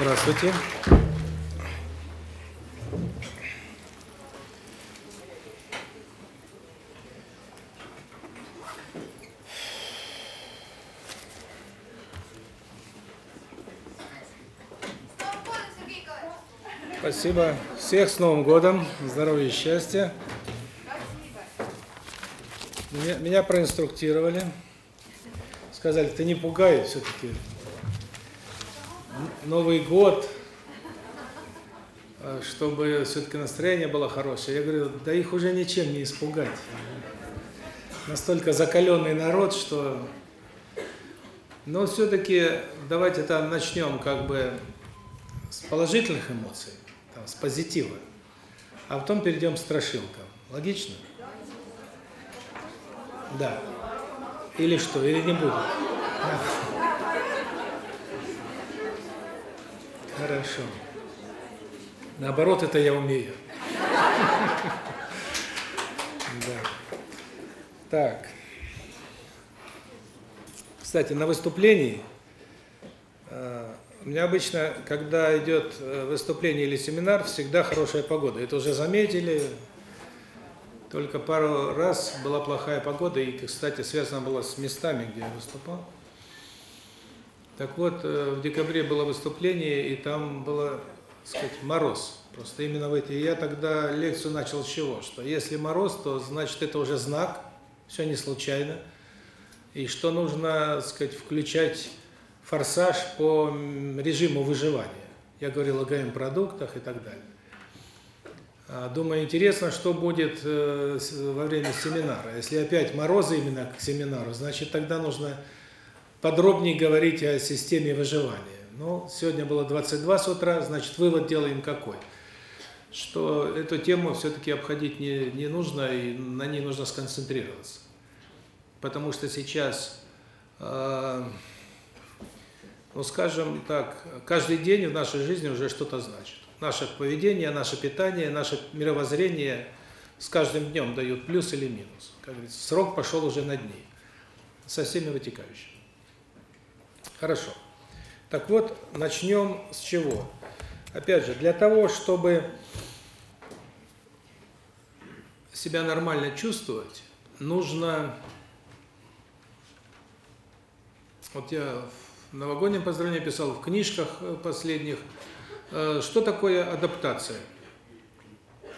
Здравствуйте. Спасибо. Всех с Новым годом. Здоровья и счастья. Меня, меня проинструктировали. Сказали, ты не пугай все-таки. Новый год, э, чтобы все-таки настроение было хорошее. Я говорю, да их уже ничем не испугать. Настолько закаленный народ, что... Но все-таки давайте там начнем как бы с положительных эмоций, там, с позитива, а потом перейдем к страшилкам. Логично? Да. Или что, или не будет? Да. Хорошо. Наоборот, это я умею. Да. Так. Кстати, на выступлении э, у меня обычно, когда идет э, выступление или семинар, всегда хорошая погода. Это уже заметили. Только пару раз была плохая погода, и, кстати, связано было с местами, где я выступал. Так вот, э, в декабре было выступление, и там было, сказать, мороз. Просто именно в эти. Я тогда лекцию начал с чего? Что если мороз, то значит это уже знак, все не случайно. И что нужно, сказать, включать форсаж по режиму выживания. Я говорил о ГМ-продуктах и так далее. А, думаю, интересно, что будет э, во время семинара. Если опять морозы именно к семинару, значит, тогда нужно подробнее говорить о системе выживания. Ну, сегодня было 22 с утра, значит, вывод делаем какой? Что эту тему все-таки обходить не, не нужно, и на ней нужно сконцентрироваться. Потому что сейчас... Э, ну, скажем так, каждый день в нашей жизни уже что-то значит. Наше поведение, наше питание, наше мировоззрение с каждым днем дают плюс или минус. Как говорится, срок пошел уже на дни, со всеми вытекающими. Хорошо. Так вот, начнем с чего? Опять же, для того, чтобы себя нормально чувствовать, нужно... Вот я новогоднем поздравлении писал, в книжках э, последних. Э, что такое адаптация?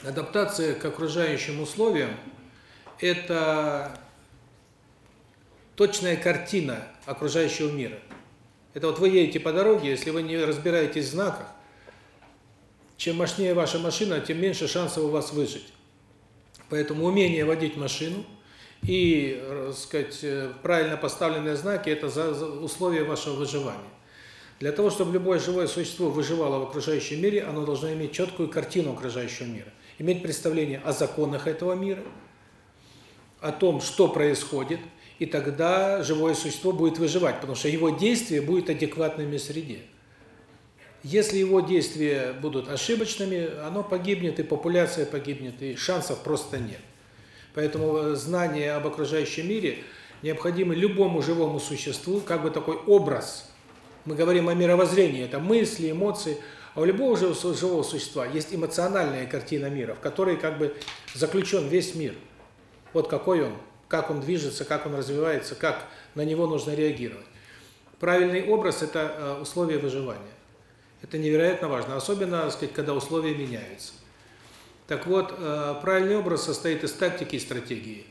Адаптация к окружающим условиям – это точная картина окружающего мира. Это вот вы едете по дороге, если вы не разбираетесь в знаках, чем мощнее ваша машина, тем меньше шансов у вас выжить. Поэтому умение водить машину – и, э, сказать, э, правильно поставленные знаки – это за, за условия вашего выживания. Для того, чтобы любое живое существо выживало в окружающем мире, оно должно иметь четкую картину окружающего мира, иметь представление о законах этого мира, о том, что происходит, и тогда живое существо будет выживать, потому что его действия будут адекватными среде. Если его действия будут ошибочными, оно погибнет, и популяция погибнет, и шансов просто нет. Поэтому э, знание об окружающем мире необходимо любому живому существу, как бы такой образ. Мы говорим о мировоззрении, это мысли, эмоции. А у любого живого существа есть эмоциональная картина мира, в которой как бы заключен весь мир. Вот какой он, как он движется, как он развивается, как на него нужно реагировать. Правильный образ – это э, условия выживания. Это невероятно важно, особенно, так сказать, когда условия меняются. Так вот, э, правильный образ состоит из тактики и стратегии.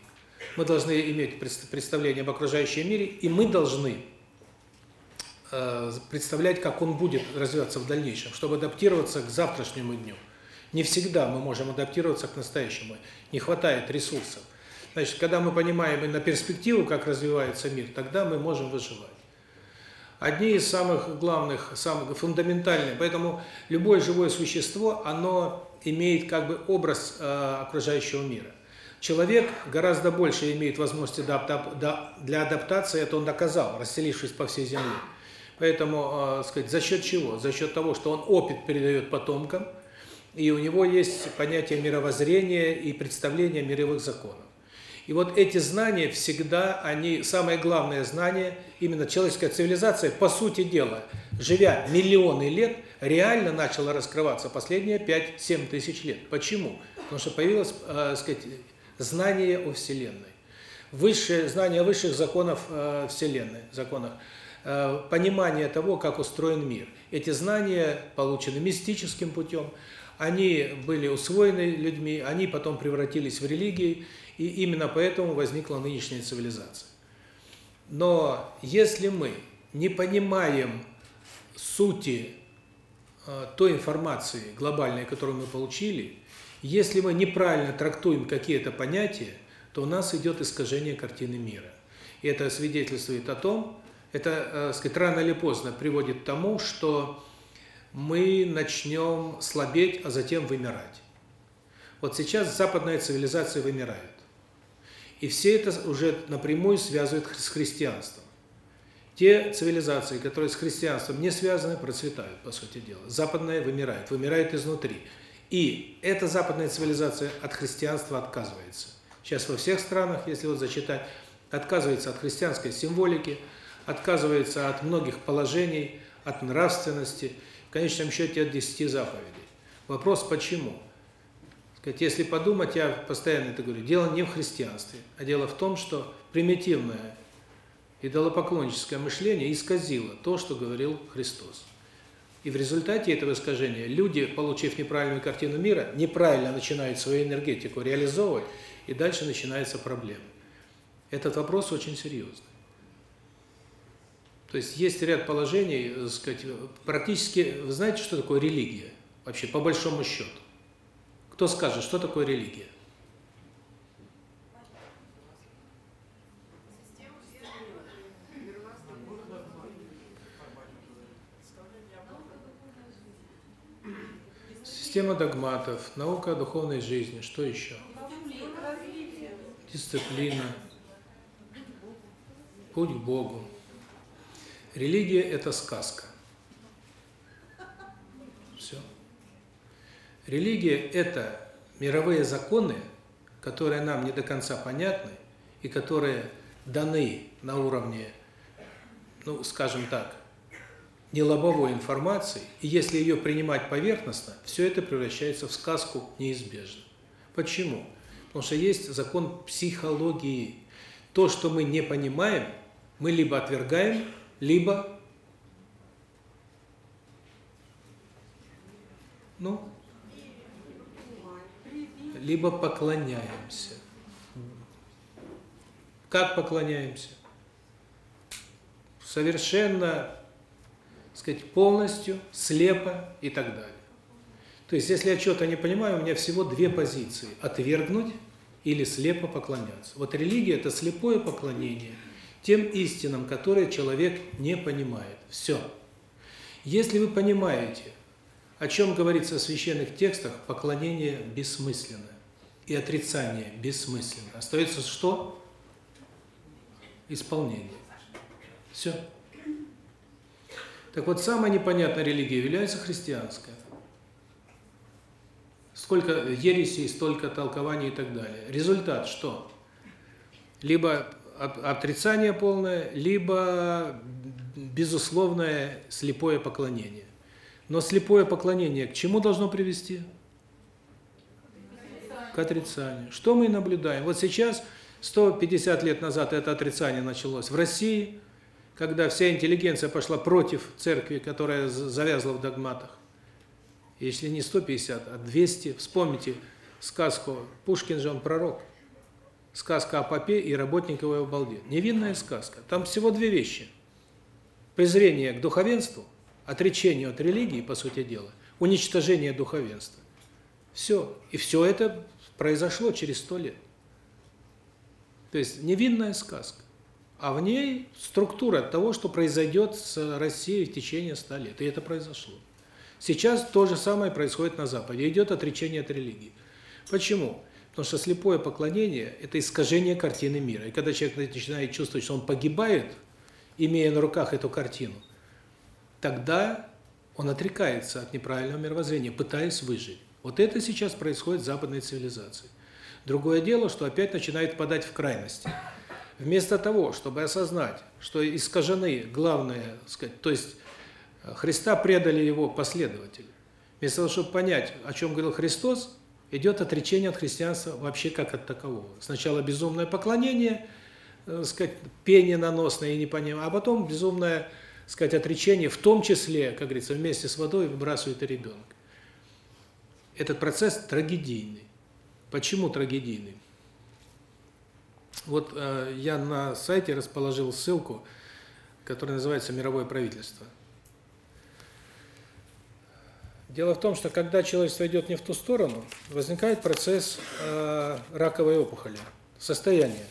Мы должны иметь представление об окружающем мире, и мы должны э, представлять, как он будет развиваться в дальнейшем, чтобы адаптироваться к завтрашнему дню. Не всегда мы можем адаптироваться к настоящему. Не хватает ресурсов. Значит, когда мы понимаем и на перспективу, как развивается мир, тогда мы можем выживать. Одни из самых главных, самых фундаментальных. Поэтому любое живое существо, оно имеет как бы образ э, окружающего мира. Человек гораздо больше имеет возможности для адаптации, это он доказал, расселившись по всей Земле. Поэтому, э, сказать, за счет чего? За счет того, что он опыт передает потомкам, и у него есть понятие мировоззрения и представления мировых законов. И вот эти знания всегда, они, самое главное знание, именно человеческая цивилизация, по сути дела, живя миллионы лет, реально начало раскрываться последние 5-7 тысяч лет. Почему? Потому что появилось, э, сказать, знание о Вселенной. Высшее знание высших законов э, Вселенной, законов, э, понимание того, как устроен мир. Эти знания получены мистическим путем, они были усвоены людьми, они потом превратились в религии, и именно поэтому возникла нынешняя цивилизация. Но если мы не понимаем сути э, той информации глобальной, которую мы получили, если мы неправильно трактуем какие-то понятия, то у нас идет искажение картины мира. И это свидетельствует о том, это, э, сказать, рано или поздно приводит к тому, что мы начнем слабеть, а затем вымирать. Вот сейчас западная цивилизация вымирает. И все это уже напрямую связывают с христианством. Те цивилизации, которые с христианством не связаны, процветают, по сути дела. Западная вымирает, вымирает изнутри. И эта западная цивилизация от христианства отказывается. Сейчас во всех странах, если вот зачитать, отказывается от христианской символики, отказывается от многих положений, от нравственности, в конечном счете от десяти заповедей. Вопрос почему? Если подумать, я постоянно это говорю, дело не в христианстве, а дело в том, что примитивное идолопоклонническое мышление исказило то, что говорил Христос. И в результате этого искажения люди, получив неправильную картину мира, неправильно начинают свою энергетику реализовывать, и дальше начинается проблема. Этот вопрос очень серьезный. То есть есть ряд положений, так сказать, практически, вы знаете, что такое религия? Вообще, по большому счету. Кто скажет, что такое религия? Система догматов, наука о духовной жизни, что еще? Дисциплина, путь к Богу. Религия – это сказка. Все. Религия – это мировые законы, которые нам не до конца понятны и которые даны на уровне, ну, скажем так, не лобовой информации, и если ее принимать поверхностно, все это превращается в сказку неизбежно. Почему? Потому что есть закон психологии. То, что мы не понимаем, мы либо отвергаем, либо ну, либо поклоняемся. Как поклоняемся? Совершенно сказать, полностью, слепо и так далее. То есть, если я что-то не понимаю, у меня всего две позиции – отвергнуть или слепо поклоняться. Вот религия – это слепое поклонение тем истинам, которые человек не понимает. Все. Если вы понимаете, о чем говорится в священных текстах, поклонение бессмысленно и отрицание бессмысленно. Остается что? Исполнение. Все. Так вот, самая непонятная религия является христианская. Сколько ересей, столько толкований и так далее. Результат что? Либо отрицание полное, либо безусловное слепое поклонение. Но слепое поклонение к чему должно привести? К отрицанию. Что мы наблюдаем? Вот сейчас, 150 лет назад это отрицание началось в России – когда вся интеллигенция пошла против церкви, которая завязла в догматах. Если не 150, а 200, вспомните сказку, Пушкин же он пророк. Сказка о попе и работниковой обалде. Невинная сказка. Там всего две вещи. Презрение к духовенству, отречение от религии, по сути дела, уничтожение духовенства. Все. И все это произошло через сто лет. То есть невинная сказка а в ней структура того, что произойдет с Россией в течение ста лет. И это произошло. Сейчас то же самое происходит на Западе. Идет отречение от религии. Почему? Потому что слепое поклонение – это искажение картины мира. И когда человек начинает чувствовать, что он погибает, имея на руках эту картину, тогда он отрекается от неправильного мировоззрения, пытаясь выжить. Вот это сейчас происходит в западной цивилизации. Другое дело, что опять начинает впадать в крайности. Вместо того, чтобы осознать, что искажены главные, сказать, то есть Христа предали его последователи. Вместо того, чтобы понять, о чем говорил Христос, идет отречение от христианства вообще как от такового. Сначала безумное поклонение, э, сказать, пение наносное и непонимание, а потом безумное, сказать, отречение, в том числе, как говорится, вместе с водой выбрасывает и ребенка. Этот процесс трагедийный. Почему трагедийный? Вот э, я на сайте расположил ссылку, которая называется «Мировое правительство». Дело в том, что когда человечество идет не в ту сторону, возникает процесс э, раковой опухоли, состояние.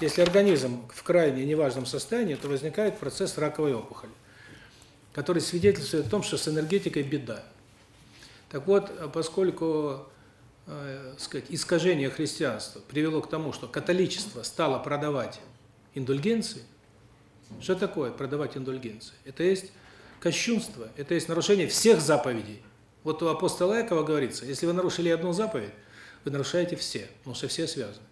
Если организм в крайне неважном состоянии, то возникает процесс раковой опухоли, который свидетельствует о том, что с энергетикой беда. Так вот, поскольку э, сказать, искажение христианства привело к тому, что католичество стало продавать индульгенции, что такое продавать индульгенции? Это есть кощунство, это есть нарушение всех заповедей. Вот у апостола Якова говорится, если вы нарушили одну заповедь, вы нарушаете все, потому что все связаны.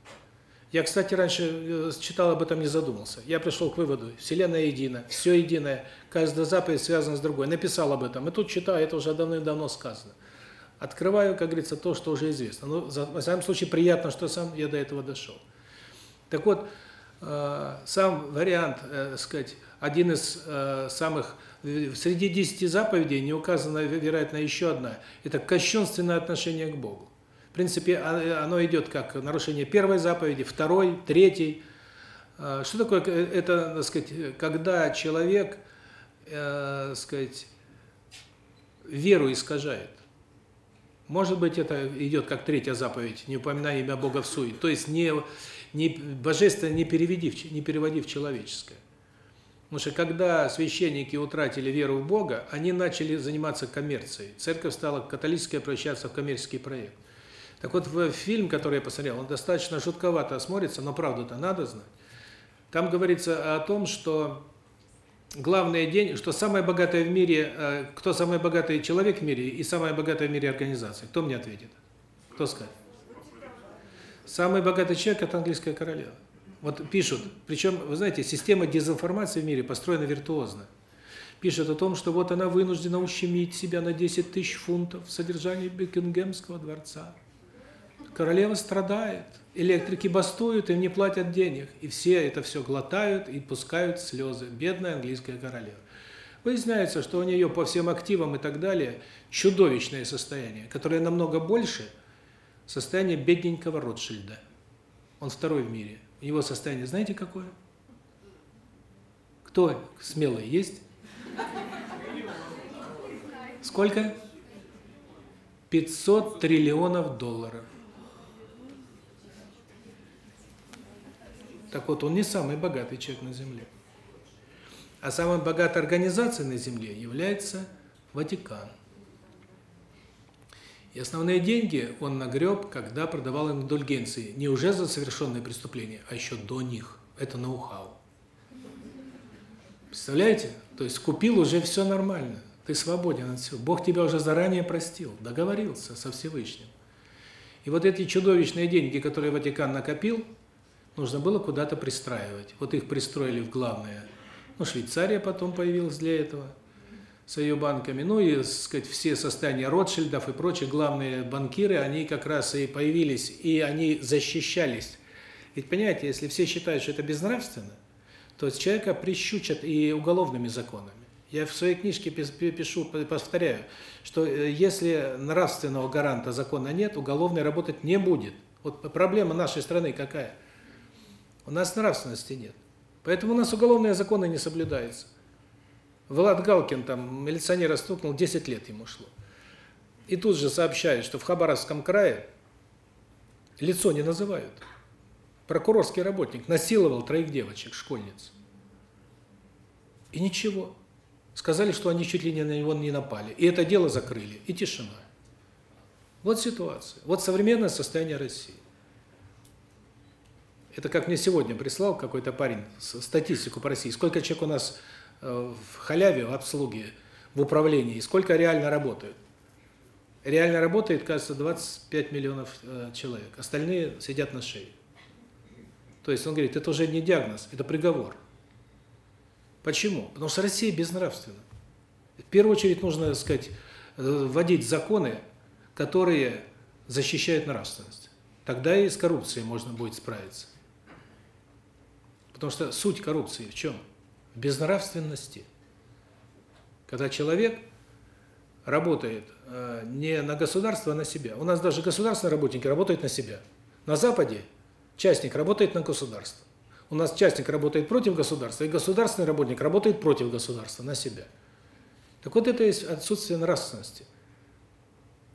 Я, кстати, раньше э, читал об этом, не задумался. Я пришел к выводу, Вселенная едина, все единое, каждая заповедь связана с другой. Написал об этом, и тут читаю, это уже давным-давно сказано. Открываю, как говорится, то, что уже известно. Но, ну, в самом случае, приятно, что сам я до этого дошел. Так вот, э, сам вариант, э, сказать, один из э, самых среди десяти заповедей не указана, вероятно, еще одна. Это кощунственное отношение к Богу. Принципе, а, оно идет как нарушение первой заповеди, второй, третьей. А, что такое это, так сказать, когда человек, э, сказать, веру искажает? Может быть, это идет как третья заповедь, не упоминай имя Бога в суе. То есть не не божественное не переведи не переводи в человеческое. Потому что когда священники утратили веру в Бога, они начали заниматься коммерцией. Церковь стала католическая превращаться в коммерческий проект. Так вот, в фильм, который я посмотрел, он достаточно жутковато смотрится, но правду-то надо знать. Там говорится о том, что главное день, что самое богатое в мире, э, кто самый богатый человек в мире и самая богатая в мире организация. Кто мне ответит? Кто скажет? Самый богатый человек – это английская королева. Вот пишут, причем, вы знаете, система дезинформации в мире построена виртуозно. Пишут о том, что вот она вынуждена ущемить себя на 10 тысяч фунтов в Бекингемского дворца. Королева страдает, электрики бастуют, им не платят денег. И все это все глотают и пускают слезы. Бедная английская королева. Выясняется, что у нее по всем активам и так далее чудовищное состояние, которое намного больше состояния бедненького Ротшильда. Он второй в мире. Его состояние знаете какое? Кто смелый есть? Сколько? 500 триллионов долларов. Так вот, он не самый богатый человек на Земле. А самой богатой организацией на Земле является Ватикан. И основные деньги он нагреб, когда продавал индульгенции. Не уже за совершенные преступления, а еще до них. Это ноу-хау. Представляете? То есть купил уже все нормально. Ты свободен от всего. Бог тебя уже заранее простил, договорился со Всевышним. И вот эти чудовищные деньги, которые Ватикан накопил, нужно было куда-то пристраивать. Вот их пристроили в главное. Ну, Швейцария потом появилась для этого с ее банками, ну и, сказать, все состояния Ротшильдов и прочие главные банкиры, они как раз и появились, и они защищались. Ведь, понимаете, если все считают, что это безнравственно, то человека прищучат и уголовными законами. Я в своей книжке пишу, повторяю, что э, если нравственного гаранта закона нет, уголовный работать не будет. Вот проблема нашей страны какая? У нас нравственности нет. Поэтому у нас уголовные законы не соблюдаются. Влад Галкин там милиционера стукнул, 10 лет ему шло. И тут же сообщают, что в Хабаровском крае лицо не называют. Прокурорский работник насиловал троих девочек, школьниц. И ничего. Сказали, что они чуть ли не на него не напали. И это дело закрыли. И тишина. Вот ситуация. Вот современное состояние России. Это как мне сегодня прислал какой-то парень статистику по России. Сколько человек у нас Э, в халяве, в обслуге, в управлении, сколько реально работают. Реально работает, кажется, 25 миллионов э, человек. Остальные сидят на шее. То есть он говорит, это уже не диагноз, это приговор. Почему? Потому что Россия безнравственна. В первую очередь нужно, так сказать, вводить законы, которые защищают нравственность. Тогда и с коррупцией можно будет справиться. Потому что суть коррупции в чем? В безнравственности. Когда человек работает э, не на государство, а на себя. У нас даже государственные работники работают на себя. На Западе частник работает на государство. У нас частник работает против государства, и государственный работник работает против государства, на себя. Так вот это есть отсутствие нравственности.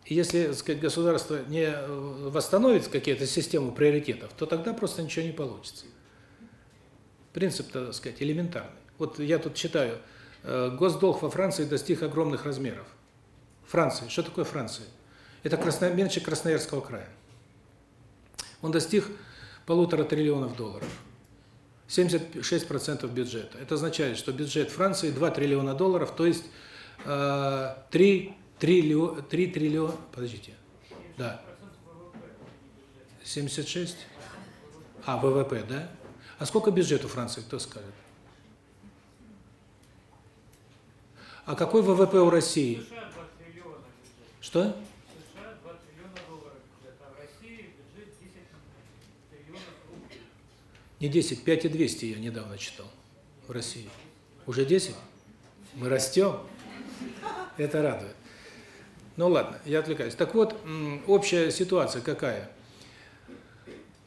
И если, сказать, государство не э, восстановит какие-то систему приоритетов, то тогда просто ничего не получится. Принцип, так сказать, элементарный. Вот я тут читаю, э, госдолг во Франции достиг огромных размеров. Франция. Что такое Франция? Это красно, меньше Красноярского края. Он достиг полутора триллионов долларов. 76% бюджета. Это означает, что бюджет Франции 2 триллиона долларов, то есть э, 3 триллиона, 3 триллиона, подождите, да, 76, а, ВВП, да? А сколько бюджет у Франции, кто скажет? А какой ВВП у России? Что? Не 10, 5 и 200 я недавно читал в России. Уже 10? Мы растем. Это радует. Ну ладно, я отвлекаюсь. Так вот, общая ситуация какая?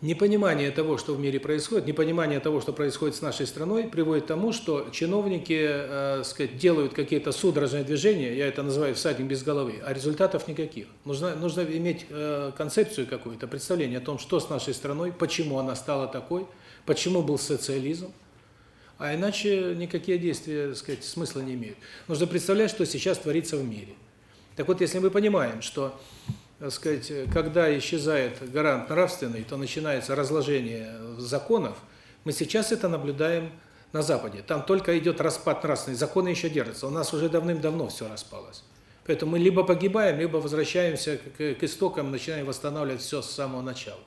Непонимание того, что в мире происходит, непонимание того, что происходит с нашей страной, приводит к тому, что чиновники, э, сказать, делают какие-то судорожные движения, я это называю всадник без головы, а результатов никаких. Нужно нужно иметь э, концепцию какую-то, представление о том, что с нашей страной, почему она стала такой, почему был социализм. А иначе никакие действия, сказать, смысла не имеют. Нужно представлять, что сейчас творится в мире. Так вот, если мы понимаем, что так сказать, когда исчезает гарант нравственный, то начинается разложение законов. Мы сейчас это наблюдаем на Западе. Там только идет распад нравственный, законы еще держатся. У нас уже давным-давно все распалось. Поэтому мы либо погибаем, либо возвращаемся к, к истокам, начинаем восстанавливать все с самого начала.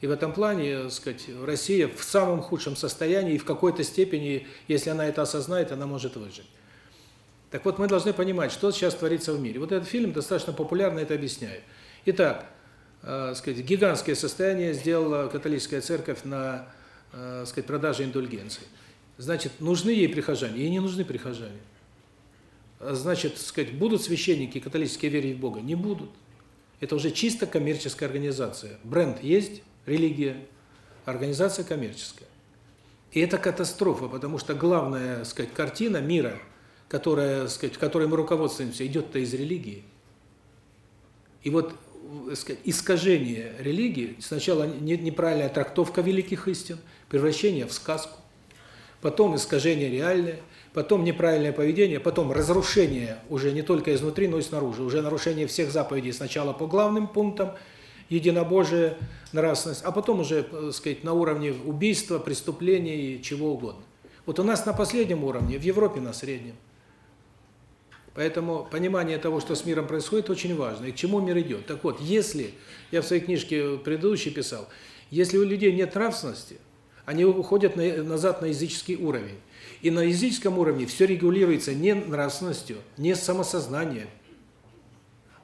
И в этом плане, так сказать, Россия в самом худшем состоянии, и в какой-то степени, если она это осознает, она может выжить. Так вот, мы должны понимать, что сейчас творится в мире. Вот этот фильм достаточно популярно это объясняет. Итак, э, сказать, гигантское состояние сделала католическая церковь на, э, сказать, продаже индульгенций. Значит, нужны ей прихожане? Ей не нужны прихожане. Значит, сказать, будут священники католические верить в Бога? Не будут. Это уже чисто коммерческая организация. Бренд есть, религия, организация коммерческая. И это катастрофа, потому что главная, сказать, картина мира – которая, сказать, которой мы руководствуемся, идет-то из религии. И вот, сказать, искажение религии, сначала неправильная трактовка великих истин, превращение в сказку, потом искажение реальное, потом неправильное поведение, потом разрушение уже не только изнутри, но и снаружи, уже нарушение всех заповедей сначала по главным пунктам, единобожие, нравственность, а потом уже, так сказать, на уровне убийства, преступления и чего угодно. Вот у нас на последнем уровне, в Европе на среднем. Поэтому понимание того, что с миром происходит, очень важно. И к чему мир идет. Так вот, если, я в своей книжке предыдущей писал, если у людей нет нравственности, они уходят на, назад на языческий уровень. И на языческом уровне все регулируется не нравственностью, не самосознанием,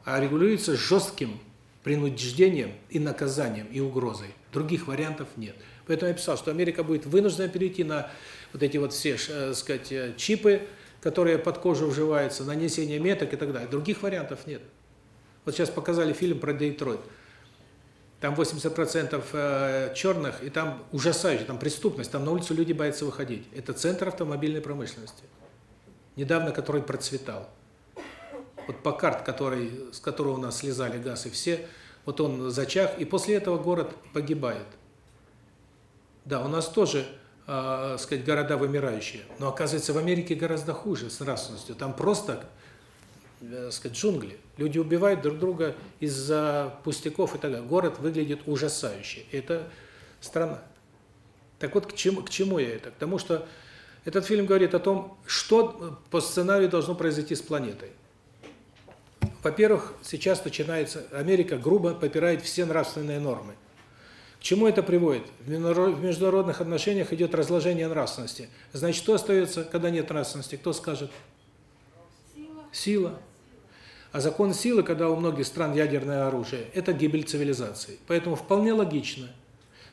а регулируется жестким принуждением и наказанием, и угрозой. Других вариантов нет. Поэтому я писал, что Америка будет вынуждена перейти на вот эти вот все, э, сказать, э, чипы, которые под кожу вживаются, нанесение меток и так далее. Других вариантов нет. Вот сейчас показали фильм про Детройт. Там 80% э, черных, и там ужасающе, там преступность, там на улицу люди боятся выходить. Это центр автомобильной промышленности. Недавно который процветал. Вот по карт, который, с которого у нас слезали газ и все, вот он зачах, и после этого город погибает. Да, у нас тоже э, сказать, города вымирающие. Но оказывается, в Америке гораздо хуже с нравственностью. Там просто, э, сказать, джунгли. Люди убивают друг друга из-за пустяков и так далее. Город выглядит ужасающе. Это страна. Так вот, к чему, к чему я это? К тому, что этот фильм говорит о том, что по сценарию должно произойти с планетой. Во-первых, сейчас начинается, Америка грубо попирает все нравственные нормы чему это приводит? В международных отношениях идет разложение нравственности. Значит, что остается, когда нет нравственности? Кто скажет? Сила. А закон силы, когда у многих стран ядерное оружие, это гибель цивилизации. Поэтому вполне логично.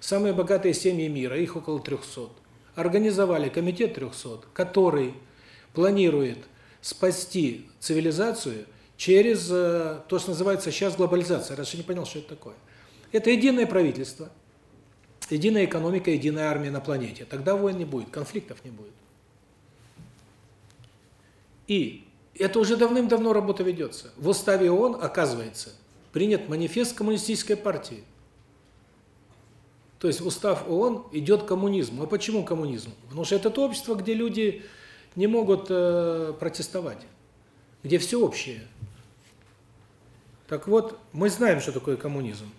Самые богатые семьи мира, их около 300, организовали комитет 300, который планирует спасти цивилизацию через э, то, что называется сейчас глобализация. Раньше не понял, что это такое. Это единое правительство, единая экономика, единая армия на планете. Тогда войн не будет, конфликтов не будет. И это уже давным-давно работа ведется. В уставе ООН, оказывается, принят манифест коммунистической партии. То есть устав ООН идет к коммунизму. А почему коммунизм? Потому что это то общество, где люди не могут э, протестовать, где все общее. Так вот, мы знаем, что такое коммунизм.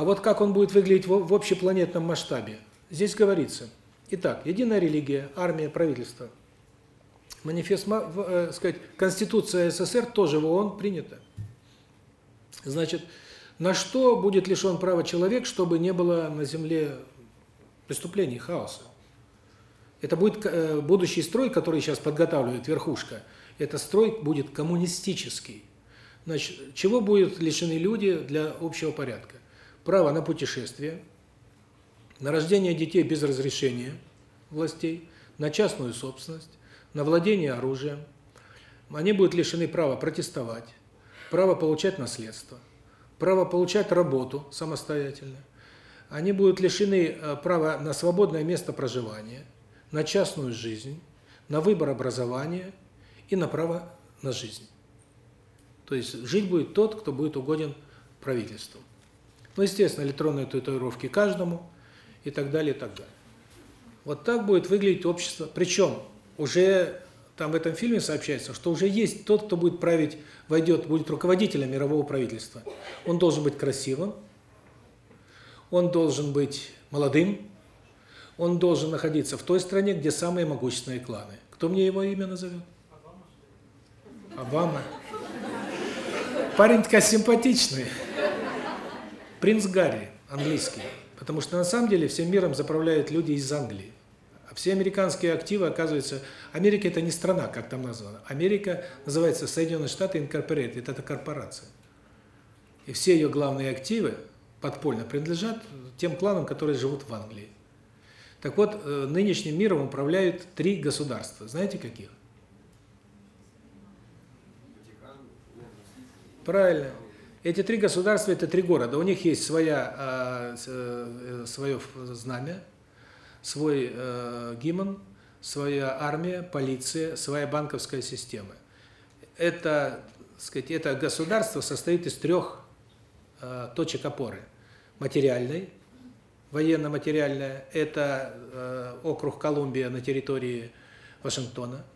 А вот как он будет выглядеть в, в общепланетном масштабе? Здесь говорится. Итак, единая религия, армия, правительство. Манифест, э, сказать, Конституция СССР тоже в ООН принята. Значит, на что будет лишен права человек, чтобы не было на земле преступлений, хаоса? Это будет э, будущий строй, который сейчас подготавливает верхушка. Это строй будет коммунистический. Значит, чего будут лишены люди для общего порядка? Право на путешествие, на рождение детей без разрешения властей, на частную собственность, на владение оружием. Они будут лишены права протестовать, права получать наследство право получать работу самостоятельно. Они будут лишены э, права на свободное место проживания, на частную жизнь, на выбор образования и на право на жизнь. То есть жить будет тот, кто будет угоден правительству. Ну, естественно, электронные татуировки каждому и так далее, и так далее. Вот так будет выглядеть общество. Причем уже там в этом фильме сообщается, что уже есть тот, кто будет править, войдет, будет руководителем мирового правительства. Он должен быть красивым, он должен быть молодым, он должен находиться в той стране, где самые могущественные кланы. Кто мне его имя назовет? Обама. Парень такой симпатичный. Принц Гарри, английский. Потому что на самом деле всем миром заправляют люди из Англии. А все американские активы, оказывается, Америка это не страна, как там названо. Америка называется Соединенные Штаты Incorporated, это корпорация. И все ее главные активы подпольно принадлежат тем кланам, которые живут в Англии. Так вот, э, нынешним миром управляют три государства. Знаете каких? Правильно. Эти три государства это три города. У них есть своя а, э, свое знамя, свой э, гимн, своя армия, полиция, своя банковская система. Это, сказать, это государство состоит из трех э, точек опоры. Материальной, военно-материальная, это э, округ Колумбия на территории Вашингтона.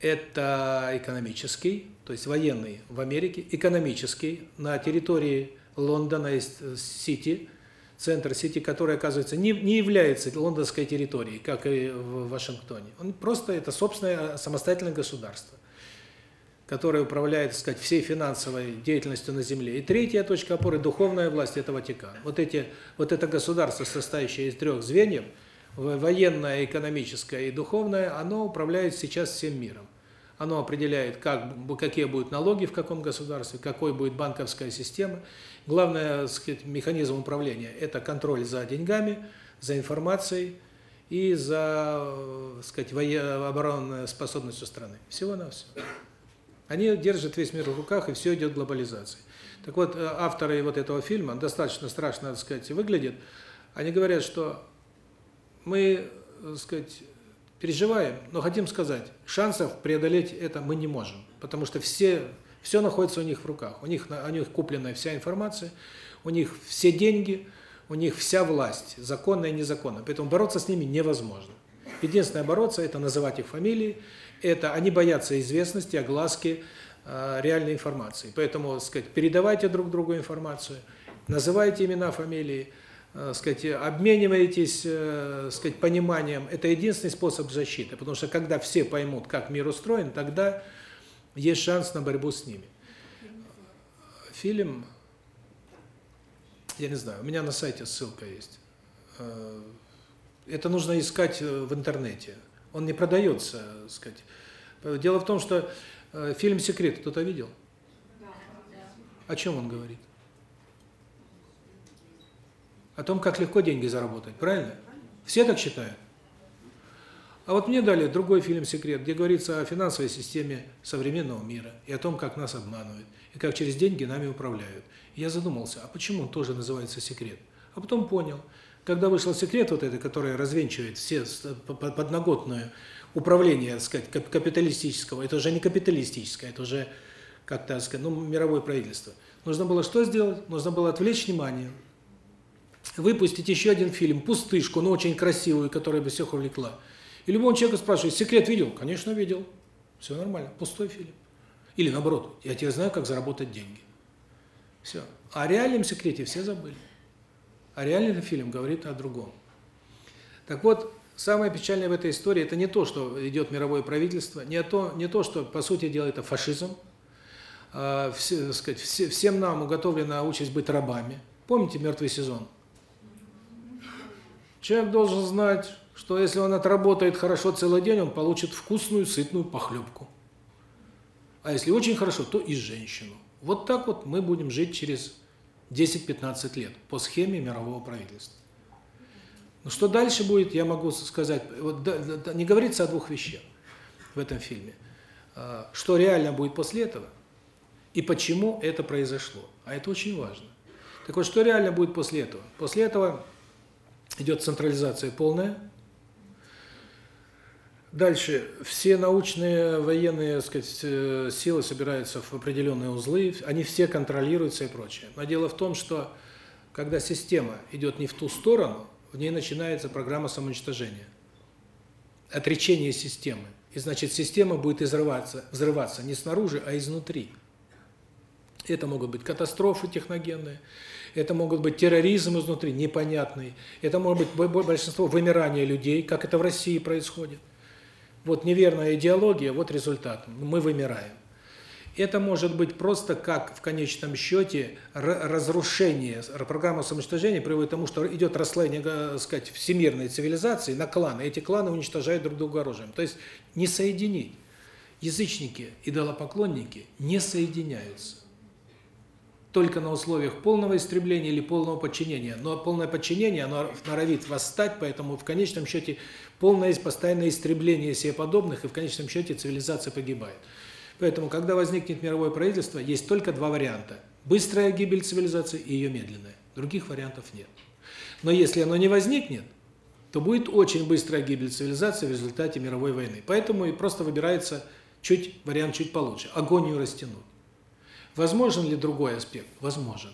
Это экономический, то есть военный в Америке, экономический на территории Лондона есть Сити, центр сети, который, оказывается, не, не является лондонской территорией, как и в Вашингтоне. Он просто это собственное самостоятельное государство, которое управляет, так сказать, всей финансовой деятельностью на земле. И третья точка опоры духовная власть это Ватикан. Вот эти вот это государство, состоящее из трех звеньев, военное, экономическое и духовное, оно управляет сейчас всем миром. Оно определяет, как какие будут налоги в каком государстве, какой будет банковская система. Главное, сказать, механизм управления это контроль за деньгами, за информацией и за, сказать, оборонной способностью страны. Всего на все. Они держат весь мир в руках, и все идет глобализацией. Так вот, э, авторы вот этого фильма достаточно страшно, так сказать, выглядят. Они говорят, что мы, так сказать, переживаем, но хотим сказать, шансов преодолеть это мы не можем, потому что все все находится у них в руках. У них у них куплена вся информация, у них все деньги, у них вся власть, законная и незаконная. Поэтому бороться с ними невозможно. Единственное бороться это называть их фамилии, это они боятся известности, огласки э, реальной информации. Поэтому, сказать, передавайте друг другу информацию, называйте имена, фамилии, э, сказать, обмениваетесь, э, сказать, пониманием. Это единственный способ защиты, потому что когда все поймут, как мир устроен, тогда есть шанс на борьбу с ними. Фильм, я не знаю, у меня на сайте ссылка есть. Это нужно искать в интернете. Он не продается, сказать. Дело в том, что э, фильм «Секрет» кто-то видел? О чем он говорит? О том, как легко деньги заработать, правильно? Все так считают? А вот мне дали другой фильм «Секрет», где говорится о финансовой системе современного мира и о том, как нас обманывают, и как через деньги нами управляют. И я задумался, а почему он тоже называется «Секрет»? А потом понял, когда вышел «Секрет» вот это, который развенчивает все подноготное управление, так сказать, капиталистического, это уже не капиталистическое, это уже, как-то сказать, ну, мировое правительство. Нужно было что сделать? Нужно было отвлечь внимание, выпустить еще один фильм, пустышку, но очень красивую, которая бы всех увлекла. И любого человека спрашивает, секрет видел? Конечно, видел. Все нормально, пустой фильм. Или наоборот, я тебе знаю, как заработать деньги. Все. О реальном секрете все забыли. А реальный фильм говорит о другом. Так вот, самое печальное в этой истории это не то, что идет мировое правительство, не то, не то, что по сути дела это фашизм. А, все, сказать, все, всем нам уготовлена участь быть рабами. Помните мертвый сезон? Человек должен знать, что если он отработает хорошо целый день, он получит вкусную, сытную похлебку. А если очень хорошо, то и женщину. Вот так вот мы будем жить через 10-15 лет по схеме мирового правительства. Ну что дальше будет, я могу сказать, вот да, да, не говорится о двух вещах в этом фильме. А, что реально будет после этого и почему это произошло. А это очень важно. Так вот, что реально будет после этого? После этого идет централизация полная. Дальше все научные, военные, сказать, э, силы собираются в определенные узлы, они все контролируются и прочее. Но дело в том, что когда система идет не в ту сторону, в ней начинается программа самоуничтожения. Отречение системы. И значит, система будет взрываться, взрываться не снаружи, а изнутри. Это могут быть катастрофы техногенные, это могут быть терроризм изнутри, непонятный, это может быть большинство вымирания людей, как это в России происходит. Вот неверная идеология, вот результат, мы вымираем. Это может быть просто как в конечном счете разрушение, программа самоуничтожения приводит к тому, что идет расслоение, так сказать, всемирной цивилизации на кланы. Эти кланы уничтожают друг друга оружием. То есть не соединить. Язычники, идолопоклонники не соединяются только на условиях полного истребления или полного подчинения. Но полное подчинение, оно норовит восстать, поэтому в конечном счете полное постоянное истребление себе подобных, и в конечном счете цивилизация погибает. Поэтому, когда возникнет мировое правительство, есть только два варианта. Быстрая гибель цивилизации и ее медленная. Других вариантов нет. Но если оно не возникнет, то будет очень быстрая гибель цивилизации в результате мировой войны. Поэтому и просто выбирается чуть вариант чуть получше. Агонию растянуть. Возможен ли другой аспект? Возможен.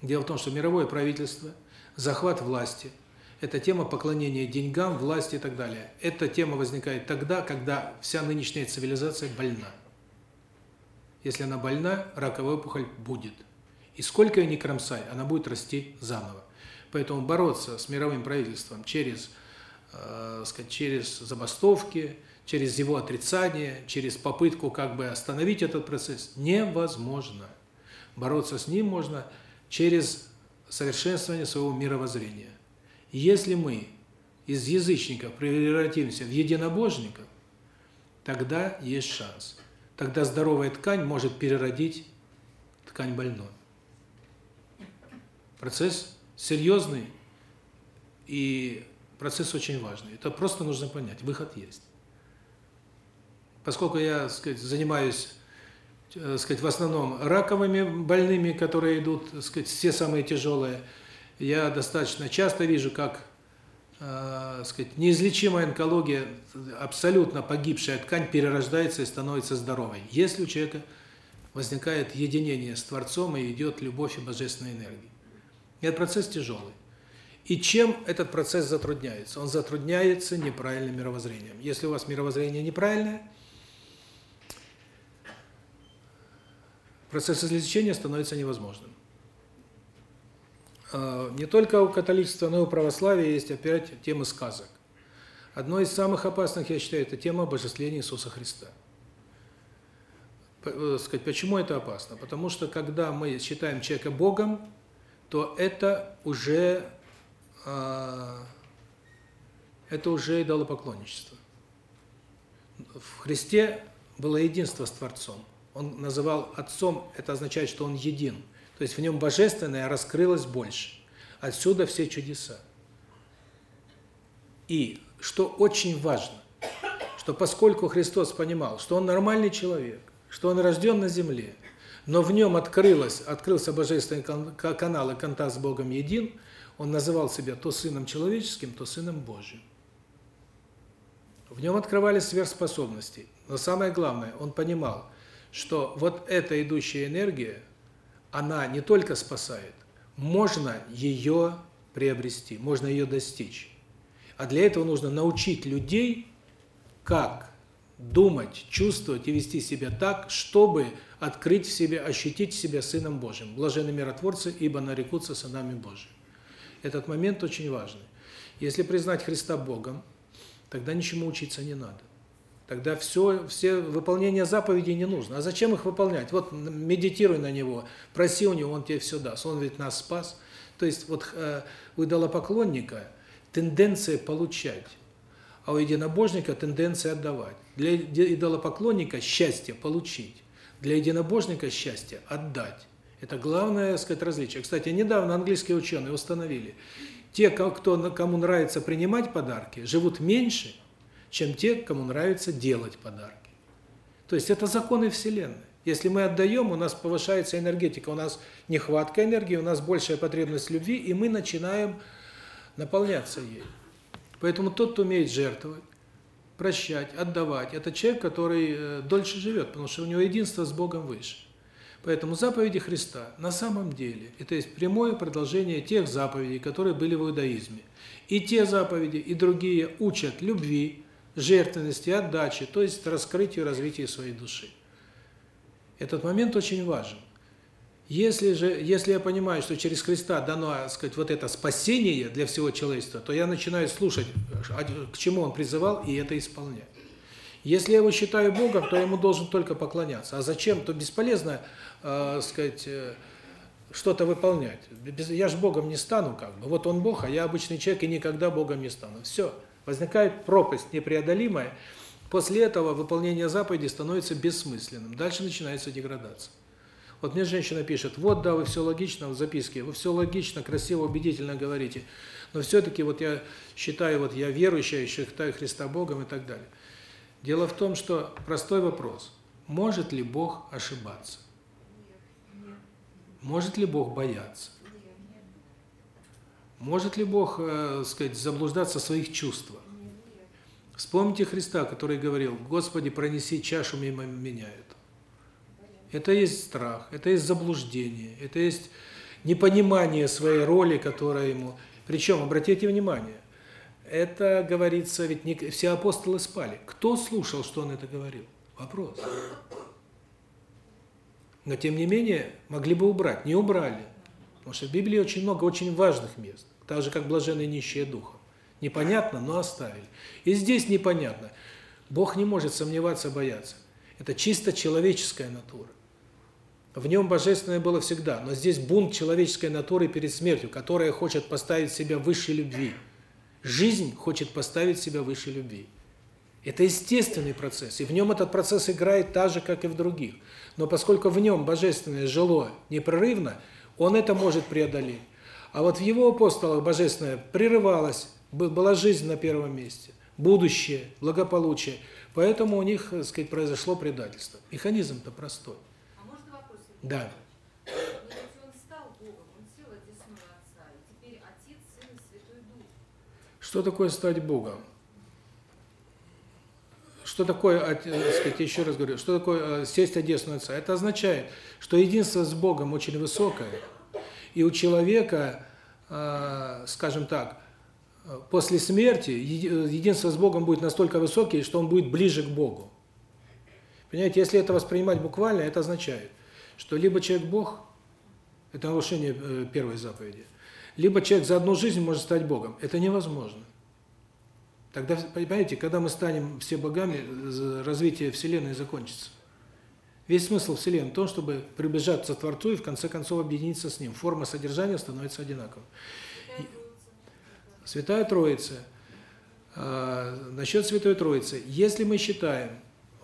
Дело в том, что мировое правительство, захват власти – это тема поклонения деньгам, власти и так далее. Эта тема возникает тогда, когда вся нынешняя цивилизация больна. Если она больна, раковая опухоль будет. И сколько ее ни кромсай, она будет расти заново. Поэтому бороться с мировым правительством через, э, сказать, через забастовки – через его отрицание, через попытку как бы остановить этот процесс невозможно. Бороться с ним можно через совершенствование своего мировоззрения. Если мы из язычников превратимся в единобожников, тогда есть шанс. Тогда здоровая ткань может переродить ткань больной. Процесс серьезный и процесс очень важный. Это просто нужно понять. Выход есть. Поскольку я, сказать, занимаюсь, э, сказать, в основном раковыми больными, которые идут, сказать, все самые тяжелые, я достаточно часто вижу, как, э, сказать, неизлечимая онкология, абсолютно погибшая ткань перерождается и становится здоровой. Если у человека возникает единение с Творцом и идет любовь и божественная энергия. Этот процесс тяжелый. И чем этот процесс затрудняется? Он затрудняется неправильным мировоззрением. Если у вас мировоззрение неправильное, процесс излечения становится невозможным. А, не только у католичества, но и у православия есть опять тема сказок. Одно из самых опасных, я считаю, это тема обожествления Иисуса Христа. Э, сказать, почему это опасно? Потому что когда мы считаем человека Богом, то это уже а, это уже идолопоклонничество. В Христе было единство с Творцом. Он называл Отцом, это означает, что Он един. То есть в нем Божественное раскрылось больше. Отсюда все чудеса. И, что очень важно, что поскольку Христос понимал, что Он нормальный человек, что Он рожден на земле, но в нем открылось, открылся божественный канал и контакт с Богом един, Он называл себя то Сыном Человеческим, то Сыном Божьим. В нем открывались сверхспособности. Но самое главное, он понимал, что вот эта идущая энергия, она не только спасает, можно ее приобрести, можно ее достичь. А для этого нужно научить людей, как думать, чувствовать и вести себя так, чтобы открыть в себе, ощутить себя Сыном Божьим. Блаженны миротворцы, ибо нарекутся сынами Божьими. Этот момент очень важный. Если признать Христа Богом, тогда ничему учиться не надо. Тогда все, все выполнение заповедей не нужно. А зачем их выполнять? Вот медитируй на него, проси у него, он тебе все даст. Он ведь нас спас. То есть вот э, у идолопоклонника тенденция получать, а у единобожника тенденция отдавать. Для идолопоклонника счастье получить, для единобожника счастье отдать. Это главное, сказать, различие. Кстати, недавно английские ученые установили, те, кто кому нравится принимать подарки, живут меньше, чем те, кому нравится делать подарки. То есть это законы Вселенной. Если мы отдаем, у нас повышается энергетика, у нас нехватка энергии, у нас большая потребность любви, и мы начинаем наполняться ей. Поэтому тот, кто умеет жертвовать, прощать, отдавать, это человек, который э, дольше живет, потому что у него единство с Богом выше. Поэтому заповеди Христа на самом деле это есть прямое продолжение тех заповедей, которые были в иудаизме. И те заповеди, и другие учат любви, жертвенности, отдачи, то есть раскрытию развитию своей души. Этот момент очень важен. Если же, если я понимаю, что через Христа дано, так сказать, вот это спасение для всего человечества, то я начинаю слушать, к чему он призывал, и это исполнять. Если я его считаю Богом, то я ему должен только поклоняться. А зачем? То бесполезно, э, сказать, э, что-то выполнять. Я же Богом не стану, как бы. Вот он Бог, а я обычный человек и никогда Богом не стану. Все. Возникает пропасть непреодолимая. После этого выполнение заповедей становится бессмысленным. Дальше начинается деградация. Вот мне женщина пишет, вот да, вы все логично в записке, вы все логично, красиво, убедительно говорите, но все-таки вот я считаю, вот я верующая, считаю Христа Богом и так далее. Дело в том, что простой вопрос, может ли Бог ошибаться? Может ли Бог бояться? Может ли Бог, э, сказать, заблуждаться в своих чувствах? Вспомните Христа, который говорил, «Господи, пронеси чашу мимо меня это». Это есть страх, это есть заблуждение, это есть непонимание своей роли, которая ему... Причем, обратите внимание, это говорится, ведь не все апостолы спали. Кто слушал, что он это говорил? Вопрос. Но тем не менее, могли бы убрать, не убрали. Потому что в Библии очень много очень важных мест так же, как блаженные нищие духом. Непонятно, но оставили. И здесь непонятно. Бог не может сомневаться, бояться. Это чисто человеческая натура. В нем божественное было всегда, но здесь бунт человеческой натуры перед смертью, которая хочет поставить себя выше любви. Жизнь хочет поставить себя выше любви. Это естественный процесс, и в нем этот процесс играет так же, как и в других. Но поскольку в нем божественное жило непрерывно, он это может преодолеть. А вот в его апостолах божественное прерывалось, была жизнь на первом месте, будущее, благополучие. Поэтому у них, так сказать, произошло предательство. Механизм-то простой. А можно вопрос? Да. Что такое стать Богом? Что такое, так сказать, еще раз говорю, что такое э, сесть одесную Отца? Это означает, что единство с Богом очень высокое, и у человека, э, скажем так, после смерти единство с Богом будет настолько высокий, что он будет ближе к Богу. Понимаете, если это воспринимать буквально, это означает, что либо человек Бог, это нарушение э, первой заповеди, либо человек за одну жизнь может стать Богом. Это невозможно. Тогда, понимаете, когда мы станем все богами, развитие Вселенной закончится. Весь смысл Вселенной в том, чтобы приближаться к Творцу и в конце концов объединиться с Ним. Форма содержания становится одинаковой. Святая Троица. А, насчет Святой Троицы. Если мы считаем,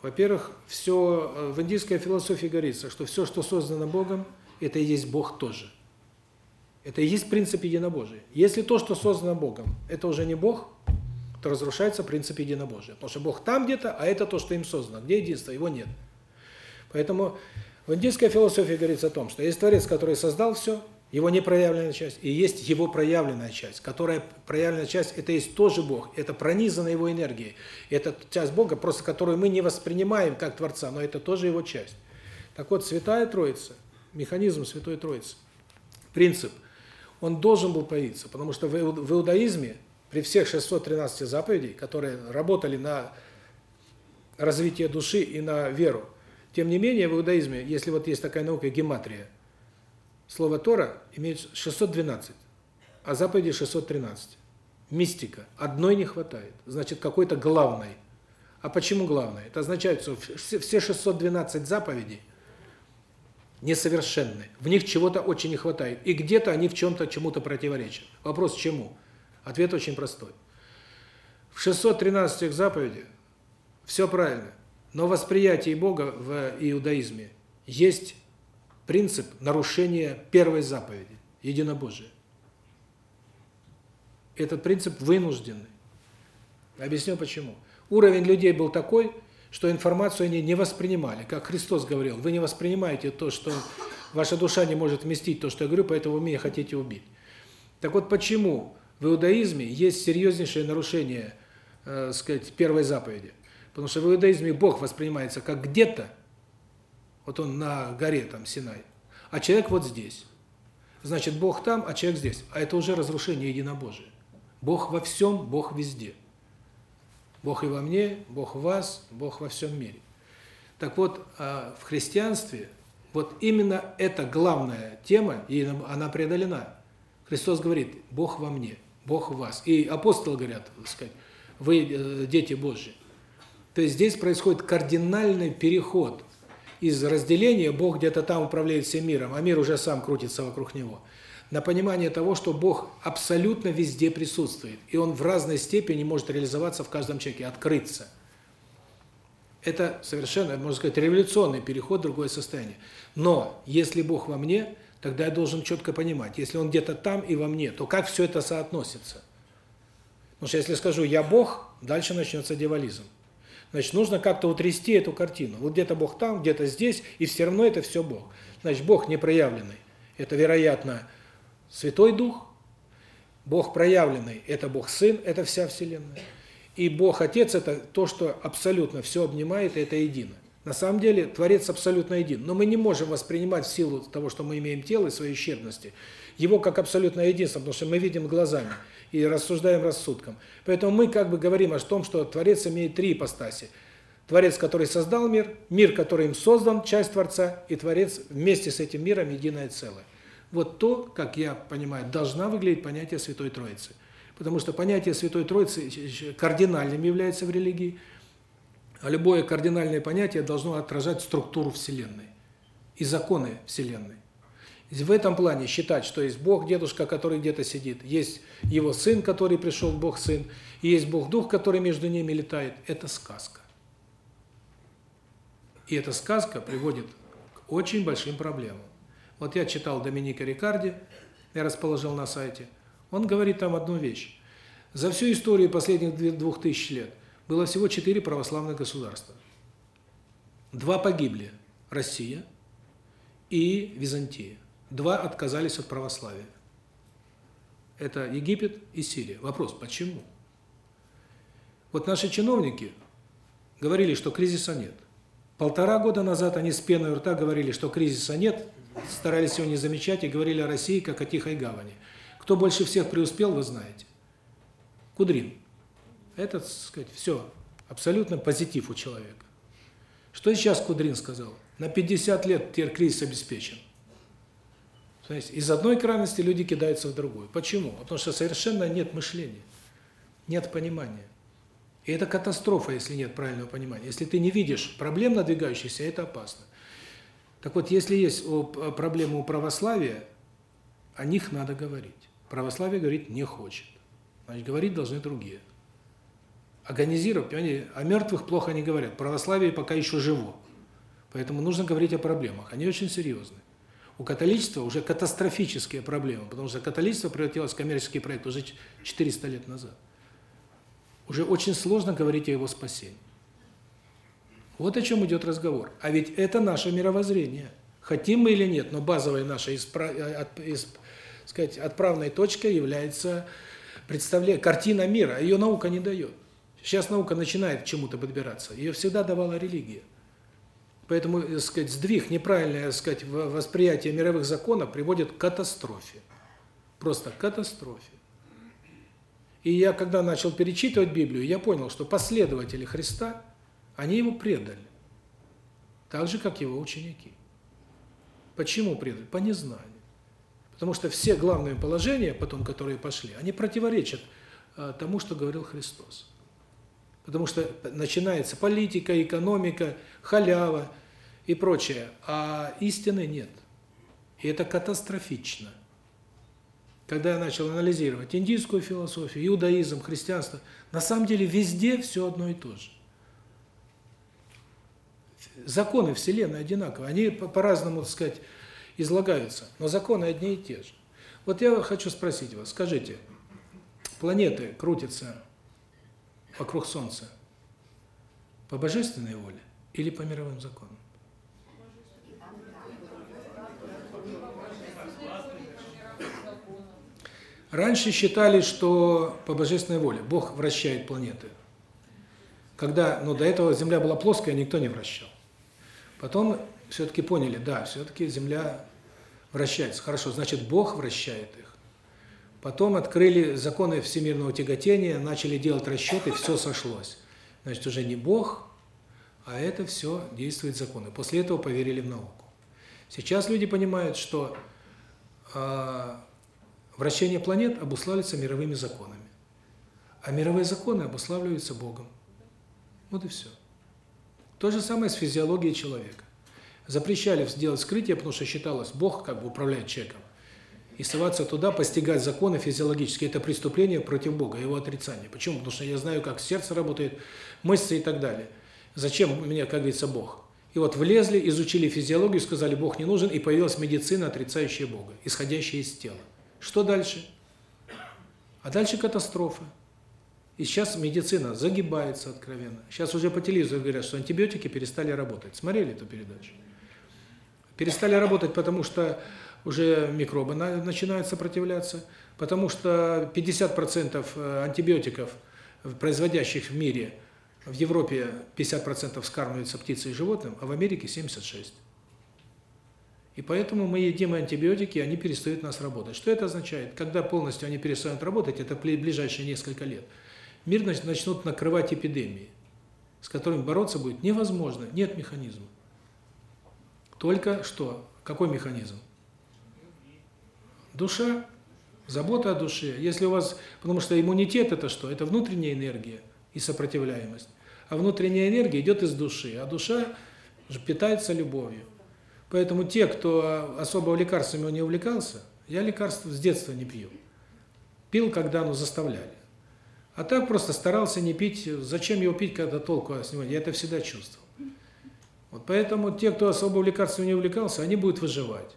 во-первых, все э, в индийской философии говорится, что все, что создано Богом, это и есть Бог тоже. Это и есть принцип единобожия. Если то, что создано Богом, это уже не Бог, то разрушается принцип единобожия. Потому что Бог там где-то, а это то, что им создано. Где единство? Его нет. Поэтому в индийской философии говорится о том, что есть Творец, который создал все, его непроявленная часть, и есть его проявленная часть, которая проявленная часть это есть тоже Бог, это пронизано его энергией. Это часть Бога, просто которую мы не воспринимаем как творца, но это тоже его часть. Так вот, Святая Троица, механизм Святой Троицы, принцип, он должен был появиться, потому что в иудаизме при всех 613 заповедей, которые работали на развитие души и на веру, тем не менее в иудаизме, если вот есть такая наука гематрия, Слово Тора имеет 612, а заповеди 613. Мистика. Одной не хватает. Значит, какой-то главной. А почему главной? Это означает, что все 612 заповедей несовершенны. В них чего-то очень не хватает. И где-то они в чем-то чему-то противоречат. Вопрос чему? Ответ очень простой. В 613 заповедях все правильно. Но восприятие Бога в иудаизме есть принцип нарушения первой заповеди единобожия. Этот принцип вынужденный. Объясню почему. Уровень людей был такой, что информацию они не воспринимали. Как Христос говорил, вы не воспринимаете то, что ваша душа не может вместить то, что я говорю, поэтому вы меня хотите убить. Так вот почему в иудаизме есть серьезнейшее нарушение, э, сказать, первой заповеди? Потому что в иудаизме Бог воспринимается как где-то, вот он на горе там Синай. А человек вот здесь. Значит, Бог там, а человек здесь. А это уже разрушение единобожия. Бог во всем, Бог везде. Бог и во мне, Бог в вас, Бог во всем мире. Так вот, а, в христианстве вот именно эта главная тема, и она преодолена. Христос говорит: "Бог во мне, Бог в вас". И апостолы говорят, так сказать: "Вы э, дети Божьи". То есть здесь происходит кардинальный переход из разделения Бог где-то там управляет всем миром, а мир уже сам крутится вокруг него. На понимание того, что Бог абсолютно везде присутствует, и Он в разной степени может реализоваться в каждом человеке, открыться. Это совершенно, можно сказать, революционный переход в другое состояние. Но если Бог во мне, тогда я должен четко понимать, если Он где-то там и во мне, то как все это соотносится? Потому что если скажу «я Бог», дальше начнется дьяволизм. Значит, нужно как-то утрясти эту картину. Вот где-то Бог там, где-то здесь, и все равно это все Бог. Значит, Бог непроявленный – это, вероятно, Святой Дух. Бог проявленный – это Бог Сын, это вся Вселенная. И Бог Отец – это то, что абсолютно все обнимает, и это едино. На самом деле, Творец абсолютно един. Но мы не можем воспринимать в силу того, что мы имеем тело и своей исчерпности, его как абсолютно единство, потому что мы видим глазами и рассуждаем рассудком. Поэтому мы как бы говорим о том, что Творец имеет три ипостаси. Творец, который создал мир, мир, который им создан, часть Творца, и Творец вместе с этим миром единое целое. Вот то, как я понимаю, должна выглядеть понятие Святой Троицы. Потому что понятие Святой Троицы кардинальным является в религии, а любое кардинальное понятие должно отражать структуру Вселенной и законы Вселенной. В этом плане считать, что есть Бог, дедушка, который где-то сидит, есть его сын, который пришел, Бог сын, и есть Бог дух, который между ними летает, это сказка. И эта сказка приводит к очень большим проблемам. Вот я читал Доминика Рикарди, я расположил на сайте. Он говорит там одну вещь. За всю историю последних двух тысяч лет было всего четыре православных государства. Два погибли – Россия и Византия. Два отказались от православия. Это Египет и Сирия. Вопрос, почему? Вот наши чиновники говорили, что кризиса нет. Полтора года назад они с пеной у рта говорили, что кризиса нет, старались его не замечать и говорили о России как о тихой гавани. Кто больше всех преуспел, вы знаете. Кудрин. Это, так сказать, все, абсолютно позитив у человека. Что сейчас Кудрин сказал? На 50 лет теперь кризис обеспечен. То есть из одной крайности люди кидаются в другую. Почему? Потому что совершенно нет мышления, нет понимания. И это катастрофа, если нет правильного понимания. Если ты не видишь проблем надвигающихся, это опасно. Так вот, если есть проблемы у православия, о них надо говорить. Православие говорить не хочет. Значит, говорить должны другие. Агонизировать, понимаете, о мертвых плохо не говорят. Православие пока еще живо. Поэтому нужно говорить о проблемах. Они очень серьезные. У католичества уже катастрофические проблемы, потому что католичество превратилось в коммерческий проект уже 400 лет назад. Уже очень сложно говорить о его спасении. Вот о чем идет разговор. А ведь это наше мировоззрение. Хотим мы или нет, но базовой нашей испра... от... из... сказать, отправной точкой является представление, картина мира. Ее наука не дает. Сейчас наука начинает к чему-то подбираться. Ее всегда давала религия. Поэтому, так сказать, сдвиг, неправильное, так сказать, восприятие мировых законов приводит к катастрофе. Просто к катастрофе. И я, когда начал перечитывать Библию, я понял, что последователи Христа, они его предали. Так же, как его ученики. Почему предали? По незнанию. Потому что все главные положения, потом, которые пошли, они противоречат э, тому, что говорил Христос. Потому что начинается политика, экономика, халява и прочее, а истины нет. И это катастрофично. Когда я начал анализировать индийскую философию, иудаизм, христианство, на самом деле везде все одно и то же. Законы Вселенной одинаковые, они по-разному, так сказать, излагаются, но законы одни и те же. Вот я хочу спросить вас, скажите, планеты крутятся вокруг Солнца по божественной воле или по мировым законам? Раньше считали, что по божественной воле Бог вращает планеты. Когда, ну, до этого Земля была плоская, никто не вращал. Потом все-таки поняли, да, все-таки Земля вращается. Хорошо, значит, Бог вращает их. Потом открыли законы всемирного тяготения, начали делать расчеты, все сошлось. Значит, уже не Бог, а это все действует законы. После этого поверили в науку. Сейчас люди понимают, что э, вращение планет обуславливается мировыми законами. А мировые законы обуславливаются Богом. Вот и все. То же самое с физиологией человека. Запрещали сделать скрытие, потому что считалось, Бог как бы управляет человеком. И соваться туда, постигать законы физиологические, это преступление против Бога, его отрицание. Почему? Потому что я знаю, как сердце работает, мышцы и так далее. Зачем мне, как говорится, Бог? И вот влезли, изучили физиологию, сказали, Бог не нужен, и появилась медицина, отрицающая Бога, исходящая из тела. Что дальше? А дальше катастрофа. И сейчас медицина загибается откровенно. Сейчас уже по телевизору говорят, что антибиотики перестали работать. Смотрели эту передачу? Перестали работать, потому что уже микробы начинают сопротивляться, потому что 50% э, антибиотиков, производящих в мире, в Европе 50% скармливаются птицей и животным, а в Америке 76%. И поэтому мы едим антибиотики, и они перестают нас работать. Что это означает? Когда полностью они перестанут работать, это ближайшие несколько лет – мир начнут накрывать эпидемии, с которыми бороться будет невозможно, нет механизма. Только что? Какой механизм? Душа, забота о душе. Если у вас, потому что иммунитет это что? Это внутренняя энергия и сопротивляемость. А внутренняя энергия идет из души, а душа питается любовью. Поэтому те, кто особо лекарствами не увлекался, я лекарства с детства не пью. Пил, когда ну заставляли. А так просто старался не пить. Зачем его пить, когда толку с него? Я это всегда чувствовал. Вот поэтому те, кто особо лекарствами не увлекался, они будут выживать.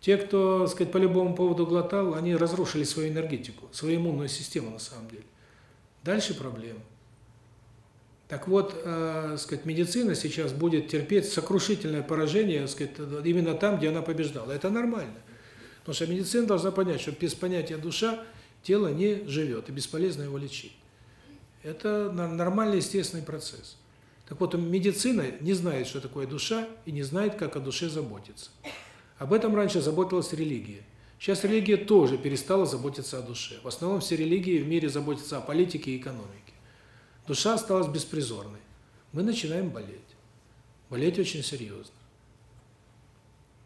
Те, кто, так сказать, по любому поводу глотал, они разрушили свою энергетику, свою иммунную систему на самом деле. Дальше проблемы. Так вот, э, сказать, медицина сейчас будет терпеть сокрушительное поражение, сказать, именно там, где она побеждала. Это нормально. Потому что медицина должна понять, что без понятия душа тело не живет, и бесполезно его лечить. Это нормальный, естественный процесс. Так вот, медицина не знает, что такое душа, и не знает, как о душе заботиться. Об этом раньше заботилась религия. Сейчас религия тоже перестала заботиться о душе. В основном все религии в мире заботятся о политике и экономике. Душа осталась беспризорной. Мы начинаем болеть. Болеть очень серьезно.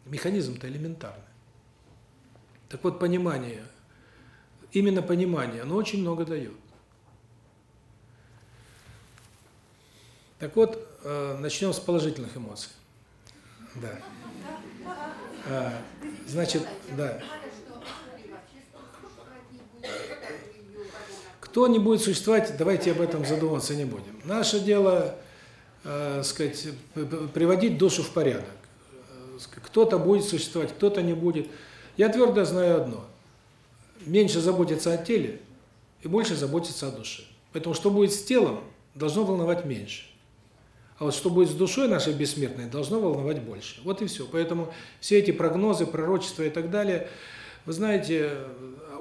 Механизм-то элементарный. Так вот, понимание – именно понимание, оно очень много дает. Так вот, э, начнем с положительных эмоций. Да. А, значит, да. Кто не будет существовать, давайте об этом задумываться не будем. Наше дело, э, сказать, приводить душу в порядок. Кто-то будет существовать, кто-то не будет. Я твердо знаю одно. Меньше заботиться о теле и больше заботиться о душе. Поэтому что будет с телом, должно волновать меньше. А вот что будет с душой нашей бессмертной, должно волновать больше. Вот и все. Поэтому все эти прогнозы, пророчества и так далее, вы знаете,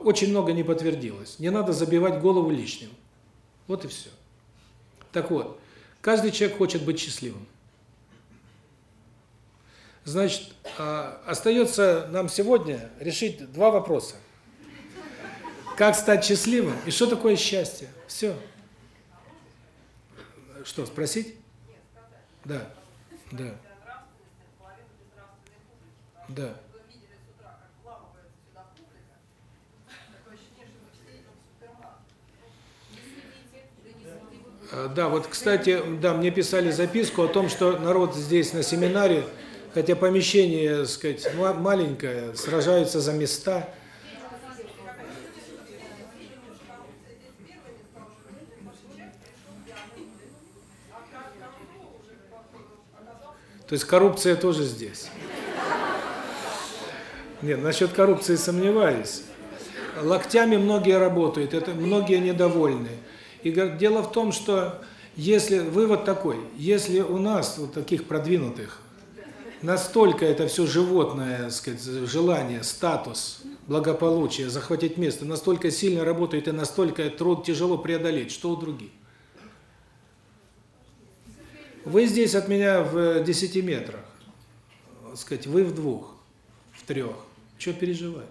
очень много не подтвердилось. Не надо забивать голову лишним. Вот и все. Так вот, каждый человек хочет быть счастливым. Значит, а, остается нам сегодня решить два вопроса. Как стать счастливым и что такое счастье? Все. Что, спросить? Да. Да. Да. Да, вот, кстати, да, мне писали записку о том, что народ здесь на семинаре, хотя помещение, так сказать, маленькое, сражаются за места. То есть коррупция тоже здесь. Нет, насчет коррупции сомневаюсь. Локтями многие работают, это многие недовольны. И дело в том, что если вывод такой, если у нас вот таких продвинутых настолько это все животное, сказать, желание, статус, благополучие, захватить место, настолько сильно работает и настолько труд тяжело преодолеть, что у других. Вы здесь от меня в 10 метрах, сказать, вы в двух, в трех. Что переживать?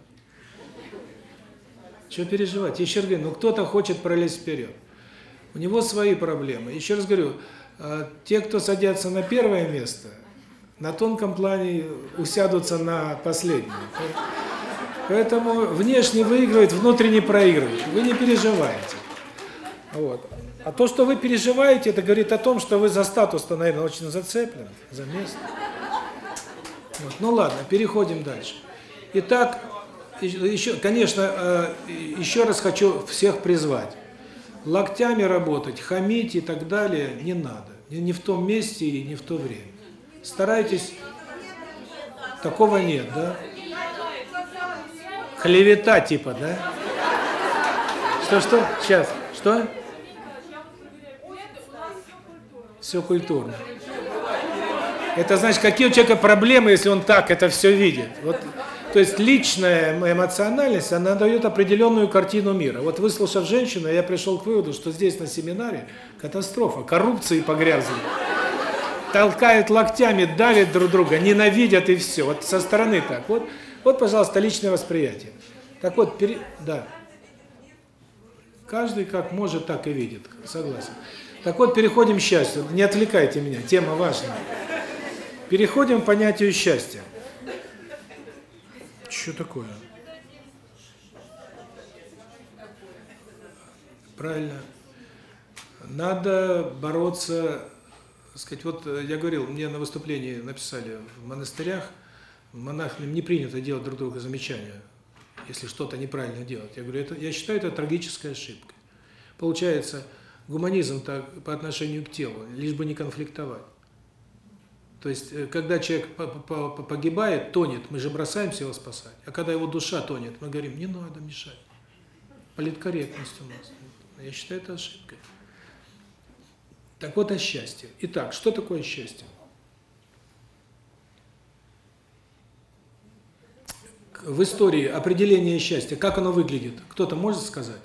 Что переживать? Еще говорю, ну кто-то хочет пролезть вперед. У него свои проблемы. Еще раз говорю, а, те, кто садятся на первое место, на тонком плане усядутся на последнее. Поэтому внешне выигрывает, внутренне проигрывает. Вы не переживаете. Вот. А то, что вы переживаете, это говорит о том, что вы за статус-то, наверное, очень зацеплены, за место. Вот. Ну ладно, переходим дальше. Итак, еще, конечно, э, еще раз хочу всех призвать локтями работать, хамить и так далее не надо. Не в том месте и не в то время. Старайтесь... Такого нет, да? Клевета типа, да? Что-что? Сейчас. Что? Все культурно. Это значит, какие у человека проблемы, если он так это все видит? Вот то есть личная эмоциональность, она дает определенную картину мира. Вот выслушав женщину, я пришел к выводу, что здесь на семинаре катастрофа, коррупции погрязли. Толкают локтями, давят друг друга, ненавидят и все. Вот со стороны так. Вот, вот пожалуйста, личное восприятие. Так вот, пере... да. Каждый как может, так и видит. Согласен. Так вот, переходим к счастью. Не отвлекайте меня, тема важная. Переходим к понятию счастья. Что такое? Правильно. Надо бороться, сказать, вот я говорил, мне на выступлении написали в монастырях, монахам не принято делать друг другу замечания, если что-то неправильно делать. Я говорю, это я считаю это трагической ошибкой. Получается, гуманизм так по отношению к телу, лишь бы не конфликтовать. То есть, э, когда человек погибает, тонет, мы же бросаемся его спасать. А когда его душа тонет, мы говорим, не надо мешать. Политкорректность у нас. Я считаю это ошибкой. Так вот о счастье. Итак, что такое счастье? В истории определение счастья, как оно выглядит, кто-то может сказать?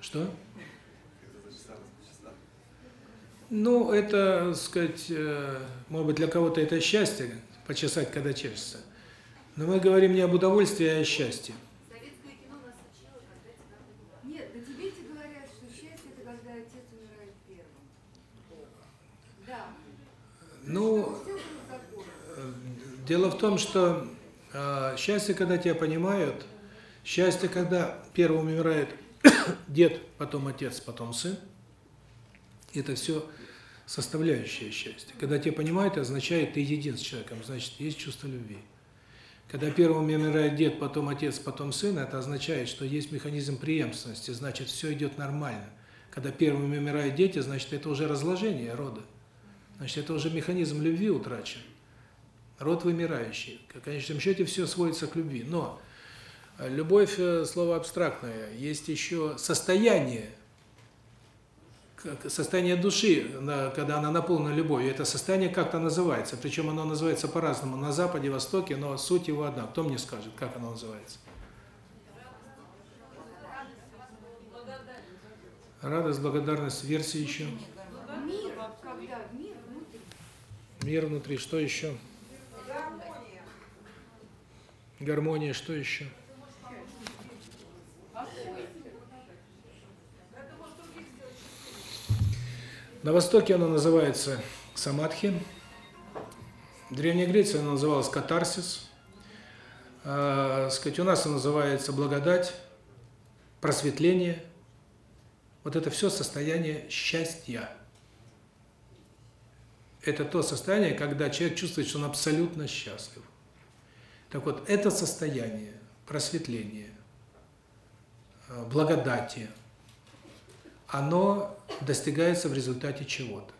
Что? Ну, это, сказать, э, может быть, для кого-то это счастье, почесать, когда чешется. Но мы говорим не об удовольствии, а о счастье. Советское кино нас учило, когда тебя Нет, на Тибете говорят, что счастье – это когда отец умирает первым. Да. Ну, дело в том, что э, счастье, когда тебя понимают, счастье, когда первым умирает дед, потом отец, потом сын, это все составляющая счастья. Когда тебя понимают, означает, ты един с человеком, значит, есть чувство любви. Когда первым умирает дед, потом отец, потом сын, это означает, что есть механизм преемственности, значит, все идет нормально. Когда первыми умирают дети, значит, это уже разложение рода. Значит, это уже механизм любви утрачен. Род вымирающий. В конечном счете все сводится к любви. Но любовь – слово абстрактное. Есть еще состояние состояние души, когда она наполнена любовью, это состояние как-то называется. Причем оно называется по-разному на Западе, Востоке, но суть его одна. Кто мне скажет, как оно называется? Радость, благодарность, версии еще. Мир, когда мир внутри. Мир внутри, что еще? Гармония. Гармония, что еще? На Востоке оно называется самадхи. В Древней Греции оно называлось катарсис. А, сказать, у нас оно называется благодать, просветление. Вот это все состояние счастья. Это то состояние, когда человек чувствует, что он абсолютно счастлив. Так вот, это состояние просветления, а, благодати – оно достигается в результате чего-то.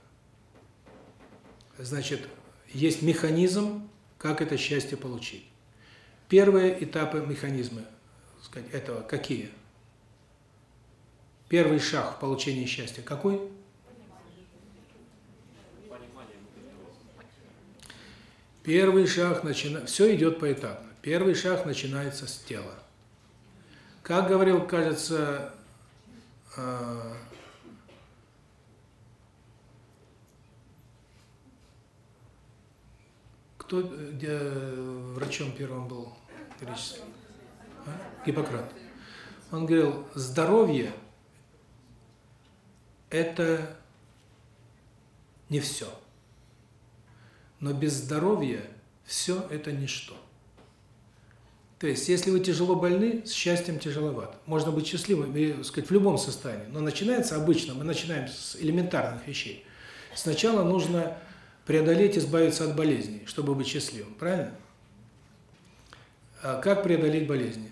Значит, есть механизм, как это счастье получить. Первые этапы механизма сказать, этого какие? Первый шаг в получении счастья какой? Первый шаг начинается, все идет поэтапно. Первый шаг начинается с тела. Как говорил, кажется, а, кто где, врачом первым был греческим? А? Гиппократ. Он говорил, здоровье – это не все. Но без здоровья все это ничто. То есть, если вы тяжело больны, с счастьем тяжеловато. Можно быть счастливым, сказать, в любом состоянии. Но начинается обычно, мы начинаем с элементарных вещей. Сначала нужно преодолеть, избавиться от болезней, чтобы быть счастливым. Правильно? А как преодолеть болезни?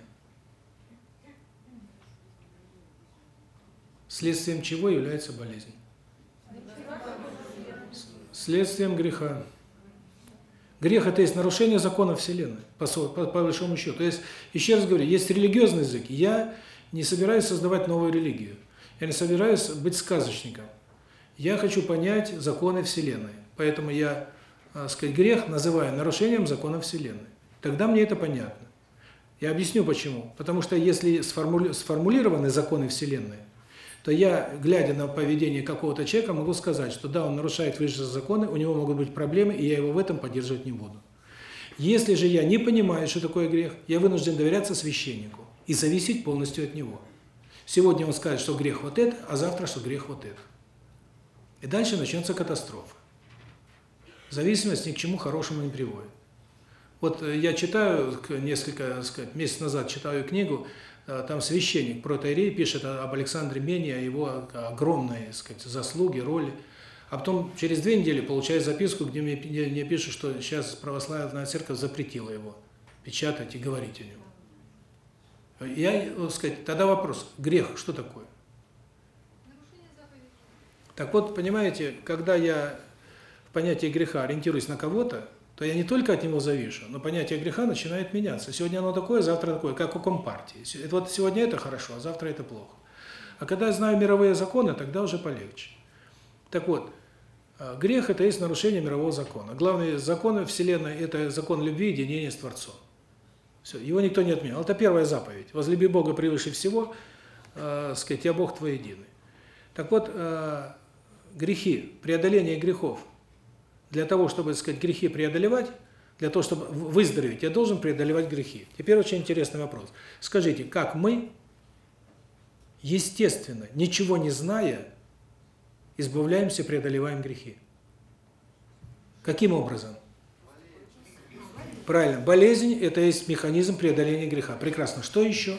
Следствием чего является болезнь? Следствием греха. Грех – это есть нарушение закона Вселенной, по, по, по большому счету. То есть, еще раз говорю, есть религиозный язык. Я не собираюсь создавать новую религию. Я не собираюсь быть сказочником. Я хочу понять законы Вселенной. Поэтому я, так сказать, грех называю нарушением закона Вселенной. Тогда мне это понятно. Я объясню почему. Потому что если сформули сформулированы законы Вселенной, то я, глядя на поведение какого-то человека, могу сказать, что да, он нарушает высшие законы, у него могут быть проблемы, и я его в этом поддерживать не буду. Если же я не понимаю, что такое грех, я вынужден доверяться священнику и зависеть полностью от него. Сегодня он скажет, что грех вот это, а завтра, что грех вот это. И дальше начнется катастрофа. Зависимость ни к чему хорошему не приводит. Вот э, я читаю несколько, сказать, месяц назад читаю книгу Э, там священник протоиерей пишет об Александре Мене, о его огромной, так сказать, заслуги, роли. А потом через две недели получаю записку, где мне, мне пишут, что сейчас православная церковь запретила его печатать и говорить о нем. Я, так сказать, тогда вопрос, грех, что такое? Так вот, понимаете, когда я в понятии греха ориентируюсь на кого-то, то я не только от него завишу, но понятие греха начинает меняться. Сегодня оно такое, завтра такое, как у компартии. Вот сегодня это хорошо, а завтра это плохо. А когда я знаю мировые законы, тогда уже полегче. Так вот, а, грех – это есть нарушение мирового закона. Главный закон Вселенной – это закон любви и единения с Творцом. Все, его никто не отменял. Это первая заповедь. Возлюби Бога превыше всего, э, сказать, я Бог твой единый. Так вот, э, грехи, преодоление грехов для того, чтобы, так сказать, грехи преодолевать, для того, чтобы выздороветь, я должен преодолевать грехи. Теперь очень интересный вопрос. Скажите, как мы, естественно, ничего не зная, избавляемся, преодолеваем грехи? Каким образом? Правильно, болезнь – это есть механизм преодоления греха. Прекрасно. Что еще?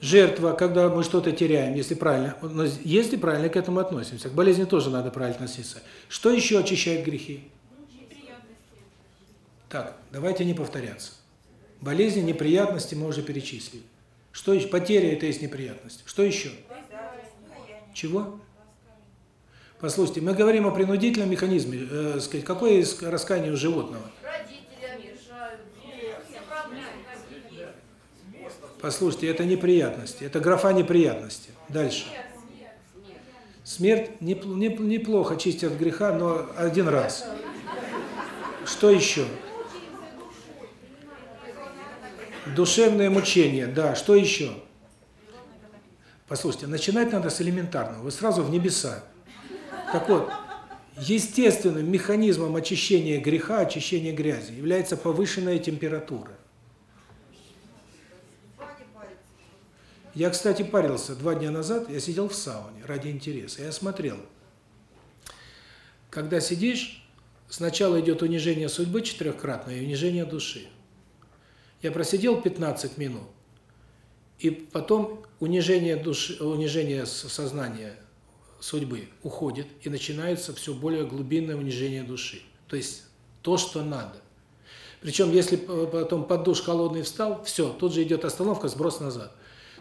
Жертва, когда мы что-то теряем, если правильно, если правильно к этому относимся. К болезни тоже надо правильно относиться. Что еще очищает грехи? Так, давайте не повторяться. Болезни, неприятности мы уже перечислили. Что еще? Потеря – это есть неприятность. Что еще? Чего? Послушайте, мы говорим о принудительном механизме. Э, сказать, какое есть раскаяние у животного? Послушайте, это неприятности, это графа неприятности. Дальше. Смерть неплохо чистит от греха, но один раз. Что еще? Душевное мучение, да. Что еще? Послушайте, начинать надо с элементарного. Вы сразу в небеса. Так вот, естественным механизмом очищения греха, очищения грязи является повышенная температура. Я, кстати, парился два дня назад, я сидел в сауне ради интереса, я смотрел. Когда сидишь, сначала идет унижение судьбы четырехкратное и унижение души. Я просидел 15 минут, и потом унижение души, унижение сознания судьбы уходит, и начинается все более глубинное унижение души. То есть то, что надо. Причем, если потом под душ холодный встал, все, тут же идет остановка, сброс назад.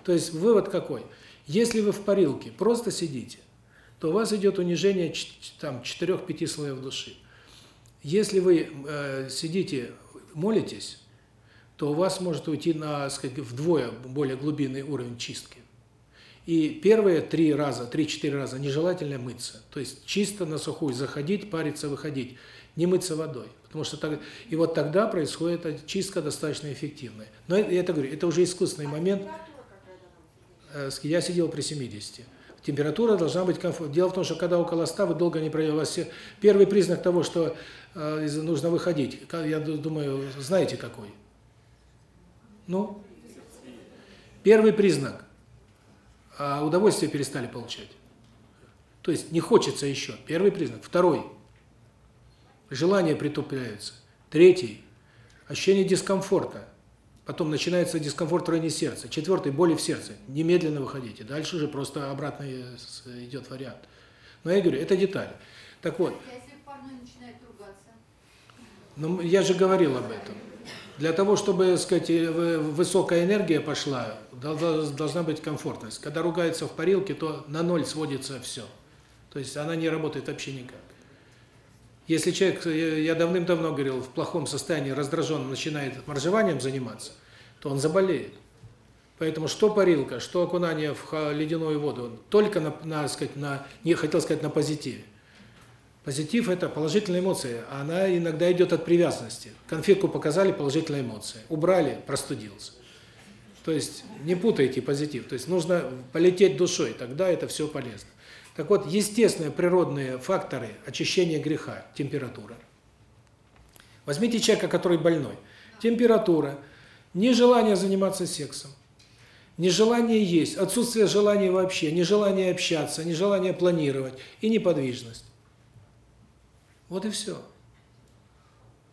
То есть вывод какой? Если вы в парилке просто сидите, то у вас идет унижение там 4-5 слоев души. Если вы э, сидите, молитесь, то у вас может уйти на, сказать, вдвое более глубинный уровень чистки. И первые три раза, три-четыре раза нежелательно мыться. То есть чисто на сухую заходить, париться, выходить. Не мыться водой. Потому что так, и вот тогда происходит чистка достаточно эффективная. Но я это говорю, это уже искусственный момент. Э, я сидел при 70. Температура должна быть комфортной. Дело в том, что когда около 100, вы долго не проводите. Первый признак того, что э, нужно выходить, я думаю, знаете какой? Ну? Первый признак. А удовольствие перестали получать. То есть не хочется еще. Первый признак. Второй. Желания притупляются. Третий. Ощущение дискомфорта. Потом начинается дискомфорт в районе сердца. Четвертый – боли в сердце. Немедленно выходите. Дальше уже просто обратный идет вариант. Но я говорю, это детали. Так вот. Ну, я же говорил об этом. Для того, чтобы, так сказать, высокая энергия пошла, должна быть комфортность. Когда ругается в парилке, то на ноль сводится все. То есть она не работает вообще никак. Если человек, я давным-давно говорил, в плохом состоянии, раздраженном, начинает моржеванием заниматься, то он заболеет. Поэтому что парилка, что окунание в ледяную воду, только на, на сказать, на не хотел сказать на позитиве. Позитив это положительная эмоция, она иногда идет от привязанности. Конфетку показали положительная эмоция, убрали простудился. То есть не путайте позитив. То есть нужно полететь душой, тогда это все полезно. Так вот, естественные природные факторы очищения греха, температура. Возьмите человека, который больной. Температура, нежелание заниматься сексом, нежелание есть, отсутствие желания вообще, нежелание общаться, нежелание планировать и неподвижность. Вот и все.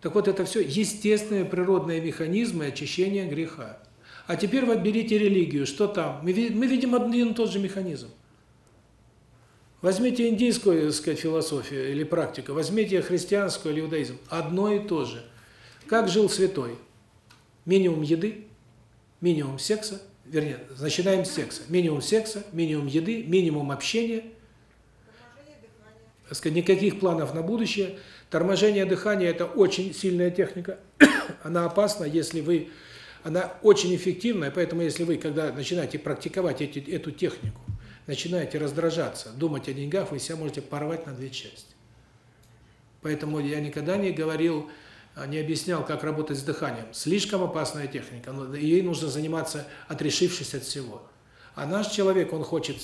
Так вот, это все естественные природные механизмы очищения греха. А теперь вот берите религию, что там? Мы видим один и тот же механизм. Возьмите индийскую, так сказать, философию или практику, возьмите христианскую или иудаизм. Одно и то же. Как жил святой? Минимум еды, минимум секса, вернее, начинаем с секса. Минимум секса, минимум еды, минимум общения. Так сказать, никаких планов на будущее. Торможение дыхания – это очень сильная техника. Она опасна, если вы... Она очень эффективная, поэтому если вы, когда начинаете практиковать эти, эту технику, начинаете раздражаться, думать о деньгах, вы себя можете порвать на две части. Поэтому я никогда не говорил, а, не объяснял, как работать с дыханием. Слишком опасная техника, но ей нужно заниматься, отрешившись от всего. А наш человек, он хочет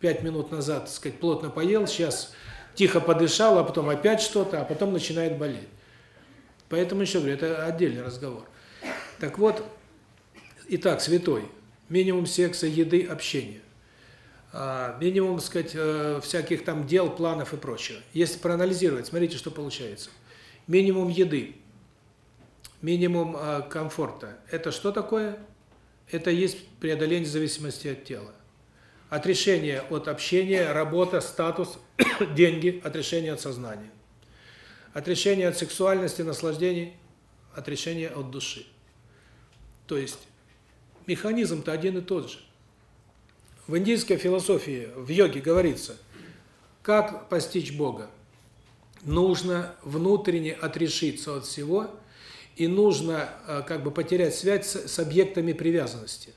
пять минут назад, так сказать, плотно поел, сейчас тихо подышал, а потом опять что-то, а потом начинает болеть. Поэтому еще говорю, это отдельный разговор. Так вот, итак, святой, минимум секса, еды, общения. А, минимум, сказать, э, всяких там дел, планов и прочего. Если проанализировать, смотрите, что получается. Минимум еды, минимум э, комфорта. Это что такое? Это есть преодоление зависимости от тела. Отрешение от общения, работа, статус, деньги, отрешение от сознания. Отрешение от сексуальности, наслаждений, отрешение от души. То есть механизм-то один и тот же. В индийской философии, в йоге говорится, как постичь Бога. Нужно внутренне отрешиться от всего, и нужно э, как бы потерять связь с, с объектами привязанности.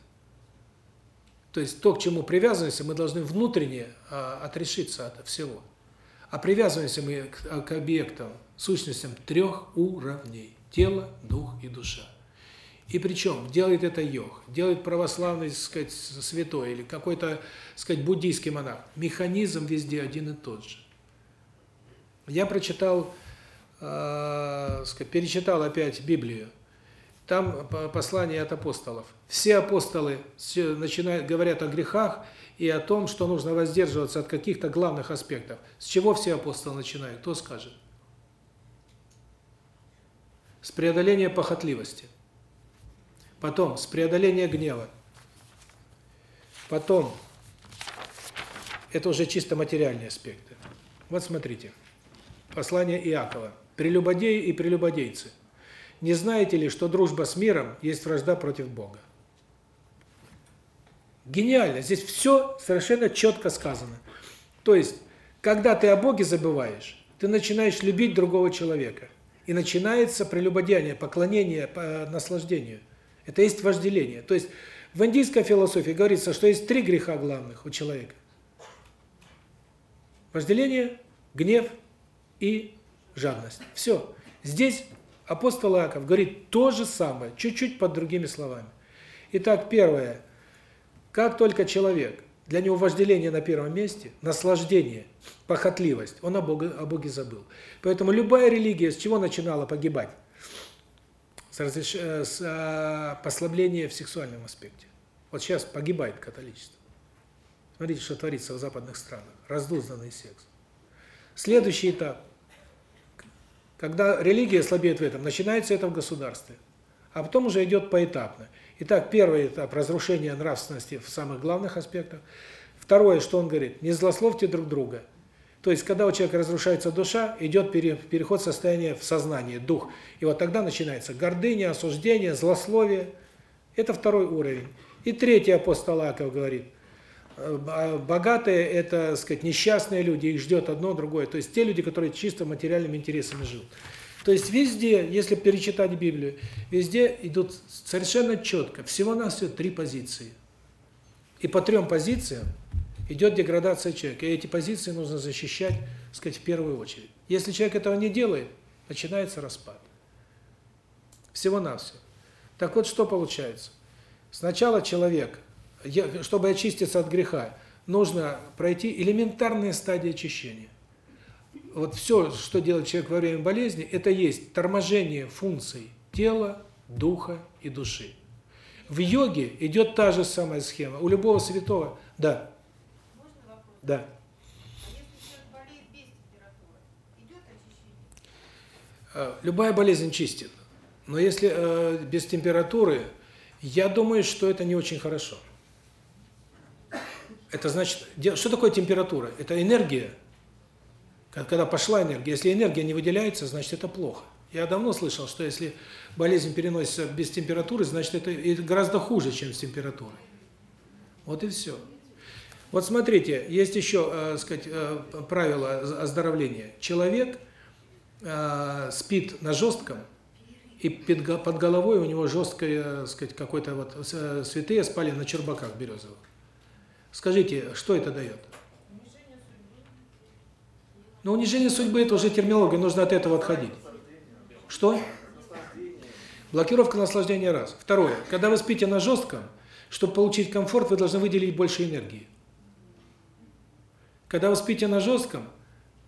То есть то, к чему привязываемся, мы должны внутренне э, отрешиться от всего. А привязываемся мы к, к объектам, сущностям трех уровней – тело, дух и душа. И причем делает это йог, делает православный, так сказать, святой или какой-то, сказать, буддийский монах. Механизм везде один и тот же. Я прочитал, э, перечитал опять Библию. Там послание от апостолов. Все апостолы начинают говорят о грехах и о том, что нужно воздерживаться от каких-то главных аспектов. С чего все апостолы начинают? Кто скажет? С преодоления похотливости. Потом с преодоления гнева. Потом это уже чисто материальные аспекты. Вот смотрите. Послание Иакова. Прелюбодеи и прелюбодейцы. Не знаете ли, что дружба с миром есть вражда против Бога? Гениально. Здесь все совершенно четко сказано. То есть, когда ты о Боге забываешь, ты начинаешь любить другого человека. И начинается прелюбодеяние, поклонение, наслаждению. Это есть вожделение. То есть в индийской философии говорится, что есть три греха главных у человека. Вожделение, гнев и жадность. Все. Здесь апостол Иаков говорит то же самое, чуть-чуть под другими словами. Итак, первое. Как только человек, для него вожделение на первом месте, наслаждение, похотливость, он о Боге, о Боге забыл. Поэтому любая религия с чего начинала погибать? С, разреш... Э, с а, послабления в сексуальном аспекте. Вот сейчас погибает католичество. Смотрите, что творится в западных странах. Раздузданный секс. Следующий этап. Когда религия слабеет в этом, начинается это в государстве. А потом уже идет поэтапно. Итак, первый этап – разрушение нравственности в самых главных аспектах. Второе, что он говорит – не злословьте друг друга. То есть, когда у человека разрушается душа, идет переход состояния в сознание, дух. И вот тогда начинается гордыня, осуждение, злословие. Это второй уровень. И третий апостол Аков говорит, э, а богатые – это, сказать, несчастные люди, их ждет одно, другое. То есть, те люди, которые чисто материальными интересами живут. То есть, везде, если перечитать Библию, везде идут совершенно четко, всего-навсего три позиции. И по трем позициям идет деградация человека. И эти позиции нужно защищать, так сказать, в первую очередь. Если человек этого не делает, начинается распад. Всего-навсего. Так вот, что получается? Сначала человек, чтобы очиститься от греха, нужно пройти элементарные стадии очищения. Вот все, что делает человек во время болезни, это есть торможение функций тела, духа и души. В йоге идет та же самая схема. У любого святого, да. Да. А, любая болезнь чистит. Но если э, без температуры, я думаю, что это не очень хорошо. Это значит, что такое температура? Это энергия. Когда пошла энергия, если энергия не выделяется, значит это плохо. Я давно слышал, что если болезнь переносится без температуры, значит это гораздо хуже, чем с температурой. Вот и все. Вот смотрите, есть еще, э, сказать, э, правило оздоровления. Человек э, спит на жестком, и под головой у него жесткое, сказать, какой-то вот э, святые спали на чербаках березовых. Скажите, что это дает? Но ну, унижение судьбы – это уже терминология, нужно от этого отходить. Что? Блокировка наслаждения – раз. Второе. Когда вы спите на жестком, чтобы получить комфорт, вы должны выделить больше энергии. Когда вы спите на жестком,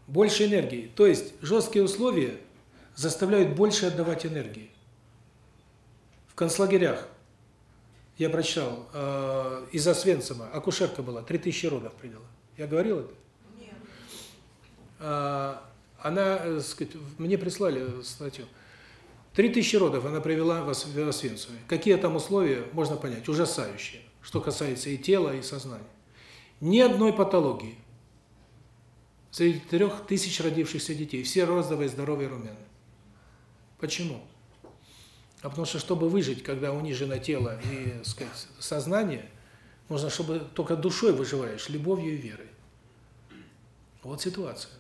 больше энергии. То есть жесткие условия заставляют больше отдавать энергии. В концлагерях я прочитал, э, из Освенцима акушерка была, 3000 родов приняла. Я говорил это? Нет. Э, она, э, сказать, мне прислали статью. 3000 родов она привела в Освенциме. Какие там условия, можно понять, ужасающие, что касается и тела, и сознания. Ни одной патологии среди трех тысяч родившихся детей. Все розовые, здоровые, румяные. Почему? А потому что, чтобы выжить, когда унижено тело и, так сказать, сознание, нужно, чтобы только душой выживаешь, любовью и верой. Вот ситуация.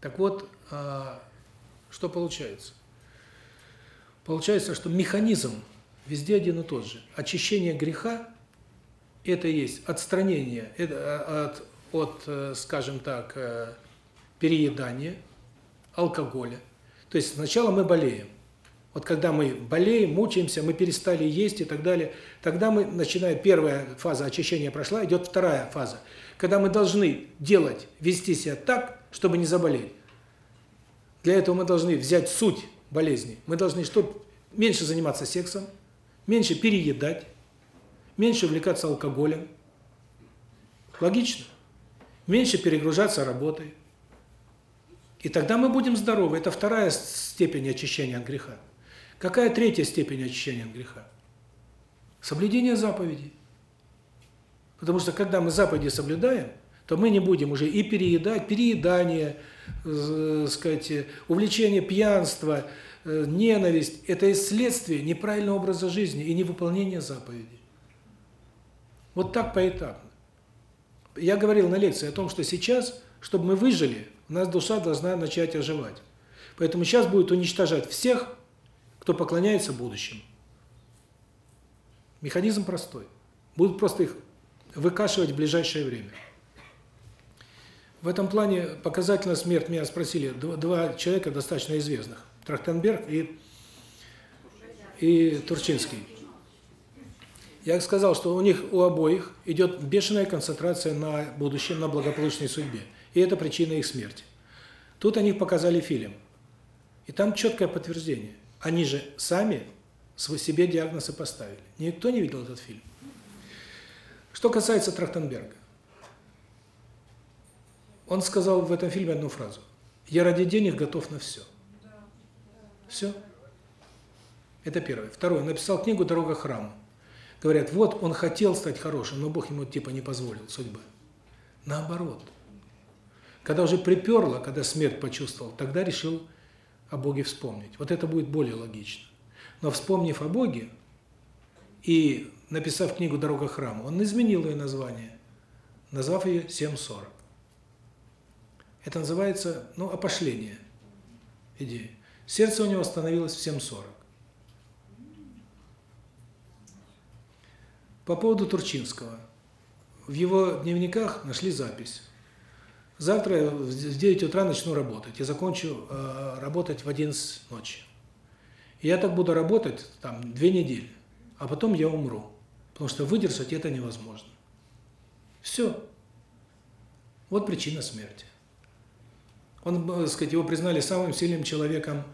Так вот, а, что получается? Получается, что механизм везде один и тот же. Очищение греха – это есть отстранение а, от, от, э, скажем так, э, переедания, алкоголя. То есть сначала мы болеем. Вот когда мы болеем, мучаемся, мы перестали есть и так далее, тогда мы начинаем, первая фаза очищения прошла, идет вторая фаза. Когда мы должны делать, вести себя так, чтобы не заболеть. Для этого мы должны взять суть болезни. Мы должны что меньше заниматься сексом, меньше переедать, меньше увлекаться алкоголем. Логично? Меньше перегружаться работой. И тогда мы будем здоровы. Это вторая степень очищения от греха. Какая третья степень очищения от греха? Соблюдение заповедей. Потому что когда мы заповеди соблюдаем, то мы не будем уже и переедать, переедание, э, сказать, увлечение пьянства, э, ненависть это и следствие неправильного образа жизни и невыполнения заповедей. Вот так поэтапно. Я говорил на лекции о том, что сейчас, чтобы мы выжили, у нас душа должна начать оживать. Поэтому сейчас будет уничтожать всех, кто поклоняется будущему. Механизм простой. Будут просто их выкашивать в ближайшее время. В этом плане показательно смерть меня спросили два человека достаточно известных. Трахтенберг и и Турчинский. Я сказал, что у них у обоих идет бешеная концентрация на будущем, на благополучной судьбе. И это причина их смерти. Тут они показали фильм. И там четкое подтверждение. Они же сами себе диагнозы поставили. Никто не видел этот фильм. Что касается Трахтенберга. Он сказал в этом фильме одну фразу. Я ради денег готов на все. Все. Это первое. Второе. Написал книгу «Дорога храму». Говорят, вот он хотел стать хорошим, но Бог ему типа не позволил, судьбы. Наоборот. Когда уже приперло, когда смерть почувствовал, тогда решил о Боге вспомнить. Вот это будет более логично. Но вспомнив о Боге и написав книгу «Дорога к храму», он изменил ее название, назвав ее «7.40». Это называется, ну, опошление идеи. Сердце у него остановилось в 7.40. По поводу Турчинского. В его дневниках нашли запись. Завтра в 9 утра начну работать и закончу э, работать в 11 ночи. И я так буду работать там две недели, а потом я умру, потому что выдержать это невозможно. Все. Вот причина смерти. Он, так сказать, его признали самым сильным человеком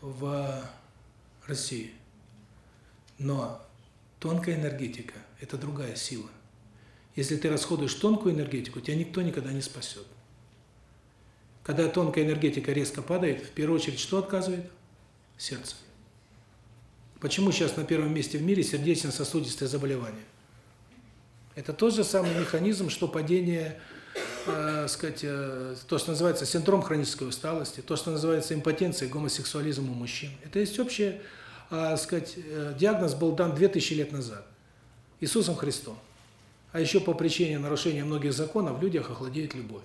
в России. Но тонкая энергетика – это другая сила. Если ты расходуешь тонкую энергетику, тебя никто никогда не спасет. Когда тонкая энергетика резко падает, в первую очередь что отказывает? Сердце. Почему сейчас на первом месте в мире сердечно-сосудистые заболевания? Это тот же самый механизм, что падение, э, сказать, э, то, что называется синдром хронической усталости, то, что называется импотенцией, гомосексуализм у мужчин. Это есть общий, э, сказать, э, диагноз был дан 2000 лет назад Иисусом Христом. А еще по причине нарушения многих законов в людях охладеет любовь.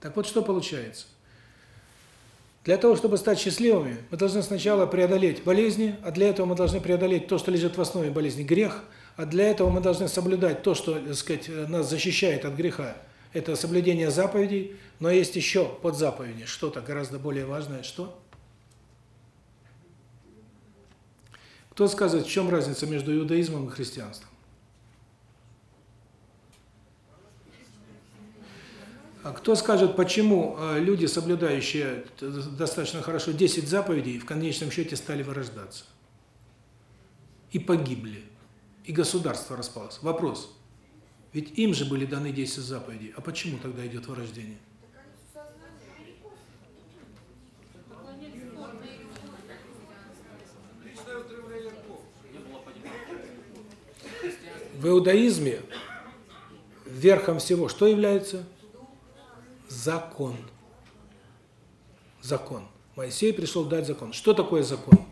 Так вот, что получается? Для того, чтобы стать счастливыми, мы должны сначала преодолеть болезни, а для этого мы должны преодолеть то, что лежит в основе болезни, грех, а для этого мы должны соблюдать то, что, так сказать, нас защищает от греха. Это соблюдение заповедей, но есть еще под заповеди что-то гораздо более важное, что? Кто скажет, в чем разница между иудаизмом и христианством? А кто скажет, почему э, люди, соблюдающие достаточно хорошо 10 заповедей, в конечном счете стали вырождаться? И погибли. И государство распалось. Вопрос. Ведь им же были даны 10 заповедей. А почему тогда идет вырождение? В иудаизме верхом всего что является? закон. Закон. Моисей пришел дать закон. Что такое закон?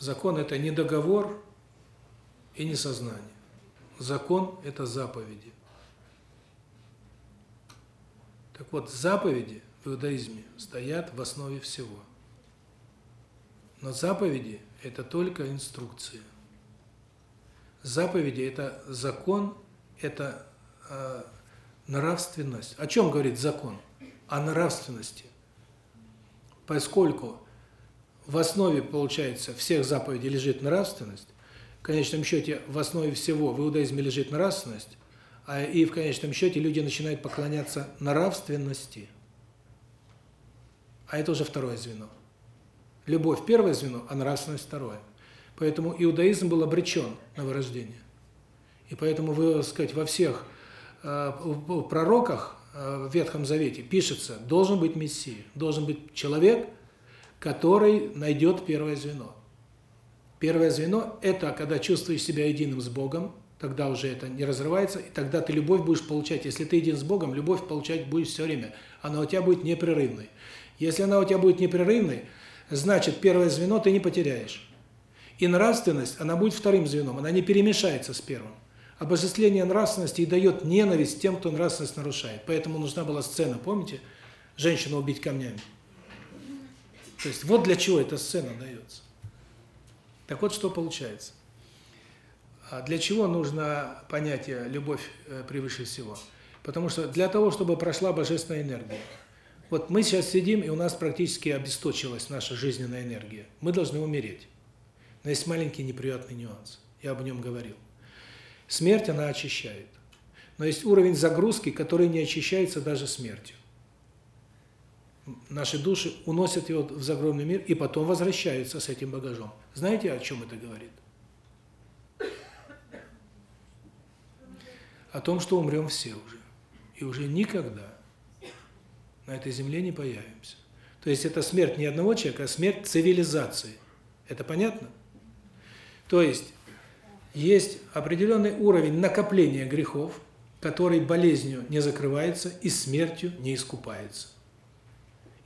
Закон – это не договор и не сознание. Закон – это заповеди. Так вот, заповеди в иудаизме стоят в основе всего. Но заповеди – это только инструкции. Заповеди – это закон, это э, нравственность. О чем говорит закон? О нравственности. Поскольку в основе, получается, всех заповедей лежит нравственность, в конечном счете в основе всего в иудаизме лежит нравственность, а и в конечном счете люди начинают поклоняться нравственности. А это уже второе звено. Любовь – первое звено, а нравственность – второе. Поэтому иудаизм был обречен на вырождение. И поэтому, вы, сказать, во всех э, пророках э, в Ветхом Завете пишется, должен быть Мессия, должен быть человек – который найдет первое звено. Первое звено – это когда чувствуешь себя единым с Богом, тогда уже это не разрывается, и тогда ты любовь будешь получать. Если ты един с Богом, любовь получать будешь все время. Она у тебя будет непрерывной. Если она у тебя будет непрерывной, значит, первое звено ты не потеряешь. И нравственность, она будет вторым звеном, она не перемешается с первым. Обожествление нравственности и дает ненависть тем, кто нравственность нарушает. Поэтому нужна была сцена, помните? Женщину убить камнями. То есть вот для чего эта сцена дается. Так вот, что получается. А для чего нужно понятие «любовь э, превыше всего»? Потому что для того, чтобы прошла божественная энергия. Вот мы сейчас сидим, и у нас практически обесточилась наша жизненная энергия. Мы должны умереть. Но есть маленький неприятный нюанс. Я об нем говорил. Смерть, она очищает. Но есть уровень загрузки, который не очищается даже смертью наши души уносят его в загробный мир и потом возвращаются с этим багажом. Знаете, о чем это говорит? О том, что умрем все уже. И уже никогда на этой земле не появимся. То есть это смерть не одного человека, а смерть цивилизации. Это понятно? То есть есть определенный уровень накопления грехов, который болезнью не закрывается и смертью не искупается.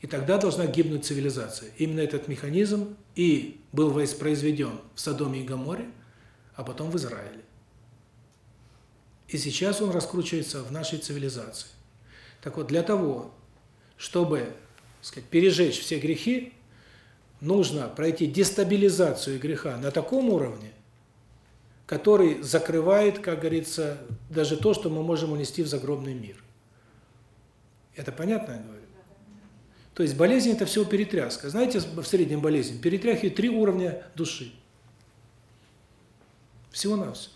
И тогда должна гибнуть цивилизация. Именно этот механизм и был воспроизведен в Содоме и Гоморе, а потом в Израиле. И сейчас он раскручивается в нашей цивилизации. Так вот, для того, чтобы, сказать, пережечь все грехи, нужно пройти дестабилизацию греха на таком уровне, который закрывает, как говорится, даже то, что мы можем унести в загробный мир. Это понятно, я говорю? То есть болезнь – это всего перетряска. Знаете, в среднем болезнь перетряхивает три уровня души. Всего-навсего.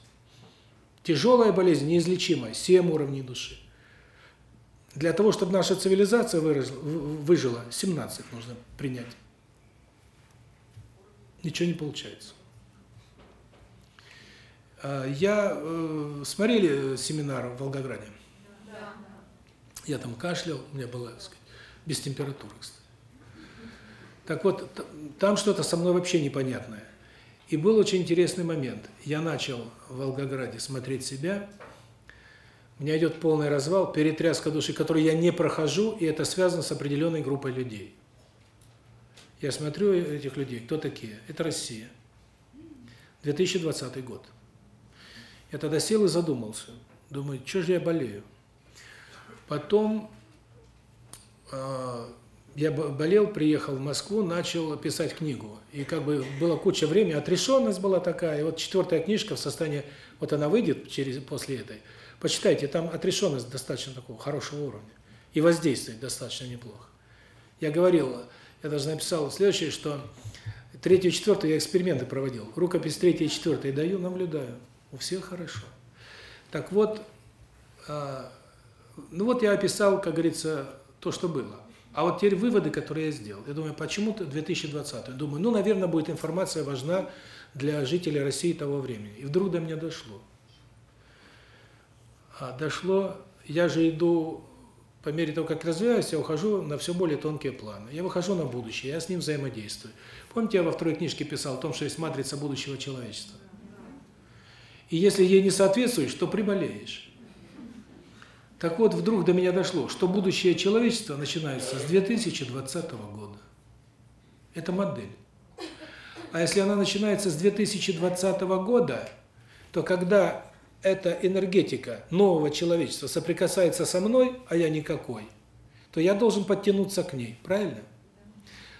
Тяжелая болезнь, неизлечимая, семь уровней души. Для того, чтобы наша цивилизация выжила, 17 нужно принять. Ничего не получается. А, я э, смотрели семинар в Волгограде. Я там кашлял, у меня была, так сказать, без температуры, кстати. Так вот, там что-то со мной вообще непонятное. И был очень интересный момент. Я начал в Волгограде смотреть себя. У меня идет полный развал, перетряска души, который я не прохожу, и это связано с определенной группой людей. Я смотрю этих людей, кто такие? Это Россия. 2020 год. Я тогда сел и задумался. Думаю, что же я болею? Потом а, я болел, приехал в Москву, начал писать книгу. И как бы была куча времени, отрешенность была такая. И вот четвертая книжка в состоянии, вот она выйдет через после этой. Почитайте, там отрешенность достаточно такого хорошего уровня. И воздействует достаточно неплохо. Я говорил, я даже написал следующее, что третью и четвертую я эксперименты проводил. Рукопись третьей и четвертой даю, наблюдаю. У всех хорошо. Так вот, а, ну вот я описал, как говорится, то, что было. А вот теперь выводы, которые я сделал. Я думаю, почему-то 2020. Думаю, ну, наверное, будет информация важна для жителей России того времени. И вдруг до меня дошло. А дошло, я же иду, по мере того, как развиваюсь, я ухожу на все более тонкие планы. Я выхожу на будущее, я с ним взаимодействую. Помните, я во второй книжке писал о том, что есть матрица будущего человечества? И если ей не соответствуешь, то приболеешь. Так вот, вдруг до меня дошло, что будущее человечества начинается с 2020 года. Это модель. А если она начинается с 2020 года, то когда эта энергетика нового человечества соприкасается со мной, а я никакой, то я должен подтянуться к ней, правильно?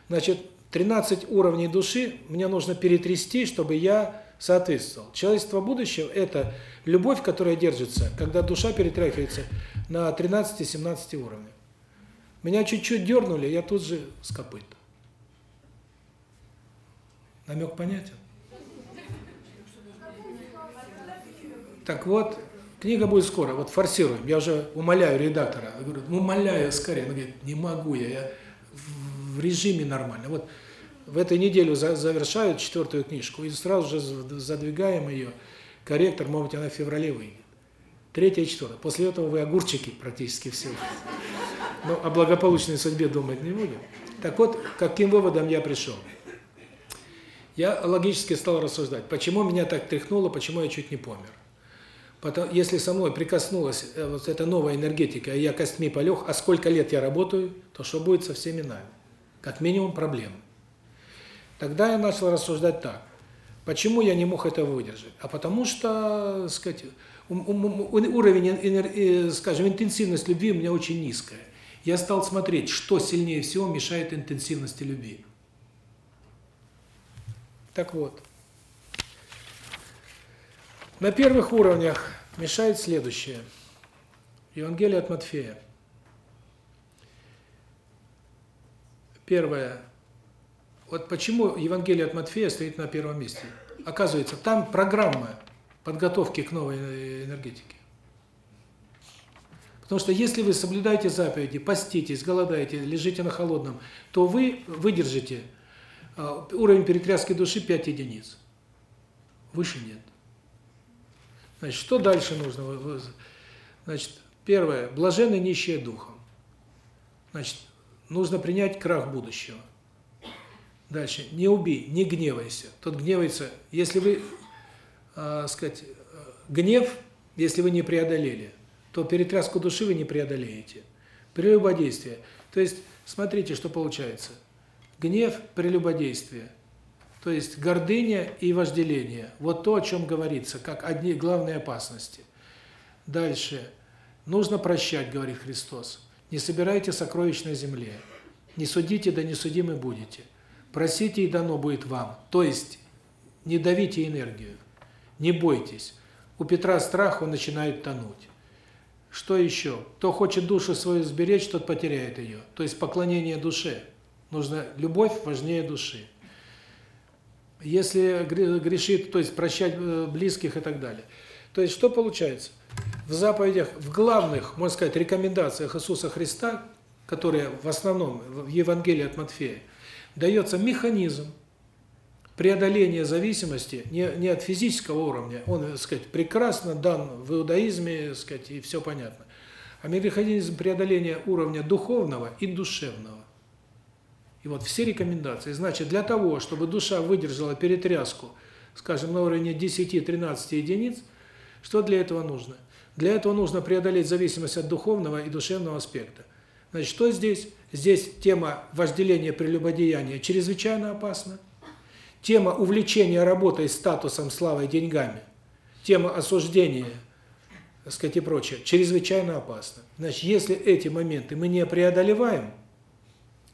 Значит, 13 уровней души мне нужно перетрясти, чтобы я соответствовал. Человечество будущего – это любовь, которая держится, когда душа перетряхивается на 13-17 уровнях. Меня чуть-чуть дернули, я тут же с копыта. Намек понятен? Так вот, книга будет скоро, вот форсируем. Я уже умоляю редактора, я говорю, умоляю скорее. Он говорит, не могу я, я в режиме нормально. Вот в этой неделю завершают четвертую книжку, и сразу же задвигаем ее. Корректор, может быть, она в феврале выйдет. Третья четвертая. После этого вы огурчики практически все. Но о благополучной судьбе думать не будем. Так вот, каким выводом я пришел? Я логически стал рассуждать, почему меня так тряхнуло, почему я чуть не помер. Потому, если со мной прикоснулась э, вот эта новая энергетика, и я костьми полег, а сколько лет я работаю, то что будет со всеми нами? Как минимум проблемы. Тогда я начал рассуждать так. Почему я не мог это выдержать? А потому что, сказать, уровень, скажем, интенсивность любви у меня очень низкая. Я стал смотреть, что сильнее всего мешает интенсивности любви. Так вот, на первых уровнях мешает следующее. Евангелие от Матфея. Первое. Вот почему Евангелие от Матфея стоит на первом месте. Оказывается, там программа подготовки к новой энергетике. Потому что если вы соблюдаете заповеди, поститесь, голодаете, лежите на холодном, то вы выдержите а, уровень перетряски души 5 единиц. Выше нет. Значит, что дальше нужно? Значит, первое, блаженны нищие духом. Значит, нужно принять крах будущего. Дальше, не убей, не гневайся. Тот гневается, если вы, э, сказать, гнев, если вы не преодолели, то перетряску души вы не преодолеете. Прелюбодействие. То есть, смотрите, что получается. Гнев, прелюбодействие – то есть гордыня и вожделение. Вот то, о чем говорится, как одни главные опасности. Дальше. Нужно прощать, говорит Христос. Не собирайте сокровищ на земле. Не судите, да не судимы будете. Просите, и дано будет вам. То есть не давите энергию. Не бойтесь. У Петра страх, он начинает тонуть. Что еще? Кто хочет душу свою сберечь, тот потеряет ее. То есть поклонение душе. Нужно любовь важнее души если грешит, то есть прощать э, близких и так далее. То есть что получается? В заповедях, в главных, можно сказать, рекомендациях Иисуса Христа, которые в основном в Евангелии от Матфея, дается механизм преодоления зависимости не, не от физического уровня, он, так сказать, прекрасно дан в иудаизме, так сказать, и все понятно, а механизм преодоления уровня духовного и душевного. И вот все рекомендации. Значит, для того, чтобы душа выдержала перетряску, скажем, на уровне 10-13 единиц, что для этого нужно? Для этого нужно преодолеть зависимость от духовного и душевного аспекта. Значит, что здесь? Здесь тема вожделения прелюбодеяния чрезвычайно опасна. Тема увлечения работой, статусом, славой, деньгами. Тема осуждения, так сказать, и прочее, чрезвычайно опасна. Значит, если эти моменты мы не преодолеваем,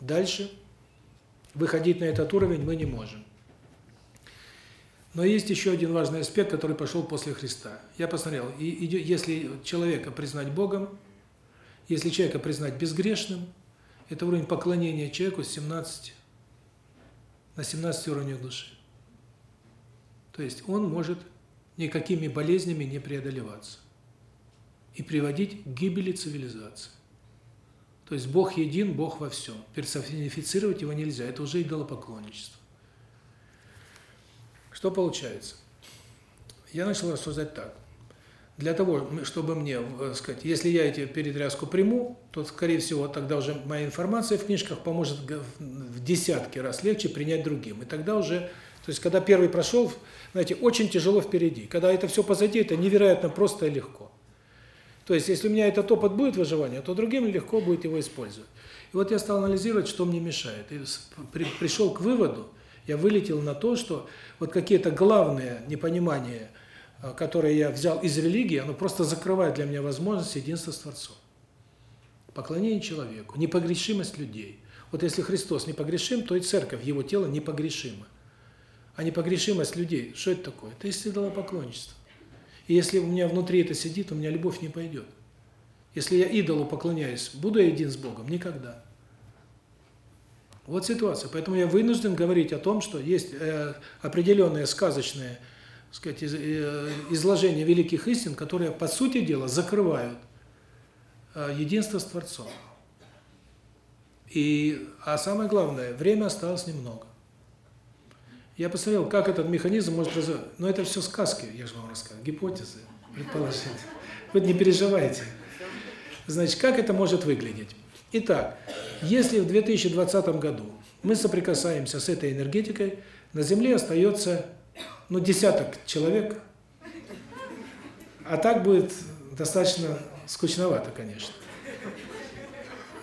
дальше – выходить на этот уровень мы не можем. Но есть еще один важный аспект, который пошел после Христа. Я посмотрел, и, и если человека признать Богом, если человека признать безгрешным, это уровень поклонения человеку с 17 на 17 уровнях души. То есть он может никакими болезнями не преодолеваться и приводить к гибели цивилизации. То есть Бог един, Бог во всем. Персонифицировать его нельзя, это уже идолопоклонничество. Что получается? Я начал рассуждать так. Для того, чтобы мне, э, сказать, если я эти перетряску приму, то, скорее всего, тогда уже моя информация в книжках поможет в десятки раз легче принять другим. И тогда уже, то есть, когда первый прошел, знаете, очень тяжело впереди. Когда это все позади, это невероятно просто и легко. То есть, если у меня этот опыт будет выживания, то другим легко будет его использовать. И вот я стал анализировать, что мне мешает. И при, пришел к выводу, я вылетел на то, что вот какие-то главные непонимания, э, которые я взял из религии, оно просто закрывает для меня возможность единства с Творцом. Поклонение человеку, непогрешимость людей. Вот если Христос непогрешим, то и церковь, его тело непогрешимо. А непогрешимость людей, что это такое? Это идолопоклонничество. И если у меня внутри это сидит, у меня любовь не пойдет. Если я идолу поклоняюсь, буду я един с Богом? Никогда. Вот ситуация. Поэтому я вынужден говорить о том, что есть э, определенные сказочные сказать, из, э, изложения великих истин, которые, по сути дела, закрывают э, единство с Творцом. И, а самое главное, время осталось немного. Я посмотрел, как этот механизм может развиваться. Но это все сказки, я же вам рассказал, гипотезы, предположения. Вы не переживайте. Значит, как это может выглядеть? Итак, если в 2020 году мы соприкасаемся с этой энергетикой, на Земле остается, ну, десяток человек, а так будет достаточно скучновато, конечно.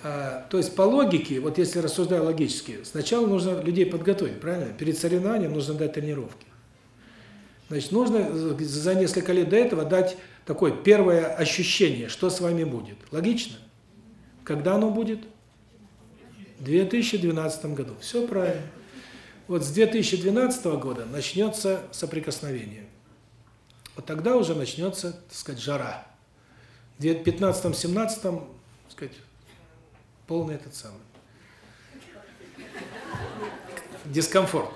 А, то есть по логике, вот если рассуждая логически, сначала нужно людей подготовить, правильно? Перед соревнованием нужно дать тренировки. Значит, нужно за несколько лет до этого дать такое первое ощущение, что с вами будет. Логично? Когда оно будет? В 2012 году. Все правильно. Вот с 2012 года начнется соприкосновение. Вот тогда уже начнется, так сказать, жара. В 2015-2017, сказать, полный этот самый дискомфорт.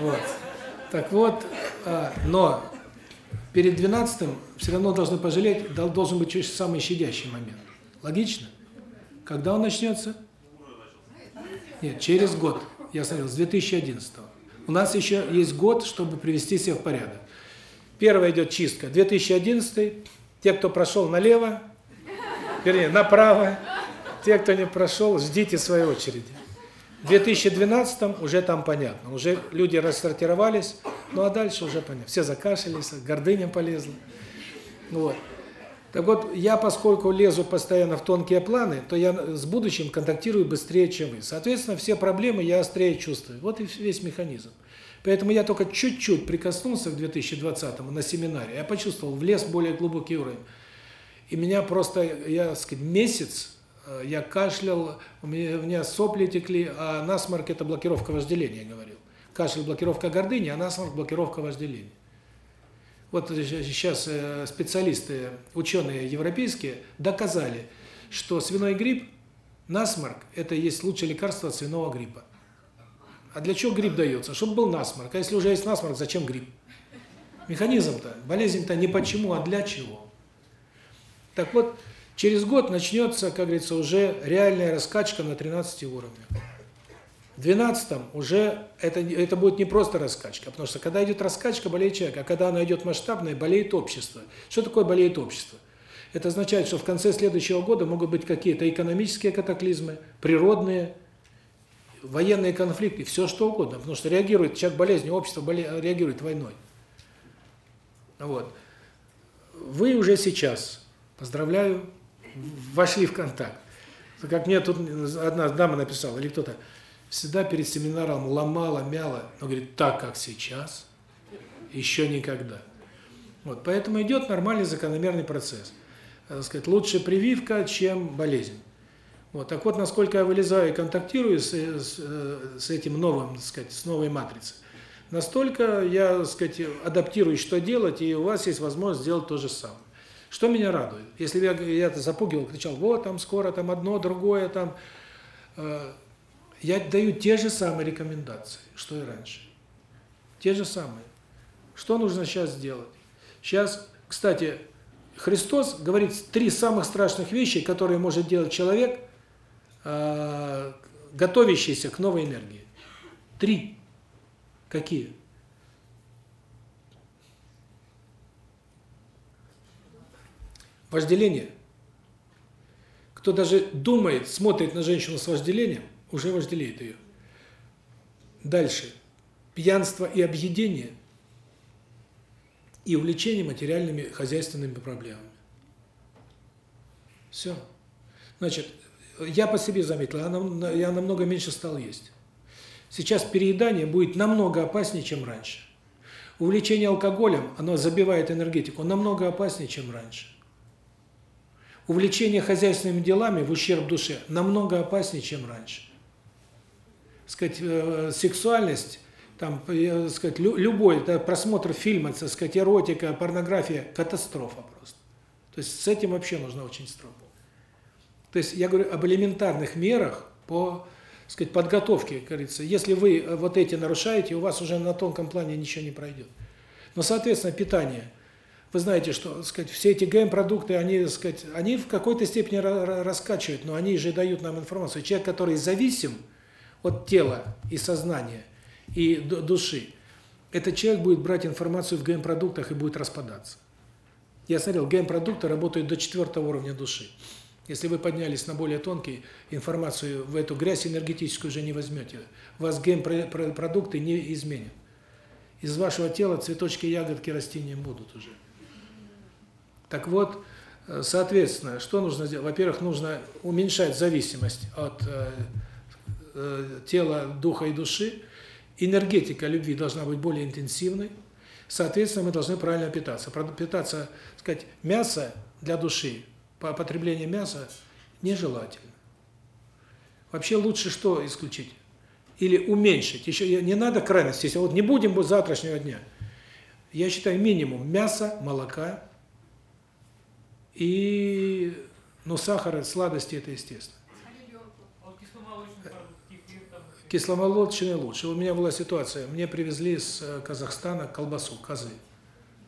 Вот. Так вот, а, но перед 12-м все равно должны пожалеть, должен быть самый щадящий момент. Логично? Когда он начнется? Нет, через год. Я смотрел, с 2011 -го. У нас еще есть год, чтобы привести себя в порядок. Первая идет чистка. 2011 те, кто прошел налево, вернее, направо, те, кто не прошел, ждите своей очереди. В 2012 уже там понятно. Уже люди рассортировались, ну а дальше уже понятно. Все закашлялись, гордыня полезла. Вот. Так вот, я, поскольку лезу постоянно в тонкие планы, то я с будущим контактирую быстрее, чем вы. Соответственно, все проблемы я острее чувствую. Вот и весь механизм. Поэтому я только чуть-чуть прикоснулся к 2020 на семинаре, я почувствовал, влез более глубокий уровень. И меня просто, я, сказать, месяц я кашлял, у меня, у меня сопли текли, а насморк – это блокировка вожделения, говорил. Кашель – блокировка гордыни, а насморк – блокировка вожделения. Вот сейчас э, специалисты, ученые европейские доказали, что свиной грипп, насморк – это есть лучшее лекарство от свиного гриппа. А для чего грипп дается? Чтобы был насморк. А если уже есть насморк, зачем грипп? Механизм-то, болезнь-то не почему, а для чего. Так вот, Через год начнется, как говорится, уже реальная раскачка на 13 уровнях. В 12 уже это это будет не просто раскачка, потому что когда идет раскачка, болеет человек, а когда она идет масштабная, болеет общество. Что такое болеет общество? Это означает, что в конце следующего года могут быть какие-то экономические катаклизмы, природные, военные конфликты, все что угодно, потому что реагирует человек болезнью, общество боле, реагирует войной. Вот. Вы уже сейчас, поздравляю, вошли в контакт. Как мне тут одна дама написала, или кто-то, всегда перед семинаром ломала, мяла, но говорит, так, как сейчас, еще никогда. Вот, поэтому идет нормальный закономерный процесс. Так сказать, лучше прививка, чем болезнь. Вот, так вот, насколько я вылезаю и контактирую с, с, с этим новым, так сказать, с новой матрицей, настолько я, так сказать, адаптируюсь, что делать, и у вас есть возможность сделать то же самое. Что меня радует? Если я я это запугивал, кричал: "Вот там скоро там одно, другое там", э, я даю те же самые рекомендации, что и раньше. Те же самые. Что нужно сейчас сделать? Сейчас, кстати, Христос говорит три самых страшных вещи, которые может делать человек, э, готовящийся к новой энергии. Три. Какие? Вожделение. Кто даже думает, смотрит на женщину с вожделением, уже вожделеет ее. Дальше. Пьянство и объедение и увлечение материальными хозяйственными проблемами. Все. Значит, я по себе заметил, я намного меньше стал есть. Сейчас переедание будет намного опаснее, чем раньше. Увлечение алкоголем, оно забивает энергетику, намного опаснее, чем раньше. Увлечение хозяйственными делами в ущерб душе намного опаснее, чем раньше. Сказать, э, сексуальность, там, э, сказать, любой да, просмотр фильма, так сказать, эротика, порнография катастрофа просто. То есть с этим вообще нужно очень строго. То есть я говорю об элементарных мерах по, сказать, подготовке, как говорится. Если вы э, вот эти нарушаете, у вас уже на тонком плане ничего не пройдет. Но, соответственно, питание. Вы знаете, что, сказать, все эти ГМ-продукты, они, сказать, они в какой-то степени раскачивают, но они же дают нам информацию. Человек, который зависим от тела и сознания, и души, этот человек будет брать информацию в ГМ-продуктах и будет распадаться. Я смотрел, ГМ-продукты работают до четвертого уровня души. Если вы поднялись на более тонкий, информацию в эту грязь энергетическую уже не возьмете. Вас ГМ-продукты не изменят. Из вашего тела цветочки, ягодки расти не будут уже. Так вот, э, соответственно, что нужно сделать? Во-первых, нужно уменьшать зависимость от э, э, тела, духа и души. Энергетика любви должна быть более интенсивной. Соответственно, мы должны правильно питаться. Питаться, сказать, мясо для души по потреблению мяса нежелательно. Вообще лучше что исключить? Или уменьшить. Еще не надо крайности. Если вот не будем завтрашнего дня. Я считаю минимум мяса, молока и ну сахара, сладости это естественно. Кисломолочные лучше. У меня была ситуация, мне привезли с э, Казахстана колбасу, козы.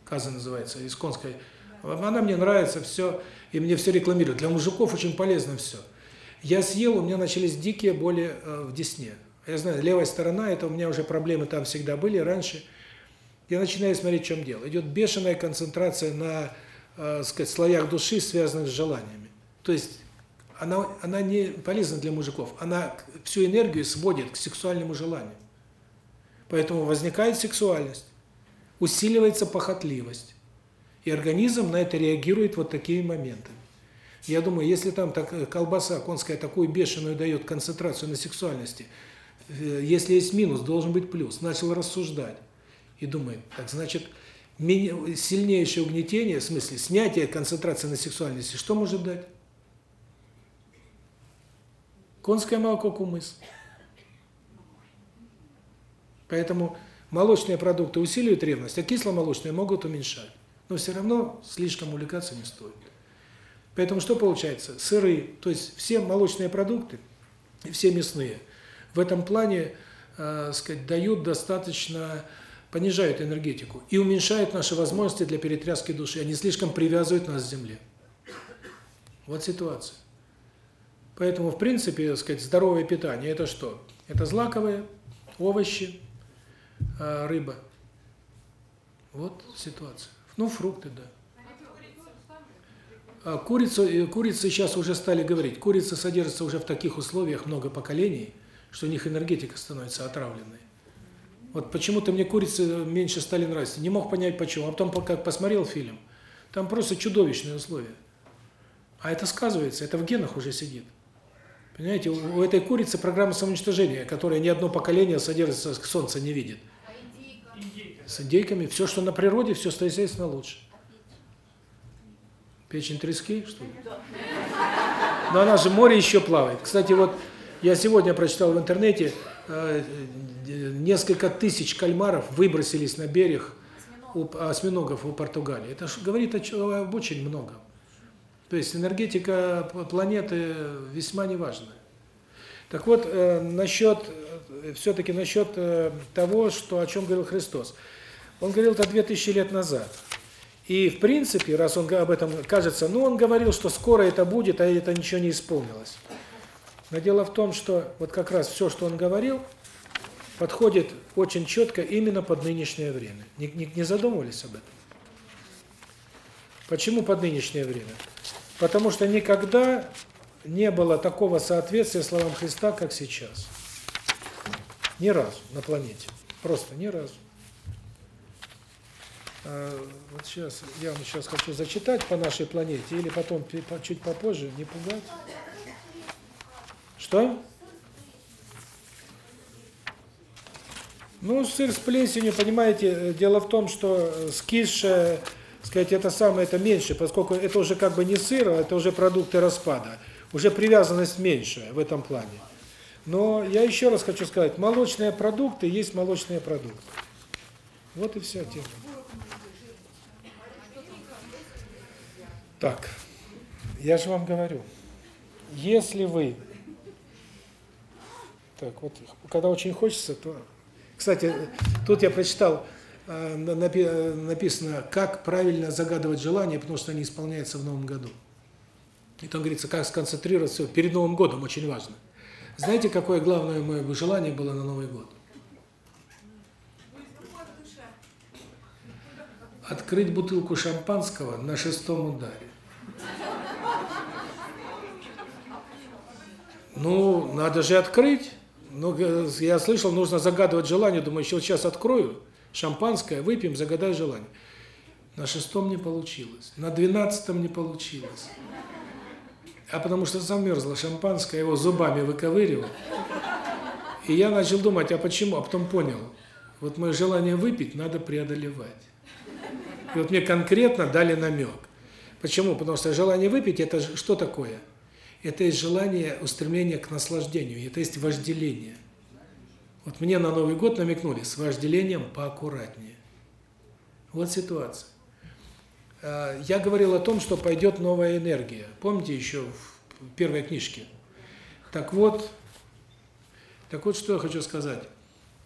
Казы называется, из конской. Она мне нравится, все и мне все рекламируют. Для мужиков очень полезно все. Я съел, у меня начались дикие боли э, в десне. Я знаю, левая сторона, это у меня уже проблемы там всегда были раньше. Я начинаю смотреть, в чем дело. Идет бешеная концентрация на, э, сказать, слоях души, связанных с желаниями. То есть она она не полезна для мужиков. Она всю энергию сводит к сексуальному желанию. Поэтому возникает сексуальность, усиливается похотливость. И организм на это реагирует вот такими моментами. Я думаю, если там так э, колбаса конская такую бешеную дает концентрацию на сексуальности, э, если есть минус, должен быть плюс. Начал рассуждать. И думает, так значит, сильнейшее угнетение, в смысле, снятие концентрации на сексуальности, что может дать? Конское молоко, кумыс. Поэтому молочные продукты усиливают ревность, а кисломолочные могут уменьшать но все равно слишком увлекаться не стоит. Поэтому что получается? Сыры, то есть все молочные продукты, все мясные, в этом плане, э, сказать, дают достаточно, понижают энергетику и уменьшают наши возможности для перетряски души. Они слишком привязывают нас к земле. Вот ситуация. Поэтому, в принципе, сказать, здоровое питание – это что? Это злаковые, овощи, э, рыба. Вот ситуация. Ну, фрукты, да. А курицу, курицы сейчас уже стали говорить. Курица содержится уже в таких условиях много поколений, что у них энергетика становится отравленной. Вот почему-то мне курицы меньше стали нравиться. Не мог понять почему. А потом, как посмотрел фильм, там просто чудовищные условия. А это сказывается, это в генах уже сидит. Понимаете, у этой курицы программа самоуничтожения, которая ни одно поколение содержится, солнца не видит. С индейками. Все, что на природе, все, естественно, лучше. Печень трески, что ли? Но она же море еще плавает. Кстати, вот я сегодня прочитал в интернете, несколько тысяч кальмаров выбросились на берег у осьминогов у Португалии. Это говорит об очень многом. То есть энергетика планеты весьма неважная. Так вот, э, насчет, э, все-таки насчет того, что о чем говорил Христос. Он говорил это 2000 лет назад. И, в принципе, раз он об этом кажется, ну, он говорил, что скоро это будет, а это ничего не исполнилось. Но дело в том, что вот как раз все, что он говорил, подходит очень четко именно под нынешнее время. Не, не, не задумывались об этом? Почему под нынешнее время? Потому что никогда не было такого соответствия словам Христа, как сейчас. Ни разу на планете. Просто ни разу. А, вот сейчас, я вам сейчас хочу зачитать по нашей планете, или потом, чуть попозже, не пугать. Что? Ну, сыр с плесенью, понимаете, э, дело в том, что скисшая, сказать, это самое, это меньше, поскольку это уже как бы не сыр, а это уже продукты распада. Уже привязанность меньше в этом плане. Но я еще раз хочу сказать, молочные продукты есть молочные продукты. Вот и вся тема. Так, я же вам говорю, если вы... Так, вот, когда очень хочется, то... Кстати, тут я прочитал, э, написано, как правильно загадывать желания, потому что они исполняются в Новом году. И там говорится, как сконцентрироваться перед Новым годом, очень важно. Знаете, какое главное мое желание было на Новый год? Открыть бутылку шампанского на шестом ударе. Ну, надо же открыть. Ну, я слышал, нужно загадывать желание. Думаю, еще сейчас открою шампанское, выпьем, загадай желание. На шестом не получилось, на двенадцатом не получилось. А потому что замерзло шампанское, его зубами выковыривал. И я начал думать, а почему? А потом понял, вот мое желание выпить надо преодолевать. И вот мне конкретно дали намек. Почему? Потому что желание выпить – это что такое? Это есть желание, устремление к наслаждению, это есть вожделение. Вот мне на Новый год намекнули, с вожделением поаккуратнее. Вот ситуация. А, я говорил о том, что пойдет новая энергия. Помните еще в первой книжке? Так вот, так вот, что я хочу сказать.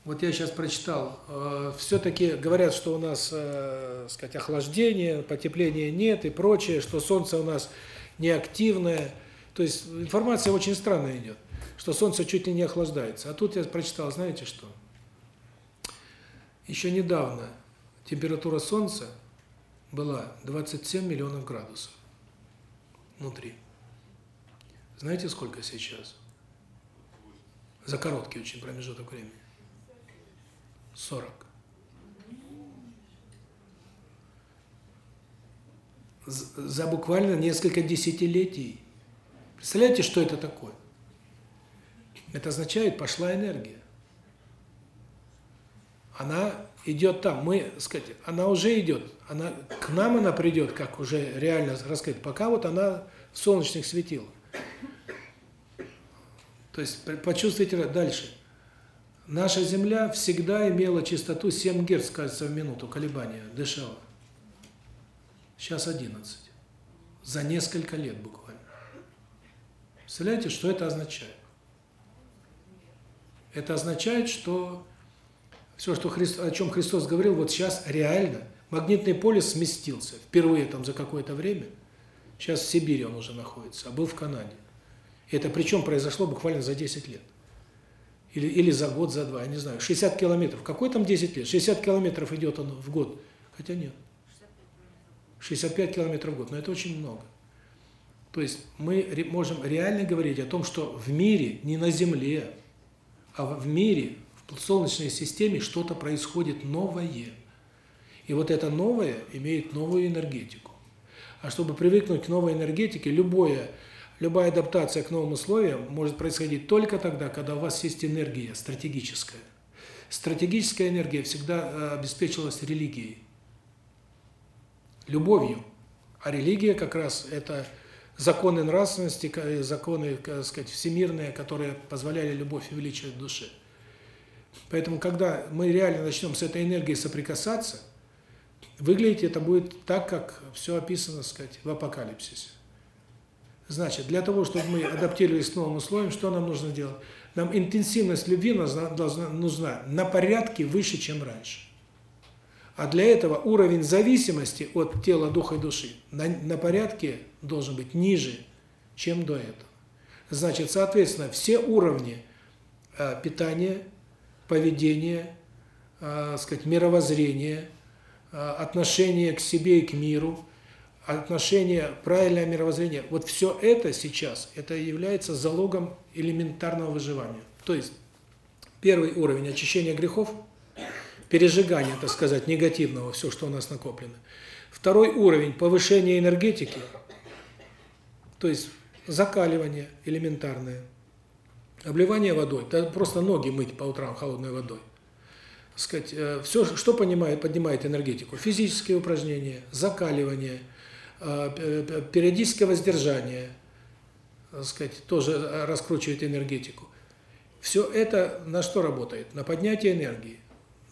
Вот я сейчас прочитал, э, все-таки говорят, что у нас, э, сказать, охлаждение, потепления нет и прочее, что солнце у нас неактивное. То есть информация очень странная идет, что солнце чуть ли не охлаждается. А тут я прочитал, знаете что? Еще недавно температура солнца была 27 миллионов градусов внутри. Знаете, сколько сейчас? За короткий очень промежуток времени. 40. За буквально несколько десятилетий. Представляете, что это такое? Это означает, пошла энергия. Она идет там, мы, сказать, она уже идет, она к нам она придет, как уже реально рассказать, пока вот она в солнечных светилах. То есть почувствуйте дальше. Наша Земля всегда имела частоту 7 Гц, кажется, в минуту колебания, дышала. Сейчас 11. За несколько лет буквально. Представляете, что это означает? Это означает, что все, что Христос, о чем Христос говорил, вот сейчас реально магнитный полюс сместился. Впервые там за какое-то время. Сейчас в Сибири он уже находится, а был в Канаде. Это причем произошло буквально за 10 лет или, или за год, за два, я не знаю, 60 километров. Какой там 10 лет? 60 километров идет он в год. Хотя нет. 65 километров в год, но это очень много. То есть мы можем реально говорить о том, что в мире, не на Земле, а в мире, в Солнечной системе что-то происходит новое. И вот это новое имеет новую энергетику. А чтобы привыкнуть к новой энергетике, любое Любая адаптация к новым условиям может происходить только тогда, когда у вас есть энергия стратегическая. Стратегическая энергия всегда э, обеспечивалась религией, любовью. А религия как раз это законы нравственности, законы, так сказать, всемирные, которые позволяли любовь увеличивать в душе. Поэтому, когда мы реально начнем с этой энергией соприкасаться, выглядеть это будет так, как все описано, так сказать, в апокалипсисе. Значит, для того, чтобы мы адаптировались к новым условиям, что нам нужно делать? Нам интенсивность любви должна, нужна на порядке выше, чем раньше. А для этого уровень зависимости от тела, духа и души на, на порядке должен быть ниже, чем до этого. Значит, соответственно, все уровни э, питания, поведения, э, сказать, мировоззрения, э, отношения к себе и к миру, отношение, правильное мировоззрение, вот все это сейчас, это является залогом элементарного выживания. То есть, первый уровень очищения грехов, пережигания, так сказать, негативного, все, что у нас накоплено. Второй уровень – повышение энергетики, то есть закаливание элементарное, обливание водой, да просто ноги мыть по утрам холодной водой. Сказать, э, все, что понимает, поднимает энергетику. Физические упражнения, закаливание, э, периодическое воздержание, сказать, тоже раскручивает энергетику. Все это на что работает? На поднятие энергии.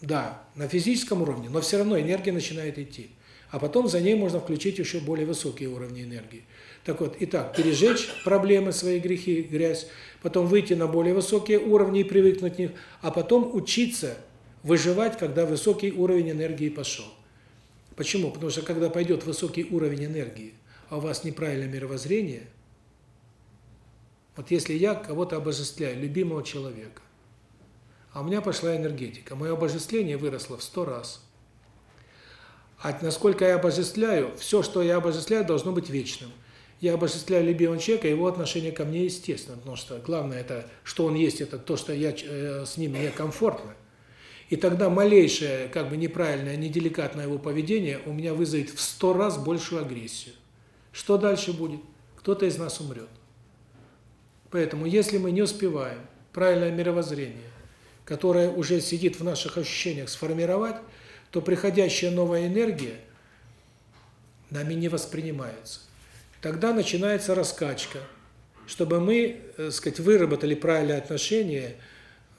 Да, на физическом уровне, но все равно энергия начинает идти. А потом за ней можно включить еще более высокие уровни энергии. Так вот, итак, пережечь проблемы, свои грехи, грязь, потом выйти на более высокие уровни и привыкнуть к них, а потом учиться выживать, когда высокий уровень энергии пошел. Почему? Потому что когда пойдет высокий уровень энергии, а у вас неправильное мировоззрение, вот если я кого-то обожествляю, любимого человека, а у меня пошла энергетика, мое обожествление выросло в сто раз. А насколько я обожествляю, все, что я обожествляю, должно быть вечным. Я обожествляю любимого человека, его отношение ко мне естественно, потому что главное это, что он есть, это то, что я э, с ним мне комфортно. И тогда малейшее, как бы неправильное, неделикатное его поведение у меня вызовет в сто раз большую агрессию. Что дальше будет? Кто-то из нас умрет. Поэтому, если мы не успеваем правильное мировоззрение, которое уже сидит в наших ощущениях, сформировать, то приходящая новая энергия нами не воспринимается. Тогда начинается раскачка, чтобы мы, э, сказать, выработали правильное отношение,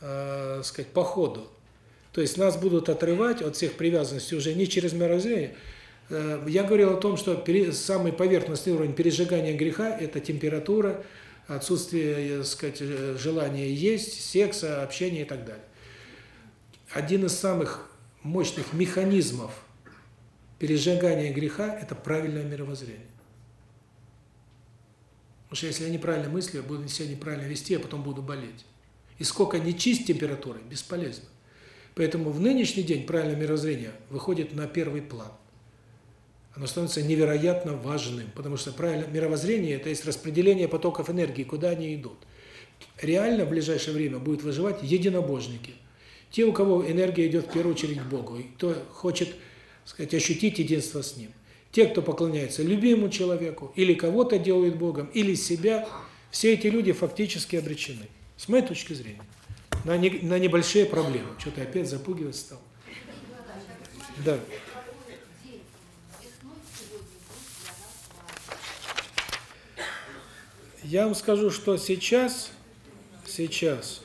э, сказать, по ходу. То есть нас будут отрывать от всех привязанностей уже не через мировоззрение. Э, я говорил о том, что самый поверхностный уровень пережигания греха – это температура, отсутствие, сказать, желания есть, секса, общения и так далее. Один из самых мощных механизмов пережигания греха – это правильное мировоззрение. Потому что если я неправильно мыслю, я буду себя неправильно вести, а потом буду болеть. И сколько не чисть температуры, бесполезно. Поэтому в нынешний день правильное мировоззрение выходит на первый план. Оно становится невероятно важным, потому что правильное мировоззрение – это есть распределение потоков энергии, куда они идут. Реально в ближайшее время будут выживать единобожники. Те, у кого энергия идет в первую очередь к Богу, и кто хочет, сказать, ощутить единство с Ним. Те, кто поклоняется любимому человеку, или кого-то делают Богом, или себя, все эти люди фактически обречены. С моей точки зрения на, не, на небольшие проблемы. Что-то опять запугивать стал. Да. Я вам скажу, что сейчас, сейчас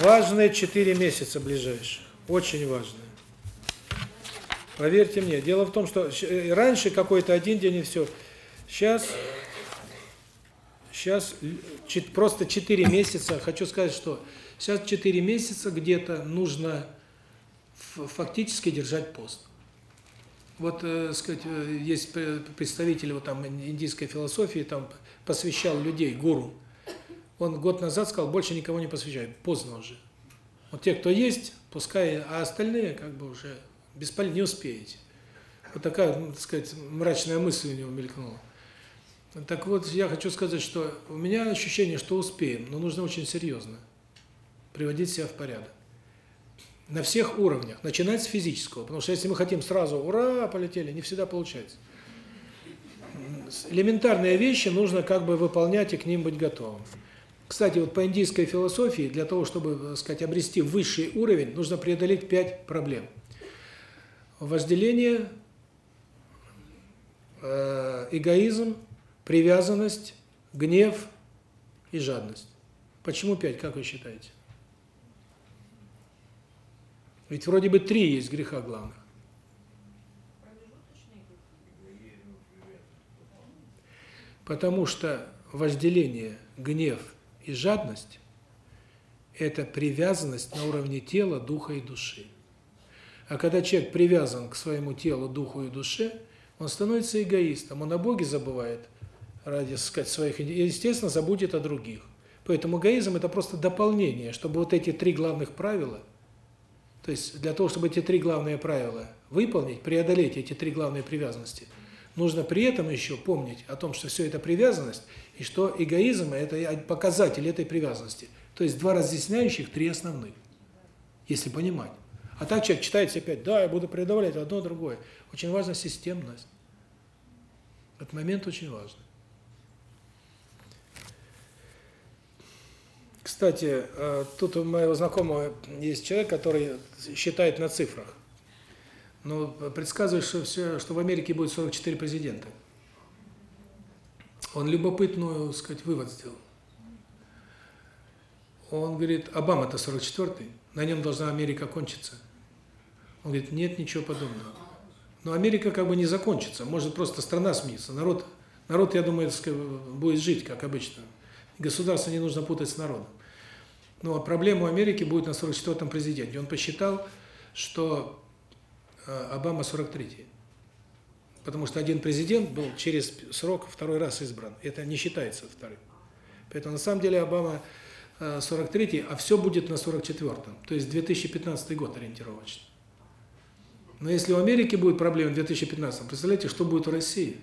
важные 4 месяца ближайшие, очень важные. Поверьте мне, дело в том, что э, раньше какой-то один день и все. Сейчас, сейчас просто 4 месяца, хочу сказать, что Сейчас 4 месяца где-то нужно фактически держать пост. Вот, э, сказать, э, есть представители вот там индийской философии, там посвящал людей гуру. Он год назад сказал, больше никого не посвящает, поздно уже. Вот те, кто есть, пускай, а остальные как бы уже бесполезно, не успеете. Вот такая, ну, так сказать, мрачная мысль у него мелькнула. Так вот, я хочу сказать, что у меня ощущение, что успеем, но нужно очень серьезно приводить себя в порядок. На всех уровнях. Начинать с физического. Потому что если мы хотим сразу, ура, полетели, не всегда получается. Элементарные вещи нужно как бы выполнять и к ним быть готовым. Кстати, вот по индийской философии, для того, чтобы, так сказать, обрести высший уровень, нужно преодолеть пять проблем. Вожделение, э, эгоизм, привязанность, гнев и жадность. Почему пять, как вы считаете? Ведь вроде бы три есть греха главных. Потому что вожделение, гнев и жадность – это привязанность на уровне тела, духа и души. А когда человек привязан к своему телу, духу и душе, он становится эгоистом, он о Боге забывает ради, сказать, своих, естественно, забудет о других. Поэтому эгоизм – это просто дополнение, чтобы вот эти три главных правила то есть для того, чтобы эти три главные правила выполнить, преодолеть эти три главные привязанности, нужно при этом еще помнить о том, что все это привязанность, и что эгоизм – это показатель этой привязанности. То есть два разъясняющих, три основных, если понимать. А так человек читает себе опять, да, я буду преодолевать одно, другое. Очень важна системность. Этот момент очень важный. Кстати, э, тут у моего знакомого есть человек, который считает на цифрах. Но предсказывает, что все, что в Америке будет 44 президента. Он любопытную, сказать, вывод сделал. Он говорит, Обама-то 44-й, на нем должна Америка кончиться. Он говорит, нет ничего подобного. Но Америка как бы не закончится, может просто страна сменится. Народ, народ, я думаю, будет жить, как обычно. Государство не нужно путать с народом. Но проблема Америки будет на 44-м президенте. Он посчитал, что э, Обама 43-й. Потому что один президент был через срок второй раз избран. Это не считается вторым. Поэтому на самом деле Обама 43-й, а все будет на 44-м. То есть 2015 год ориентировочно. Но если у Америки будет проблема в 2015, представляете, что будет у России?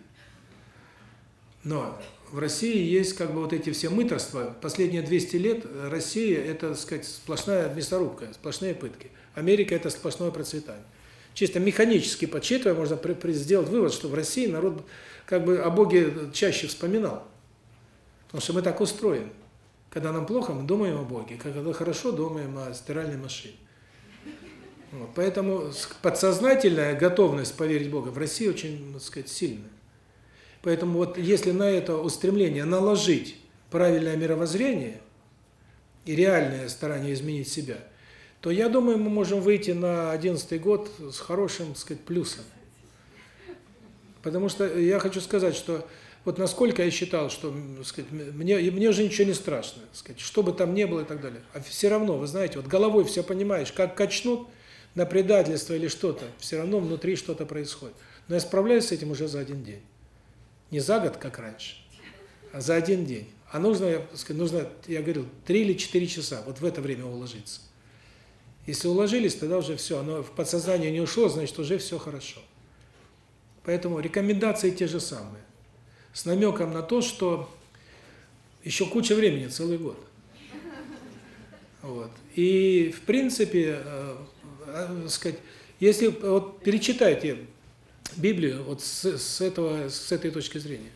Но в России есть как бы вот эти все мыторства. Последние 200 лет Россия – это, так сказать, сплошная мясорубка, сплошные пытки. Америка – это сплошное процветание. Чисто механически подсчитывая, можно при, при, сделать вывод, что в России народ как бы о Боге чаще вспоминал. Потому что мы так устроены. Когда нам плохо, мы думаем о Боге. Когда хорошо, думаем о стиральной машине. Поэтому подсознательная готовность поверить Бога в России очень, так сказать, сильная. Поэтому вот если на это устремление наложить правильное мировоззрение и реальное старание изменить себя, то я думаю, мы можем выйти на 11 год с хорошим, так сказать, плюсом. Потому что я хочу сказать, что вот насколько я считал, что, сказать, мне мне уже ничего не страшно, сказать, что бы там ни было и так далее. А все равно, вы знаете, вот головой все понимаешь, как качнут на предательство или что-то, все равно внутри что-то происходит. Но я справляюсь с этим уже за один день. Не за год, как раньше, а за один день. А нужно, нужно, я говорил, 3 или 4 часа, вот в это время уложиться. Если уложились, тогда уже все, оно в подсознание не ушло, значит, уже все хорошо. Поэтому рекомендации те же самые. С намеком на то, что еще куча времени, целый год. Вот. И, в принципе, э, э, сказать, если вот перечитайте Библию вот с, с этого с этой точки зрения.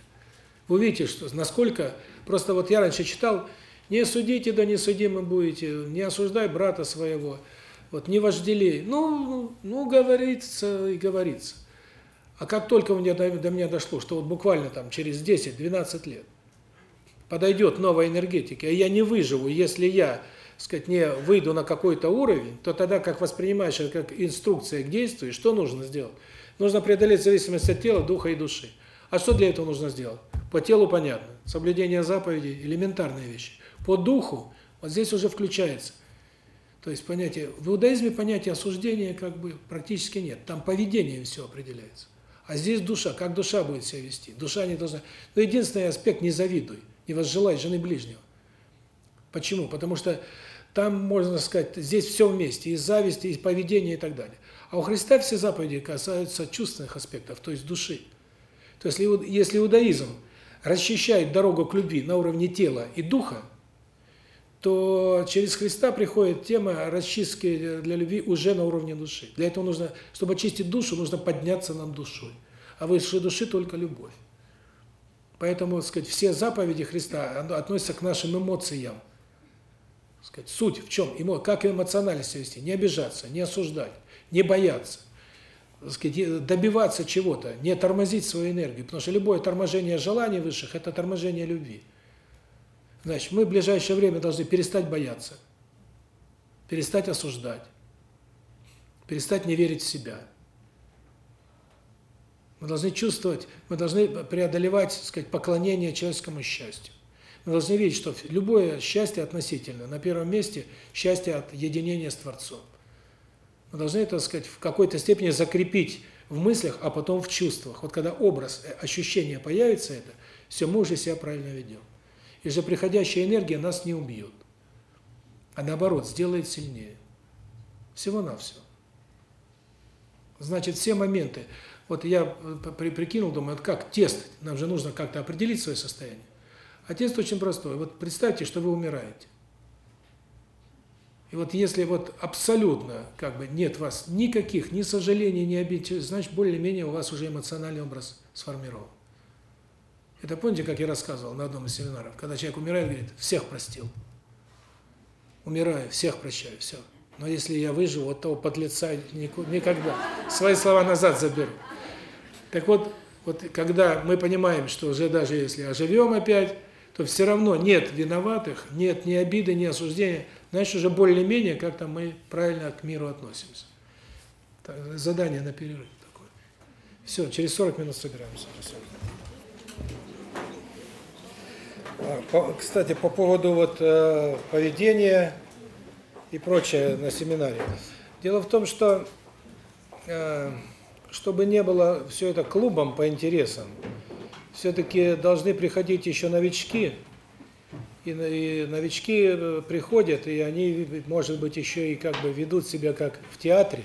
Вы увидите, что насколько просто вот я раньше читал: "Не судите, да не судимы будете, не осуждай брата своего, вот не вожделей". Ну, ну говорится и говорится. А как только у меня до, до меня дошло, что вот буквально там через 10-12 лет подойдет новая энергетика, и я не выживу, если я, сказать, не выйду на какой-то уровень, то тогда как воспринимаешь это как инструкция к действию, что нужно сделать? Нужно преодолеть зависимость от тела, духа и души. А что для этого нужно сделать? По телу понятно. Соблюдение заповедей – элементарные вещи. По духу вот здесь уже включается. То есть понятие, в иудаизме понятия осуждения как бы практически нет. Там поведением все определяется. А здесь душа, как душа будет себя вести. Душа не должна... Но единственный аспект – не завидуй, не возжелай жены ближнего. Почему? Потому что там, можно сказать, здесь все вместе, и зависть, и поведение, и так далее. А у Христа все заповеди касаются чувственных аспектов, то есть души. То есть если иудаизм расчищает дорогу к любви на уровне тела и духа, то через Христа приходит тема расчистки для любви уже на уровне души. Для этого нужно, чтобы очистить душу, нужно подняться над душой. А выше души только любовь. Поэтому, так сказать, все заповеди Христа относятся к нашим эмоциям. Сказать, суть в чем? Как эмоционально себя вести? Не обижаться, не осуждать, не бояться, сказать, добиваться чего-то, не тормозить свою энергию, потому что любое торможение желаний высших – это торможение любви. Значит, мы в ближайшее время должны перестать бояться, перестать осуждать, перестать не верить в себя. Мы должны чувствовать, мы должны преодолевать, сказать, поклонение человеческому счастью. Мы должны видеть, что любое счастье относительно. На первом месте счастье от единения с Творцом. Мы должны, так сказать, в какой-то степени закрепить в мыслях, а потом в чувствах. Вот когда образ, э, ощущение появится это, все, мы уже себя правильно ведем. И же приходящая энергия нас не убьет, а наоборот, сделает сильнее. Всего-навсего. Значит, все моменты. Вот я э, прикинул, думаю, как тест, нам же нужно как-то определить свое состояние. А очень простой. Вот представьте, что вы умираете. И вот если вот абсолютно как бы нет вас никаких ни сожалений, ни обид, значит более-менее у вас уже эмоциональный образ сформирован. Это помните, как я рассказывал на одном из семинаров, когда человек умирает, говорит, всех простил. Умираю, всех прощаю, все. Но если я выживу, вот того подлеца никогда. Свои слова назад заберу. Так вот, вот когда мы понимаем, что уже даже если оживем опять, то все равно нет виноватых, нет ни обиды, ни осуждения, значит уже более-менее как-то мы правильно к миру относимся. Так, задание на перерыв такое. Все, через 40 минут собираемся. А, кстати, по поводу вот э, поведения и прочее на семинаре. Дело в том, что э, чтобы не было все это клубом по интересам, все-таки должны приходить еще новички, и, новички э, приходят, и они, может быть, еще и как бы ведут себя как в театре.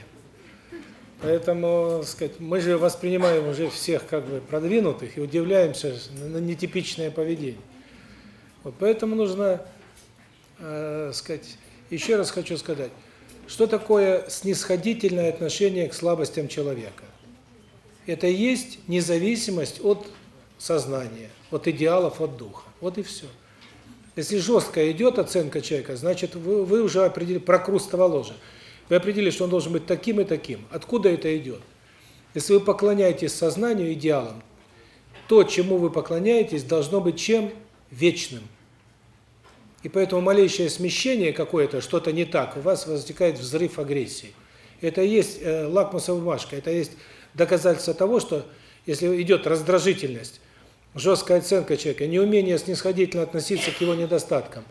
Поэтому, сказать, мы же воспринимаем уже всех как бы продвинутых и удивляемся на нетипичное поведение. Вот поэтому нужно, э, сказать, еще раз хочу сказать, что такое снисходительное отношение к слабостям человека? Это есть независимость от сознания, от идеалов, от духа. Вот и все. Если жестко идет оценка человека, значит, вы, вы уже определили, прокрустовало же. Вы определили, что он должен быть таким и таким. Откуда это идет? Если вы поклоняетесь сознанию, идеалам, то, чему вы поклоняетесь, должно быть чем? Вечным. И поэтому малейшее смещение какое-то, что-то не так, у вас возникает взрыв агрессии. Это и есть э, лакмусовая бумажка, это есть доказательство того, что если идет раздражительность, жесткая оценка человека, неумение снисходительно относиться к его недостаткам,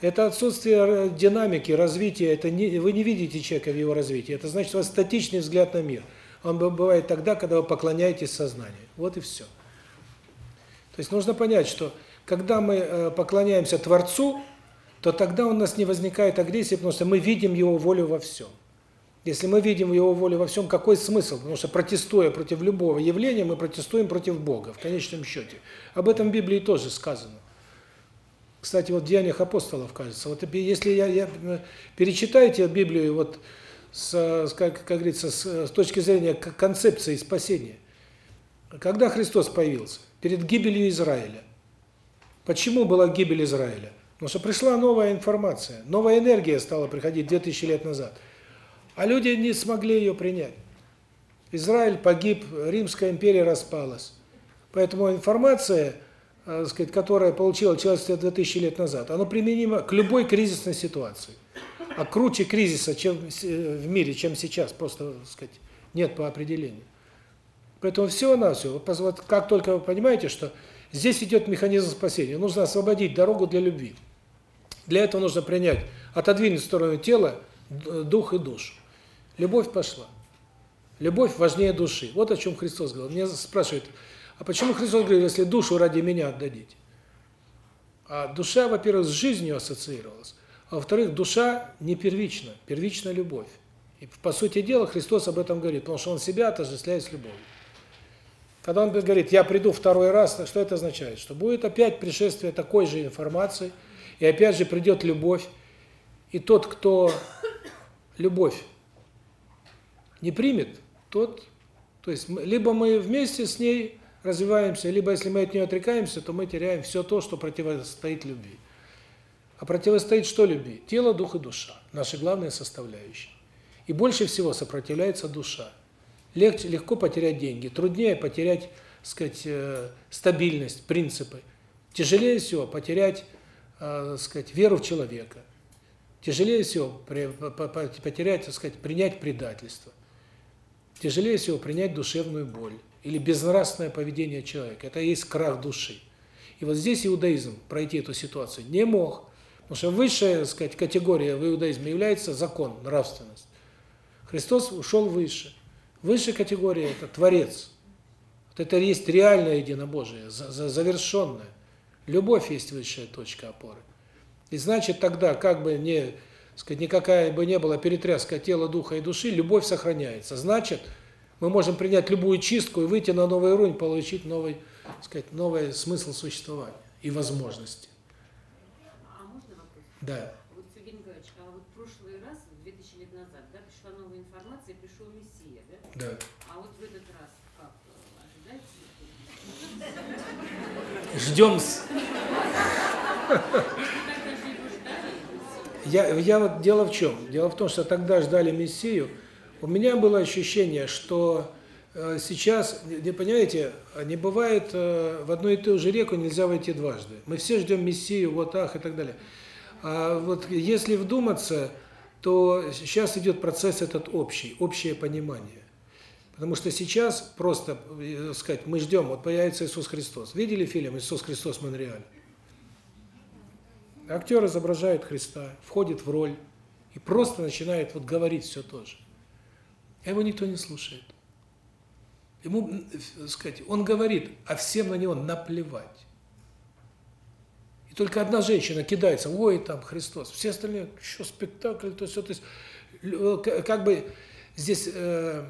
это отсутствие динамики, развития, это не, вы не видите человека в его развитии. Это значит, у вас статичный взгляд на мир. Он бывает тогда, когда вы поклоняетесь сознанию. Вот и все. То есть нужно понять, что когда мы э, поклоняемся Творцу, то тогда у нас не возникает агрессии, потому что мы видим Его волю во всем. Если мы видим Его волю во всем, какой смысл? Потому что протестуя против любого явления, мы протестуем против Бога, в конечном счете. Об этом в Библии тоже сказано. Кстати, вот в Деяниях апостолов, кажется, вот если я, я перечитаете Библию вот с, как, как говорится, с, с точки зрения концепции спасения. Когда Христос появился? Перед гибелью Израиля. Почему была гибель Израиля? Потому что пришла новая информация, новая энергия стала приходить 2000 лет назад. А люди не смогли ее принять. Израиль погиб, Римская империя распалась. Поэтому информация, э, сказать, которая получила человечество 2000 лет назад, она применима к любой кризисной ситуации. А круче кризиса чем э, в мире, чем сейчас, просто, сказать, нет по определению. Поэтому все на все. Вот как только вы понимаете, что здесь идет механизм спасения, нужно освободить дорогу для любви. Для этого нужно принять, отодвинуть в сторону тела дух и душу. Любовь пошла. Любовь важнее души. Вот о чем Христос говорил. Меня спрашивают, а почему Христос говорит, если душу ради меня отдадите? А душа, во-первых, с жизнью ассоциировалась, а во-вторых, душа не первична, первична любовь. И по сути дела Христос об этом говорит, потому что Он себя отождествляет с любовью. Когда Он говорит, я приду второй раз, что это означает? Что будет опять пришествие такой же информации, и опять же придет любовь, и тот, кто любовь не примет, тот, то есть либо мы вместе с ней развиваемся, либо если мы от нее отрекаемся, то мы теряем все то, что противостоит любви. А противостоит что любви? Тело, дух и душа. Наши главные составляющие. И больше всего сопротивляется душа. Легче, легко потерять деньги, труднее потерять, сказать, э, стабильность, принципы. Тяжелее всего потерять, э, сказать, веру в человека. Тяжелее всего потерять, так сказать, принять предательство. Тяжелее всего принять душевную боль или безнравственное поведение человека. Это и есть крах души. И вот здесь иудаизм пройти эту ситуацию не мог. Потому что высшая, так сказать, категория в иудаизме является закон, нравственность. Христос ушел выше. Высшая категория – это Творец. Вот это есть реальное единобожие, завершенное. Любовь есть высшая точка опоры. И значит тогда, как бы не сказать, никакая бы не была перетряска тела, духа и души, любовь сохраняется. Значит, мы можем принять любую чистку и выйти на новый уровень, получить новый, сказать, новый смысл существования и возможности. А можно вопрос? Да. Вот, Сергей Николаевич, а вот в прошлый раз, 2000 лет назад, да, пришла новая информация, пришел Мессия, да? Да. А вот в этот раз как? Э, ожидаете? Ждем. Я, я вот дело в чем? Дело в том, что тогда ждали Мессию. У меня было ощущение, что э, сейчас, не понимаете, не бывает э, в одну и ту же реку нельзя войти дважды. Мы все ждем Мессию, вот ах и так далее. А вот если вдуматься, то сейчас идет процесс этот общий, общее понимание. Потому что сейчас просто, э, сказать, мы ждем, вот появится Иисус Христос. Видели фильм «Иисус Христос в Монреале»? Актер изображает Христа, входит в роль и просто начинает вот говорить все то же. Его никто не слушает. Ему, сказать, он говорит, а всем на него наплевать. И только одна женщина кидается, ой, там Христос. Все остальные, что спектакль, то все, то есть, как бы здесь э,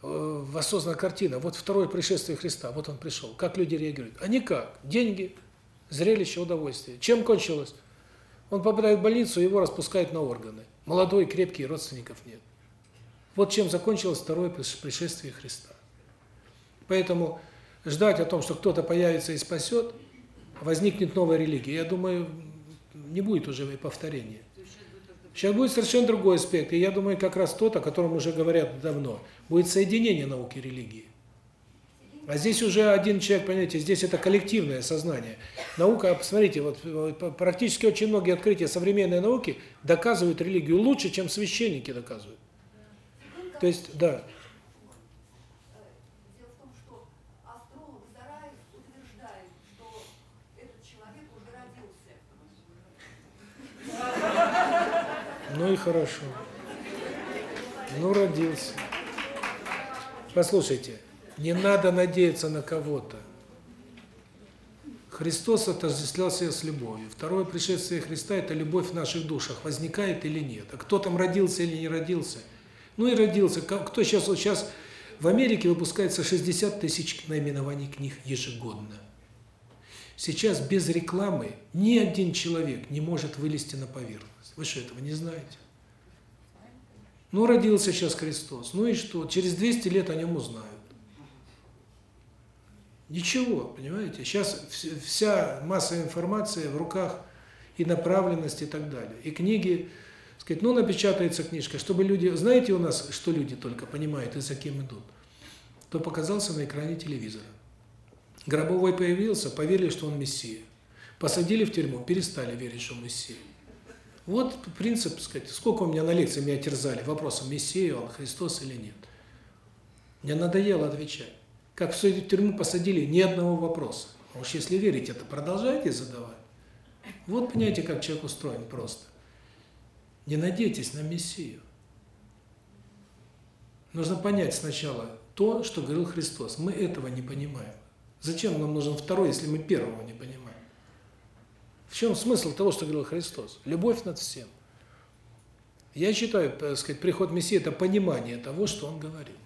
воссоздана картина. Вот второе пришествие Христа, вот он пришел. Как люди реагируют? А никак. Деньги, зрелище, удовольствие. Чем кончилось? Он попадает в больницу, его распускают на органы. Молодой, крепкий, родственников нет. Вот чем закончилось второе пришествие Христа. Поэтому ждать о том, что кто-то появится и спасет, возникнет новая религия, я думаю, не будет уже повторения. Сейчас будет совершенно другой аспект, и я думаю, как раз тот, о котором уже говорят давно, будет соединение науки и религии. А здесь уже один человек, понимаете, здесь это коллективное сознание. Наука, посмотрите, вот практически очень многие открытия современной науки доказывают религию лучше, чем священники доказывают. То есть, да. Ну и хорошо. Ну, родился. Послушайте, не надо надеяться на кого-то. Христос отождествлялся с любовью. Второе пришествие Христа – это любовь в наших душах, возникает или нет. А кто там родился или не родился? Ну и родился. Кто сейчас, вот сейчас в Америке выпускается 60 тысяч наименований книг ежегодно. Сейчас без рекламы ни один человек не может вылезти на поверхность. Вы что, этого не знаете? Ну, родился сейчас Христос. Ну и что? Через 200 лет о нем узнают. Ничего, понимаете? Сейчас вся масса информации в руках и направленность и так далее. И книги, сказать, ну напечатается книжка, чтобы люди, знаете у нас, что люди только понимают и за кем идут? Кто показался на экране телевизора. Гробовой появился, поверили, что он мессия. Посадили в тюрьму, перестали верить, что он мессия. Вот принцип, сказать, сколько у меня на лекции меня терзали вопросом, мессия он, Христос или нет. Мне надоело отвечать. Как в тюрьму посадили, ни одного вопроса. А уж если верить, это продолжайте задавать. Вот понимаете, как человек устроен просто. Не надейтесь на Мессию. Нужно понять сначала то, что говорил Христос. Мы этого не понимаем. Зачем нам нужен второй, если мы первого не понимаем? В чем смысл того, что говорил Христос? Любовь над всем. Я считаю, так сказать, приход Мессии – это понимание того, что Он говорит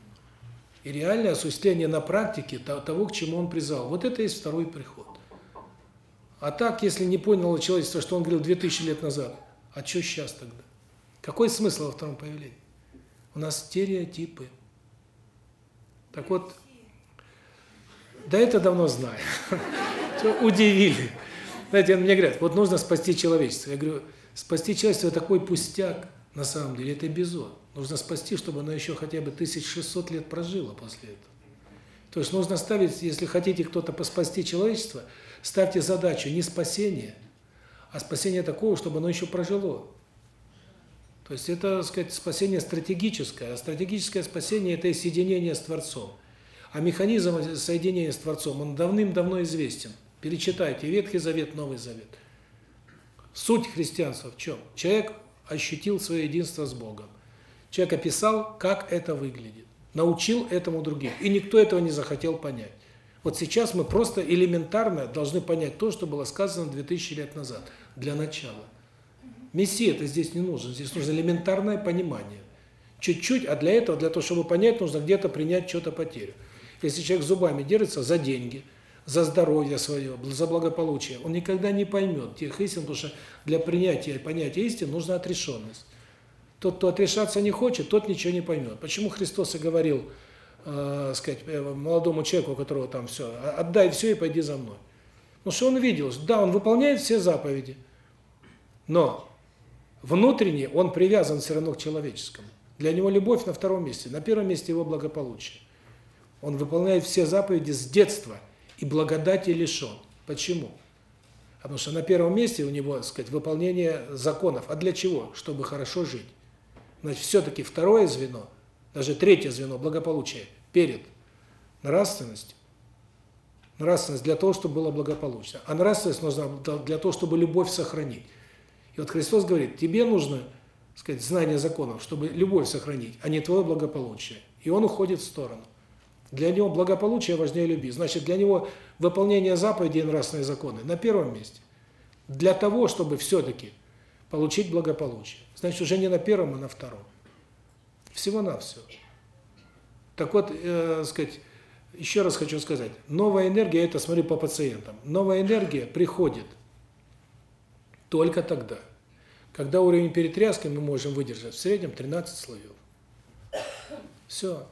и реальное осуществление на практике того, к чему он призвал. Вот это и есть второй приход. А так, если не поняло человечество, что он говорил 2000 лет назад, а что сейчас тогда? Какой смысл во втором появлении? У нас стереотипы. Так вот, да это давно знаю. Удивили. Знаете, мне говорят, вот нужно спасти человечество. Я говорю, спасти человечество – такой пустяк, на самом деле, это безон. Нужно спасти, чтобы она еще хотя бы 1600 лет прожила после этого. То есть нужно ставить, если хотите кто-то спасти человечество, ставьте задачу не спасение, а спасение такого, чтобы оно еще прожило. То есть это, так сказать, спасение стратегическое, а стратегическое спасение – это соединение с Творцом. А механизм соединения с Творцом, он давным-давно известен. Перечитайте Ветхий Завет, Новый Завет. Суть христианства в чем? Человек ощутил свое единство с Богом. Человек описал, как это выглядит, научил этому других, и никто этого не захотел понять. Вот сейчас мы просто элементарно должны понять то, что было сказано 2000 лет назад, для начала. Мессия это здесь не нужен, здесь нужно элементарное понимание. Чуть-чуть, а для этого, для того, чтобы понять, нужно где-то принять что-то потерю. Если человек зубами держится за деньги, за здоровье свое, за благополучие, он никогда не поймет тех истин, потому что для принятия понятия истин нужна отрешенность. Тот, кто отрешаться не хочет, тот ничего не поймет. Почему Христос и говорил э, сказать, э, молодому человеку, у которого там все, отдай все и пойди за мной. Ну что он видел? Да, он выполняет все заповеди, но внутренне он привязан все равно к человеческому. Для него любовь на втором месте, на первом месте его благополучие. Он выполняет все заповеди с детства и благодати лишен. Почему? Потому что на первом месте у него, сказать, выполнение законов. А для чего? Чтобы хорошо жить. Значит, все-таки второе звено, даже третье звено благополучия перед нравственностью. Нравственность для того, чтобы было благополучно. А нравственность нужна для того, чтобы любовь сохранить. И вот Христос говорит, тебе нужно, сказать, знание законов, чтобы любовь сохранить, а не твое благополучие. И он уходит в сторону. Для него благополучие важнее любви. Значит, для него выполнение заповедей и нравственные законы на первом месте. Для того, чтобы все-таки получить благополучие. Значит, уже не на первом, а на втором. Всего-навсего. Так вот, э, сказать, еще раз хочу сказать, новая энергия, это смотри по пациентам, новая энергия приходит только тогда, когда уровень перетряски мы можем выдержать в среднем 13 слоев. Все.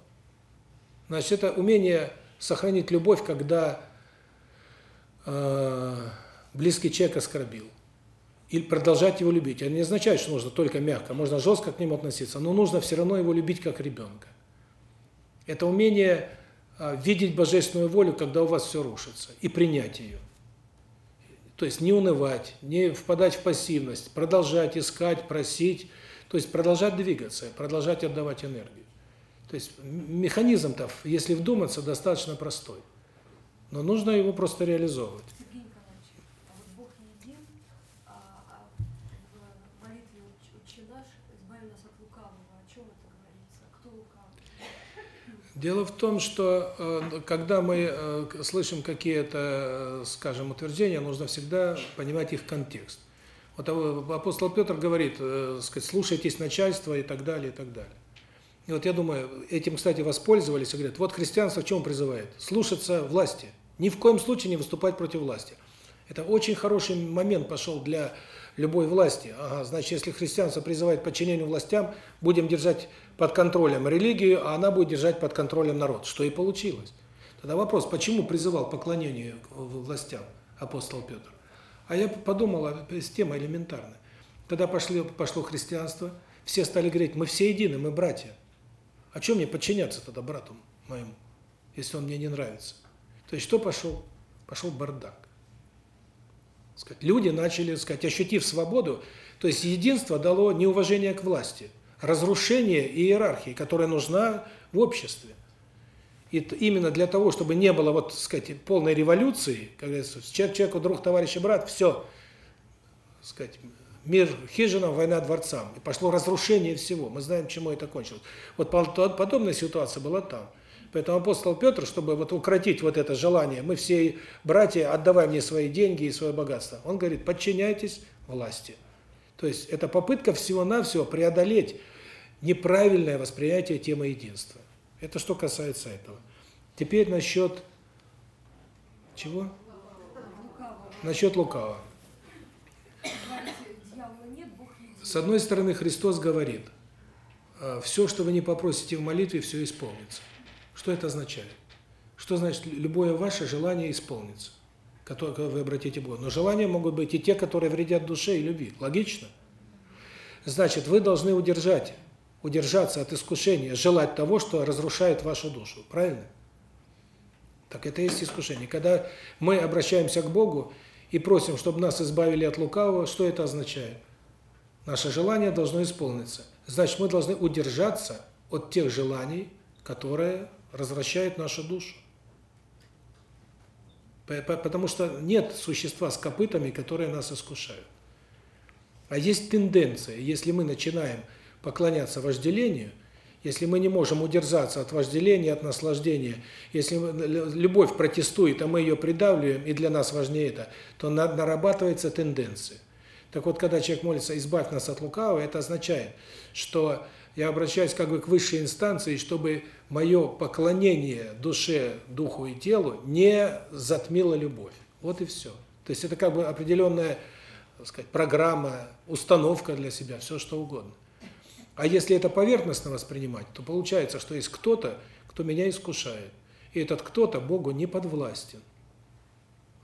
Значит, это умение сохранить любовь, когда э, близкий человек оскорбил. Или продолжать его любить. Это не означает, что нужно только мягко, можно жестко к нему относиться, но нужно все равно его любить как ребенка. Это умение э, видеть божественную волю, когда у вас все рушится, и принять ее. То есть не унывать, не впадать в пассивность, продолжать искать, просить, то есть продолжать двигаться, продолжать отдавать энергию. То есть механизм-то, если вдуматься, достаточно простой. Но нужно его просто реализовывать. Сергей Николаевич, а вот Бог един, а, а в молитве «Отче наш» избави нас от лукавого. О чем это говорится? Кто лукавый? Дело в том, что э, когда мы э, слышим какие-то, э, скажем, утверждения, нужно всегда понимать их контекст. Вот апостол Петр говорит, сказать, слушайтесь начальства и так далее, и так далее. И вот я думаю, этим, кстати, воспользовались и говорят, вот христианство в чем призывает? Слушаться власти. Ни в коем случае не выступать против власти. Это очень хороший момент пошел для любой власти. Ага, значит, если христианство призывает подчинению властям, будем держать под контролем религию, а она будет держать под контролем народ. Что и получилось. Тогда вопрос, почему призывал к поклонению властям апостол Петр? А я подумал, тема элементарная. Когда пошли, пошло христианство, все стали говорить, мы все едины, мы братья. А чем мне подчиняться тогда брату моему, если он мне не нравится? То есть что пошел? Пошел бардак. Сказать, люди начали, сказать, ощутив свободу, то есть единство дало неуважение к власти, разрушение иерархии, которая нужна в обществе. И именно для того, чтобы не было вот, сказать, полной революции, человек человеку друг, товарищ и брат, все, сказать, мир хижинам, война дворцам. И пошло разрушение всего. Мы знаем, чему это кончилось. Вот подобная ситуация была там. Поэтому апостол Петр, чтобы вот укротить вот это желание, мы все братья, отдавай мне свои деньги и свое богатство. Он говорит, подчиняйтесь власти. То есть это попытка всего-навсего преодолеть неправильное восприятие темы единства. Это что касается этого. Теперь насчет чего? Насчет лукавого. С одной стороны, Христос говорит, «А, все, что вы не попросите в молитве, все исполнится. Что это означает? Что значит любое ваше желание исполнится, которое вы обратите Богу? Но желания могут быть и те, которые вредят душе и любви. Логично? Значит, вы должны удержать, удержаться от искушения, желать того, что разрушает вашу душу. Правильно? Так это и есть искушение. Когда мы обращаемся к Богу и просим, чтобы нас избавили от лукавого, что это означает? Наше желание должно исполниться. Значит, мы должны удержаться от тех желаний, которые развращают нашу душу. Потому что нет существа с копытами, которые нас искушают. А есть тенденция, если мы начинаем поклоняться вожделению, если мы не можем удержаться от вожделения, от наслаждения, если любовь протестует, а мы ее придавливаем, и для нас важнее это, то нарабатывается тенденция. Так вот, когда человек молится «избавь нас от лукавого», это означает, что я обращаюсь как бы к высшей инстанции, чтобы мое поклонение душе, духу и телу не затмило любовь. Вот и все. То есть это как бы определенная, так сказать, программа, установка для себя, все что угодно. А если это поверхностно воспринимать, то получается, что есть кто-то, кто меня искушает. И этот кто-то Богу не подвластен.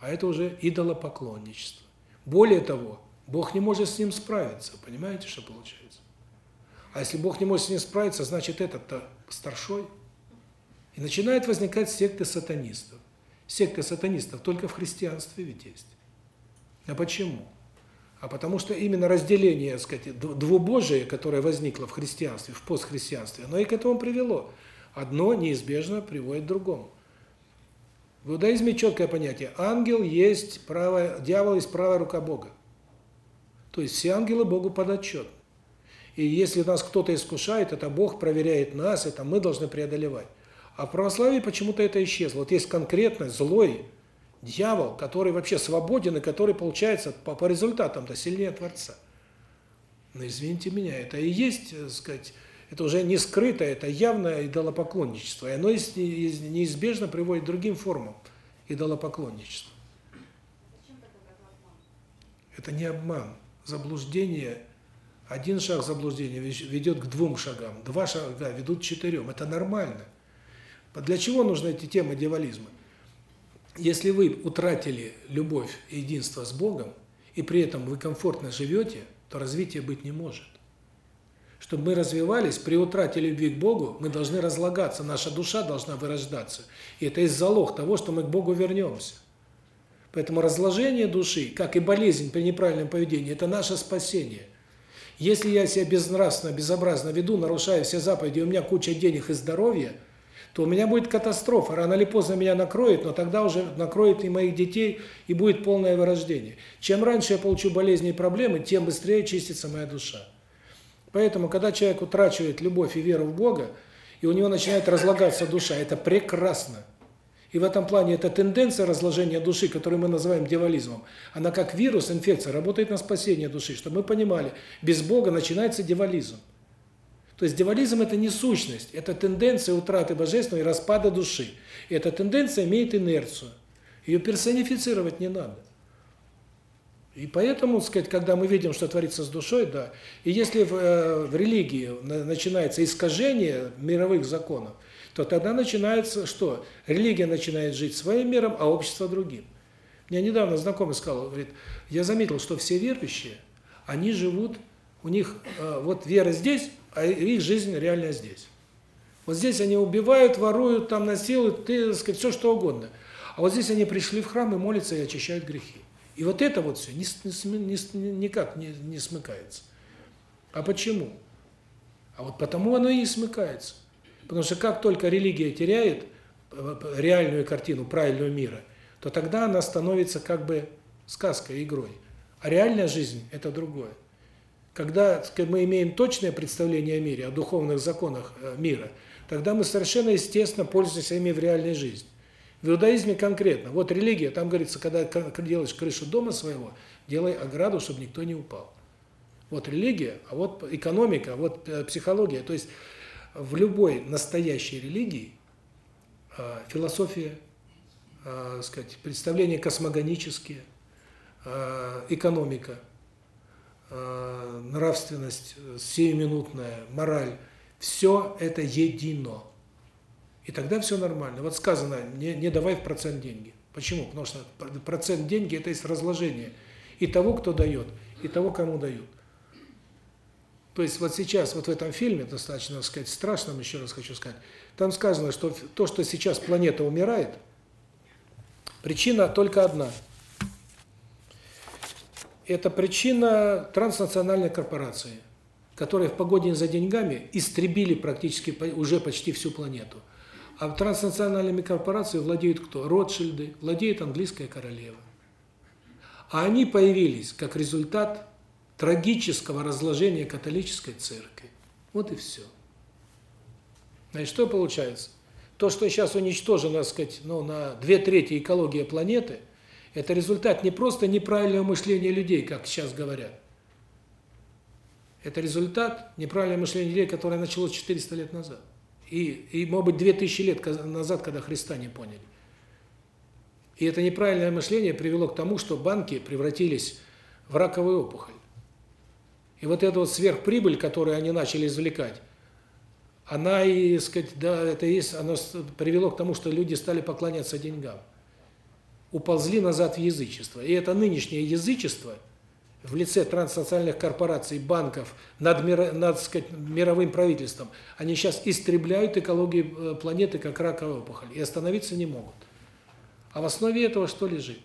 А это уже идолопоклонничество. Более того, Бог не может с ним справиться. Понимаете, что получается? А если Бог не может с ним справиться, значит этот-то старшой. И начинают возникать секты сатанистов. Секта сатанистов только в христианстве ведь есть. А почему? А потому что именно разделение, так сказать, двубожие, которое возникло в христианстве, в постхристианстве, оно и к этому привело. Одно неизбежно приводит к другому. В иудаизме четкое понятие. Ангел есть правая, дьявол есть правая рука Бога. То есть все ангелы Богу подотчетны. И если нас кто-то искушает, это Бог проверяет нас, это мы должны преодолевать. А в православии почему-то это исчезло. Вот есть конкретно злой дьявол, который вообще свободен и который получается по, по результатам-то сильнее Творца. Но извините меня, это и есть, так сказать, это уже не скрыто, это явное идолопоклонничество. И оно неизбежно приводит к другим формам идолопоклонничества. Это не обман. Заблуждение, один шаг заблуждения ведет к двум шагам, два шага ведут к четырем. Это нормально. Для чего нужны эти темы дьяволизма? Если вы утратили любовь и единство с Богом, и при этом вы комфортно живете, то развития быть не может. Чтобы мы развивались, при утрате любви к Богу, мы должны разлагаться, наша душа должна вырождаться. И это есть залог того, что мы к Богу вернемся. Поэтому разложение души, как и болезнь при неправильном поведении, это наше спасение. Если я себя безнравственно, безобразно веду, нарушаю все заповеди, у меня куча денег и здоровья – то у меня будет катастрофа. Рано или поздно меня накроет, но тогда уже накроет и моих детей, и будет полное вырождение. Чем раньше я получу болезни и проблемы, тем быстрее чистится моя душа. Поэтому, когда человек утрачивает любовь и веру в Бога, и у него начинает разлагаться душа, это прекрасно. И в этом плане эта тенденция разложения души, которую мы называем дьяволизмом, она как вирус, инфекция, работает на спасение души, чтобы мы понимали, без Бога начинается дьяволизм. То есть дьяволизм – это не сущность, это тенденция утраты божественного и распада души. И эта тенденция имеет инерцию. Ее персонифицировать не надо. И поэтому, сказать, когда мы видим, что творится с душой, да. И если в, э, в религии начинается искажение мировых законов, то тогда начинается что? Религия начинает жить своим миром, а общество другим. Мне недавно знакомый сказал, говорит, я заметил, что все верующие, они живут, у них э, вот вера здесь, а их жизнь реально здесь. Вот здесь они убивают, воруют, там насилуют, ты, так сказать, все что угодно. А вот здесь они пришли в храм и молятся и очищают грехи. И вот это вот все ни, ни, ни, никак не, не смыкается. А почему? А вот потому оно и не смыкается. Потому что как только религия теряет э, реальную картину правильного мира, то тогда она становится как бы сказкой, игрой. А реальная жизнь – это другое. Когда мы имеем точное представление о мире, о духовных законах э, мира, тогда мы совершенно естественно пользуемся ими в реальной жизни. В иудаизме конкретно. Вот религия, там говорится, когда делаешь крышу дома своего, делай ограду, чтобы никто не упал. Вот религия, а вот экономика, вот э, психология. То есть в любой настоящей религии э, философия, сказать, представления космогонические, экономика – Э, нравственность, сиюминутная, мораль, все это едино. И тогда все нормально. Вот сказано, не, не давай в процент деньги. Почему? Потому что процент деньги – это есть разложение и того, кто дает, и того, кому дают. То есть вот сейчас, вот в этом фильме, достаточно, сказать, страшном, еще раз хочу сказать, там сказано, что то, что сейчас планета умирает, причина только одна – это причина транснациональной корпорации, которые в погоде за деньгами истребили практически уже почти всю планету. А транснациональными корпорациями владеют кто? Ротшильды, владеет английская королева. А они появились как результат трагического разложения католической церкви. Вот и все. Значит, что получается? То, что сейчас уничтожено, так сказать, ну, на две трети экология планеты – это результат не просто неправильного мышления людей, как сейчас говорят. Это результат неправильного мышления людей, которое началось 400 лет назад. И, и может быть, 2000 лет назад, когда Христа не поняли. И это неправильное мышление привело к тому, что банки превратились в раковую опухоль. И вот эта вот сверхприбыль, которую они начали извлекать, она и, сказать, да, это есть, оно привело к тому, что люди стали поклоняться деньгам. Уползли назад в язычество. И это нынешнее язычество в лице транснациональных корпораций, банков, над, мир, над сказать, мировым правительством, они сейчас истребляют экологию э, планеты, как раковая опухоль, и остановиться не могут. А в основе этого что лежит?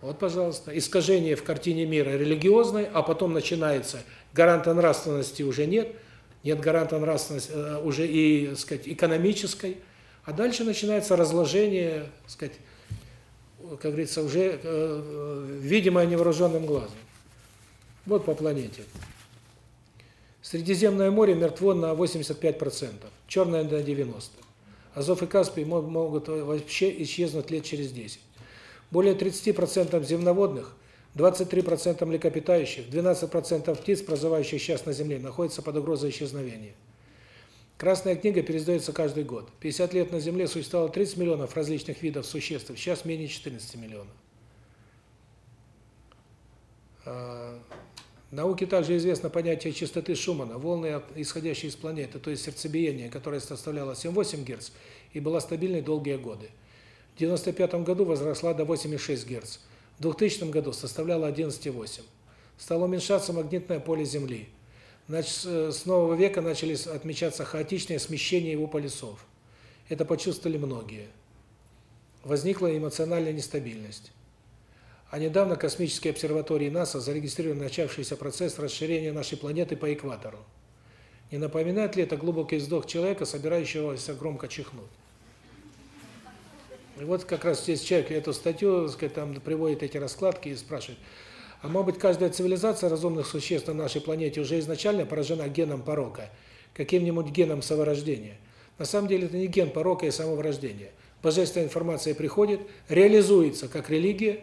Вот, пожалуйста, искажение в картине мира религиозной, а потом начинается гаранта нравственности уже нет – нет гаранта нравственности э, уже и, сказать, экономической, а дальше начинается разложение, сказать, как говорится, уже э, э, видимое невооруженным глазом. Вот по планете. Средиземное море мертво на 85%, Черное на 90%. Азов и Каспий могут вообще исчезнуть лет через 10. Более 30% земноводных – 23% млекопитающих, 12% птиц, проживающих сейчас на Земле, находятся под угрозой исчезновения. Красная книга пересдается каждый год. 50 лет на Земле существовало 30 миллионов различных видов существ, сейчас менее 14 миллионов. А, науке также известно понятие частоты Шумана, волны, исходящие из планеты, то есть сердцебиение, которое составляло 7-8 Гц и была стабильной долгие годы. В 1995 году возросла до 8,6 Гц. В 2000 году составляла 11,8. Стало уменьшаться магнитное поле Земли. Значит, с нового века начали отмечаться хаотичные смещения его полюсов. Это почувствовали многие. Возникла эмоциональная нестабильность. А недавно космические обсерватории НАСА зарегистрировали начавшийся процесс расширения нашей планеты по экватору. Не напоминает ли это глубокий вздох человека, собирающегося громко чихнуть? И вот как раз здесь человек эту статью, сказать, там приводит эти раскладки и спрашивает, а может быть каждая цивилизация разумных существ на нашей планете уже изначально поражена геном порока, каким-нибудь геном саморождения? На самом деле это не ген порока и самого рождения. Божественная информация приходит, реализуется как религия,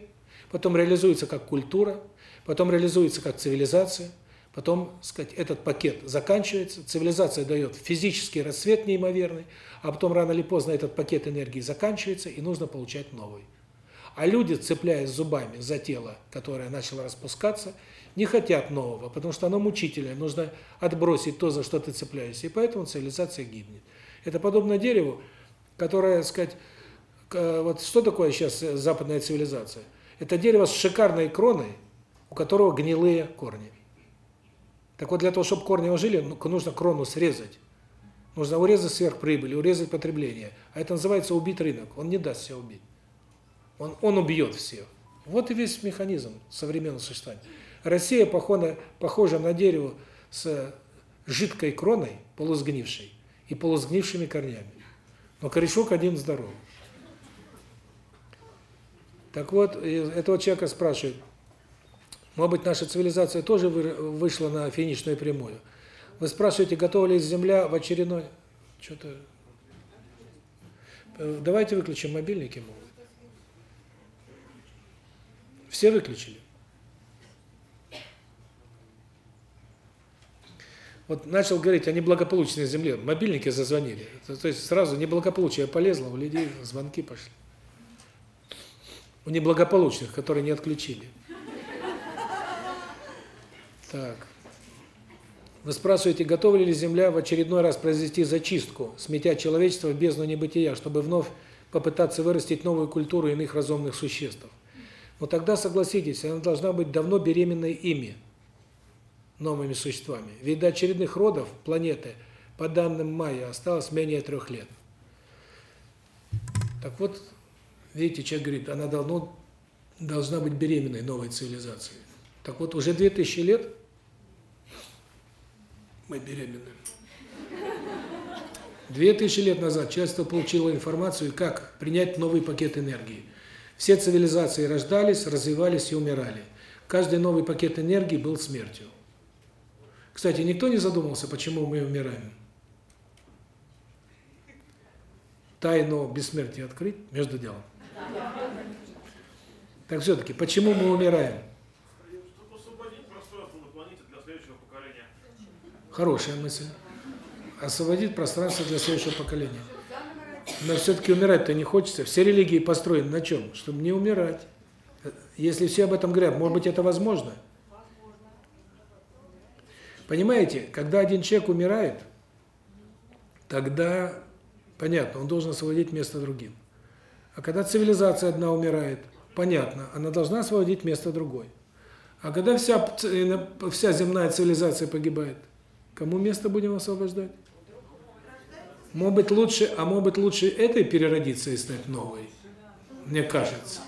потом реализуется как культура, потом реализуется как цивилизация, потом, сказать, этот пакет заканчивается, цивилизация дает физический рассвет неимоверный, а потом рано или поздно этот пакет энергии заканчивается, и нужно получать новый. А люди, цепляясь зубами за тело, которое начало распускаться, не хотят нового, потому что оно мучительное, нужно отбросить то, за что ты цепляешься, и поэтому цивилизация гибнет. Это подобно дереву, которое, сказать, вот что такое сейчас западная цивилизация? Это дерево с шикарной кроной, у которого гнилые корни. Так вот, для того, чтобы корни ожили, нужно крону срезать. Нужно урезать сверхприбыль, урезать потребление. А это называется убить рынок. Он не даст себя убить. Он, он убьет всех. Вот и весь механизм современного существования. Россия похожа, похожа на дерево с жидкой кроной, полусгнившей, и полусгнившими корнями. Но корешок один здоровый. Так вот, этого человека спрашивают, может быть, наша цивилизация тоже вышла на финишную прямую. Вы спрашиваете, готова ли Земля в очередной... Что-то... Э, давайте выключим мобильники, могут. Все выключили? Вот начал говорить о неблагополучной земле, мобильники зазвонили. То есть сразу неблагополучие полезло, у людей звонки пошли. У неблагополучных, которые не отключили. Так. Вы спрашиваете, готова ли Земля в очередной раз произвести зачистку, сметя человечество в бездну небытия, чтобы вновь попытаться вырастить новую культуру иных разумных существ. Но тогда, согласитесь, она должна быть давно беременной ими, новыми существами. Ведь до очередных родов планеты, по данным Майя, осталось менее трех лет. Так вот, видите, человек говорит, она давно должна быть беременной новой цивилизацией. Так вот, уже 2000 лет мы беременны. Две тысячи лет назад человечество получило информацию, как принять новый пакет энергии. Все цивилизации рождались, развивались и умирали. Каждый новый пакет энергии был смертью. Кстати, никто не задумался, почему мы умираем? Тайну бессмертия открыть между делом. Так все-таки, почему мы умираем? Хорошая мысль. Освободить пространство для следующего поколения. Но все-таки умирать-то не хочется. Все религии построены на чем? Чтобы не умирать. Если все об этом говорят, может быть, это возможно? Понимаете, когда один человек умирает, тогда, понятно, он должен освободить место другим. А когда цивилизация одна умирает, понятно, она должна освободить место другой. А когда вся, вся земная цивилизация погибает, кому место будем освобождать? Может быть лучше, а может быть лучше этой переродиться и стать новой, мне кажется.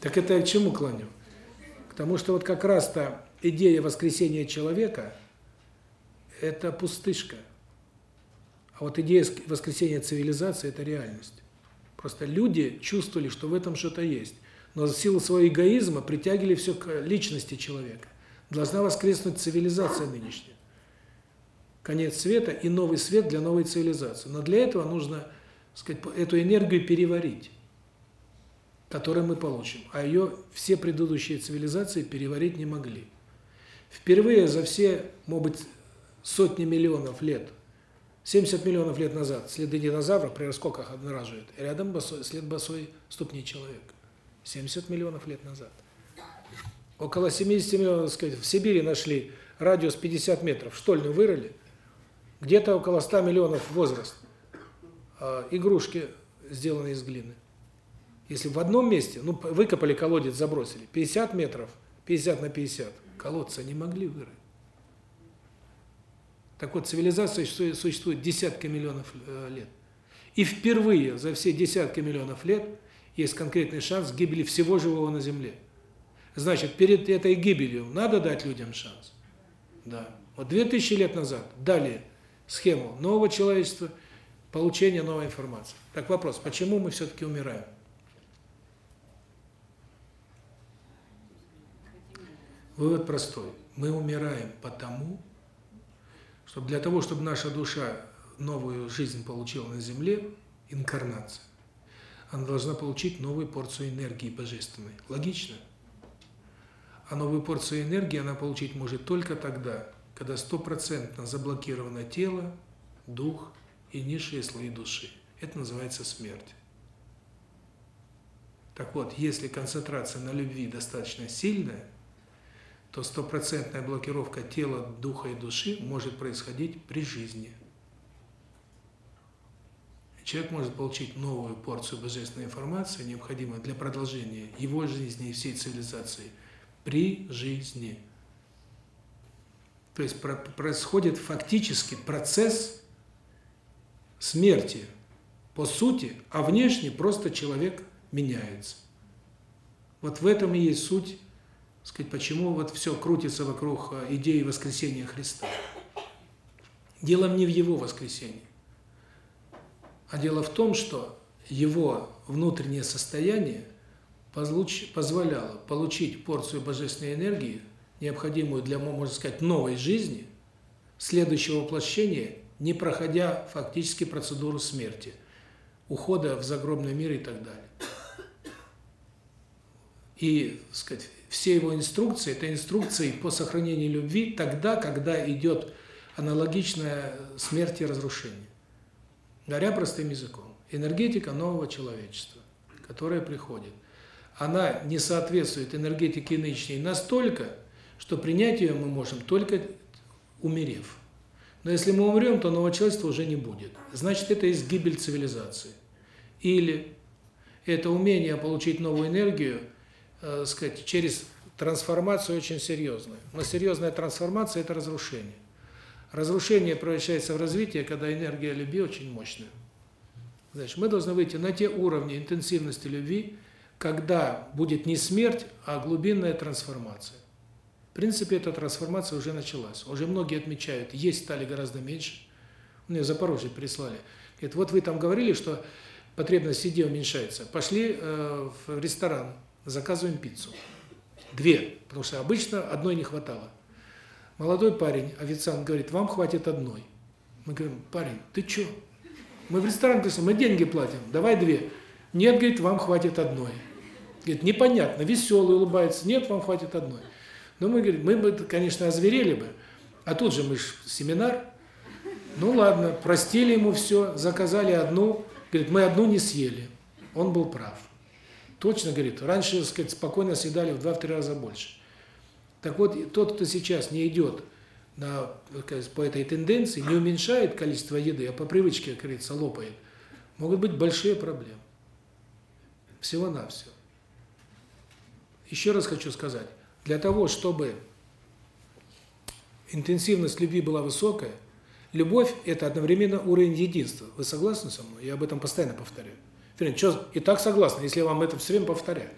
Так это я к чему клоню? К тому, что вот как раз-то идея воскресения человека – это пустышка. А вот идея воскресения цивилизации – это реальность. Просто люди чувствовали, что в этом что-то есть. Но в силу своего эгоизма притягивали все к личности человека. Должна воскреснуть цивилизация нынешняя конец света и новый свет для новой цивилизации. Но для этого нужно, сказать, эту энергию переварить, которую мы получим. А ее все предыдущие цивилизации переварить не могли. Впервые за все, может быть, сотни миллионов лет, 70 миллионов лет назад следы динозавров при раскоках обнаруживают. Рядом босой, след босой ступни человека. 70 миллионов лет назад. Около 70 миллионов, сказать, в Сибири нашли радиус 50 метров, штольню вырыли – где-то около 100 миллионов возраст. А, игрушки сделаны из глины. Если в одном месте, ну, выкопали колодец, забросили, 50 метров, 50 на 50, колодца не могли вырыть. Так вот, цивилизация существует десятки миллионов э, лет. И впервые за все десятки миллионов лет есть конкретный шанс гибели всего живого на Земле. Значит, перед этой гибелью надо дать людям шанс. Да. Вот 2000 лет назад дали схему нового человечества, получения новой информации. Так вопрос, почему мы все-таки умираем? Вывод простой. Мы умираем потому, что для того, чтобы наша душа новую жизнь получила на земле, инкарнация, она должна получить новую порцию энергии божественной. Логично? А новую порцию энергии она получить может только тогда, когда стопроцентно заблокировано тело, дух и низшие слои души. Это называется смерть. Так вот, если концентрация на любви достаточно сильная, то стопроцентная блокировка тела, духа и души может происходить при жизни. Человек может получить новую порцию божественной информации, необходимую для продолжения его жизни и всей цивилизации при жизни. То есть происходит фактически процесс смерти по сути, а внешне просто человек меняется. Вот в этом и есть суть, сказать, почему вот все крутится вокруг э, идеи воскресения Христа. Дело не в его воскресении, а дело в том, что его внутреннее состояние позволяло получить порцию божественной энергии – необходимую для, можно сказать, новой жизни, следующего воплощения, не проходя фактически процедуру смерти, ухода в загробный мир и так далее. И, сказать, все его инструкции – это инструкции по сохранению любви тогда, когда идет аналогичная смерти и разрушение. Говоря простым языком, энергетика нового человечества, которая приходит, она не соответствует энергетике нынешней настолько, что принять ее мы можем только умерев. Но если мы умрем, то нового человечества уже не будет. Значит, это есть гибель цивилизации. Или это умение получить новую энергию, э, сказать, через трансформацию очень серьезную. Но серьезная трансформация – это разрушение. Разрушение превращается в развитие, когда энергия любви очень мощная. Значит, мы должны выйти на те уровни интенсивности любви, когда будет не смерть, а глубинная трансформация принципе, эта трансформация уже началась. Уже многие отмечают, есть стали гораздо меньше. Мне в Запорожье прислали. Говорит, вот вы там говорили, что потребность в еде уменьшается. Пошли э, в ресторан, заказываем пиццу. Две, потому что обычно одной не хватало. Молодой парень, официант, говорит, вам хватит одной. Мы говорим, парень, ты что? Мы в ресторан пришли, мы деньги платим, давай две. Нет, говорит, вам хватит одной. Говорит, непонятно, веселый, улыбается, нет, вам хватит одной. Но мы, говорим, мы бы, конечно, озверели бы, а тут же мы же семинар. Ну ладно, простили ему все, заказали одну, говорит, мы одну не съели. Он был прав. Точно, говорит, раньше, так сказать, спокойно съедали в 2-3 раза больше. Так вот, тот, кто сейчас не идет на, по этой тенденции, не уменьшает количество еды, а по привычке, как говорится, лопает, могут быть большие проблемы. Всего-навсего. Еще раз хочу сказать, для того, чтобы интенсивность любви была высокая, любовь – это одновременно уровень единства. Вы согласны со мной? Я об этом постоянно повторяю. Филин, что, и так согласны, если я вам это все время повторяю.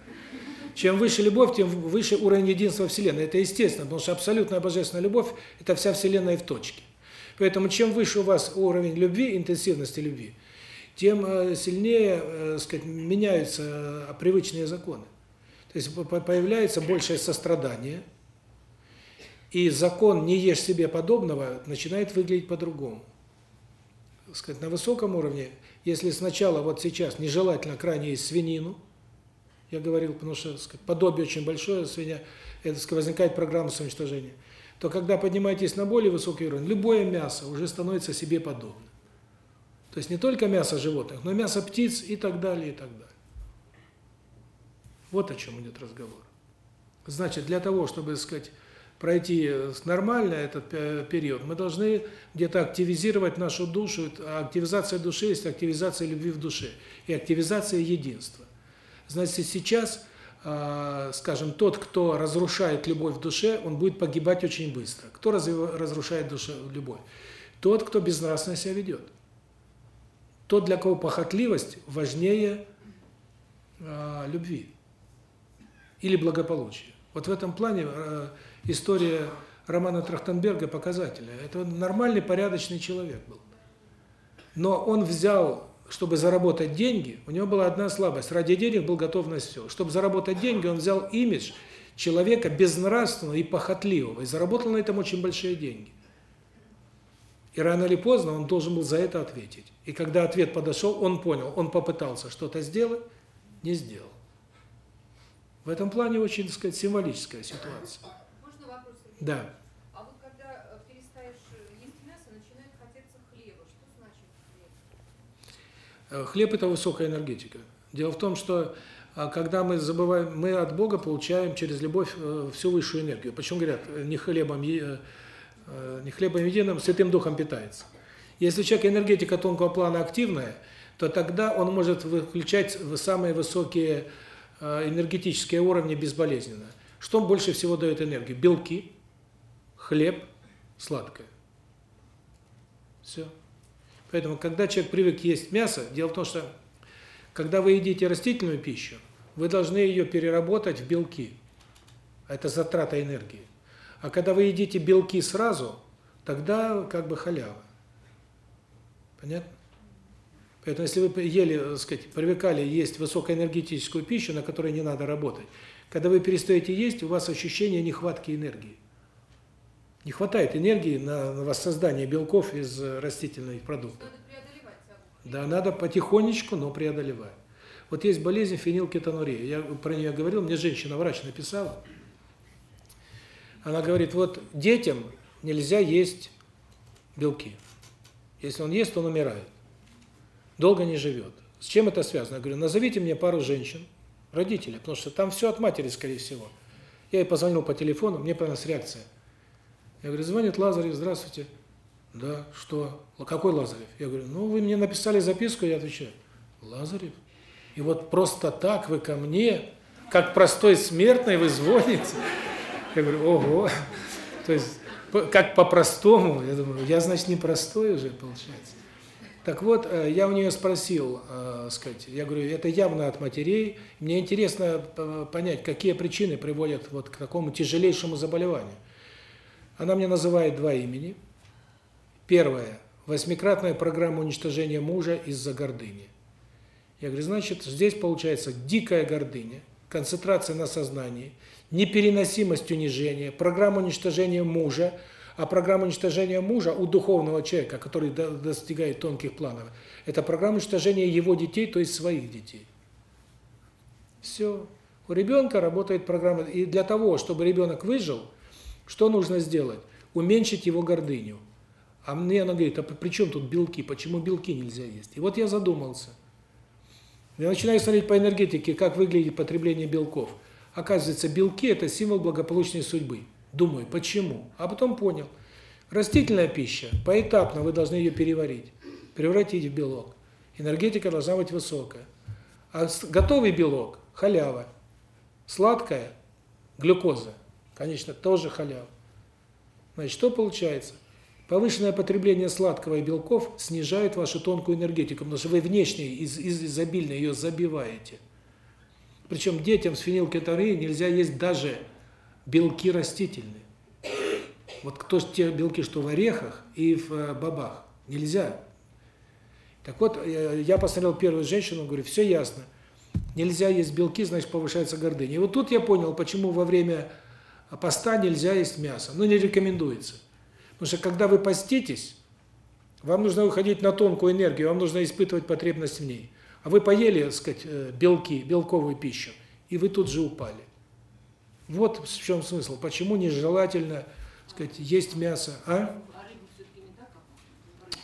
Чем выше любовь, тем выше уровень единства Вселенной. Это естественно, потому что абсолютная божественная любовь – это вся Вселенная в точке. Поэтому чем выше у вас уровень любви, интенсивности любви, тем э, сильнее, э, сказать, меняются э, привычные законы. То есть появляется большее сострадание, и закон «не ешь себе подобного» начинает выглядеть по-другому. Сказать, на высоком уровне, если сначала, вот сейчас, нежелательно крайне есть свинину, я говорил, потому что сказать, подобие очень большое, свинья, это сказать, возникает программа самоуничтожения, то когда поднимаетесь на более высокий уровень, любое мясо уже становится себе подобным. То есть не только мясо животных, но мясо птиц и так далее, и так далее. Вот о чем идет разговор. Значит, для того, чтобы, сказать, пройти нормально этот период, мы должны где-то активизировать нашу душу. Активизация души есть активизация любви в душе и активизация единства. Значит, сейчас, а, скажем, тот, кто разрушает любовь в душе, он будет погибать очень быстро. Кто разрушает душу, любовь? Тот, кто безнравственно себя ведет. Тот, для кого похотливость важнее а, любви или благополучия. Вот в этом плане э, история Романа Трахтенберга показательная. Это нормальный, порядочный человек был. Но он взял, чтобы заработать деньги, у него была одна слабость. Ради денег был готов на все. Чтобы заработать деньги, он взял имидж человека безнравственного и похотливого. И заработал на этом очень большие деньги. И рано или поздно он должен был за это ответить. И когда ответ подошел, он понял, он попытался что-то сделать, не сделал. В этом плане очень, так сказать, символическая ситуация. Можно вопрос? Да. А вот когда э, перестаешь э, есть мясо, начинает хотеться хлеба. Что значит хлеб? Э, хлеб – это высокая энергетика. Дело в том, что когда мы забываем, мы от Бога получаем через любовь всю высшую энергию. Почему говорят, не хлебом, не хлебом единым, Святым Духом питается. Если у человека энергетика тонкого плана активная, то тогда он может выключать самые высокие Э, энергетические уровни безболезненно. Что больше всего дает энергию? Белки, хлеб, сладкое. Все. Поэтому, когда человек привык есть мясо, дело в том, что когда вы едите растительную пищу, вы должны ее переработать в белки. Это затрата энергии. А когда вы едите белки сразу, тогда как бы халява. Понятно? Поэтому если вы ели, так сказать, привыкали есть высокоэнергетическую пищу, на которой не надо работать, когда вы перестаете есть, у вас ощущение нехватки энергии. Не хватает энергии на воссоздание белков из растительных продуктов. Надо преодолевать Да, надо потихонечку, но преодолевать. Вот есть болезнь фенилкетонурия. Я про нее говорил, мне женщина-врач написала. Она говорит, вот детям нельзя есть белки. Если он ест, он умирает долго не живет. С чем это связано? Я говорю, назовите мне пару женщин, родителей, потому что там все от матери, скорее всего. Я ей позвонил по телефону, мне понравилась реакция. Я говорю, звонит Лазарев, здравствуйте. Да, что? Какой Лазарев? Я говорю, ну вы мне написали записку, я отвечаю, Лазарев? И вот просто так вы ко мне, как простой смертный, вы звоните? Я говорю, ого. То есть, как по-простому, я думаю, я, значит, не простой уже, получается. Так вот, э, я у нее спросил, э, сказать, я говорю, это явно от матерей. Мне интересно э, понять, какие причины приводят вот к такому тяжелейшему заболеванию. Она мне называет два имени. Первое восьмикратная программа уничтожения мужа из-за гордыни. Я говорю, значит, здесь получается дикая гордыня, концентрация на сознании, непереносимость унижения, программа уничтожения мужа, а программа уничтожения мужа у духовного человека, который достигает тонких планов, это программа уничтожения его детей, то есть своих детей. Все. У ребенка работает программа. И для того, чтобы ребенок выжил, что нужно сделать? Уменьшить его гордыню. А мне она говорит, а при чем тут белки? Почему белки нельзя есть? И вот я задумался. Я начинаю смотреть по энергетике, как выглядит потребление белков. Оказывается, белки – это символ благополучной судьбы. Думаю, почему? А потом понял. Растительная пища, поэтапно вы должны ее переварить, превратить в белок. Энергетика должна быть высокая. А готовый белок – халява. Сладкая – глюкоза. Конечно, тоже халява. Значит, что получается? Повышенное потребление сладкого и белков снижает вашу тонкую энергетику, потому что вы внешне из, из изобильно ее забиваете. Причем детям с фенилкетонией нельзя есть даже белки растительные. Вот кто те белки, что в орехах и в э, бобах. Нельзя. Так вот, я посмотрел первую женщину, говорю, все ясно. Нельзя есть белки, значит, повышается гордыня. И вот тут я понял, почему во время поста нельзя есть мясо. Ну, не рекомендуется. Потому что когда вы поститесь, вам нужно выходить на тонкую энергию, вам нужно испытывать потребность в ней. А вы поели, так сказать, э, белки, белковую пищу, и вы тут же упали. Вот в чем смысл. Почему нежелательно, сказать, есть мясо, а?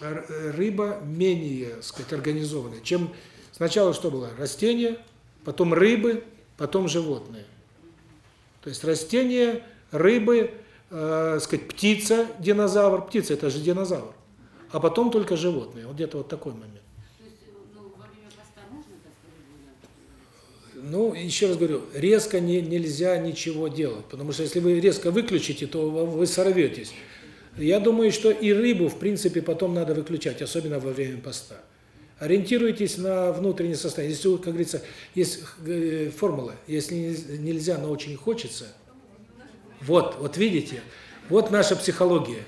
Рыба менее, сказать, организованная. Чем сначала что было? Растения, потом рыбы, потом животные. То есть растения, рыбы, э, сказать, птица, динозавр. Птица это же динозавр. А потом только животные. Вот где-то вот такой момент. Ну, еще раз говорю, резко не, нельзя ничего делать, потому что если вы резко выключите, то вы сорветесь. Я думаю, что и рыбу, в принципе, потом надо выключать, особенно во время поста. Ориентируйтесь на внутреннее состояние. Если, как говорится, есть э, формула, если нельзя, но очень хочется, вот, вот видите, вот наша психология.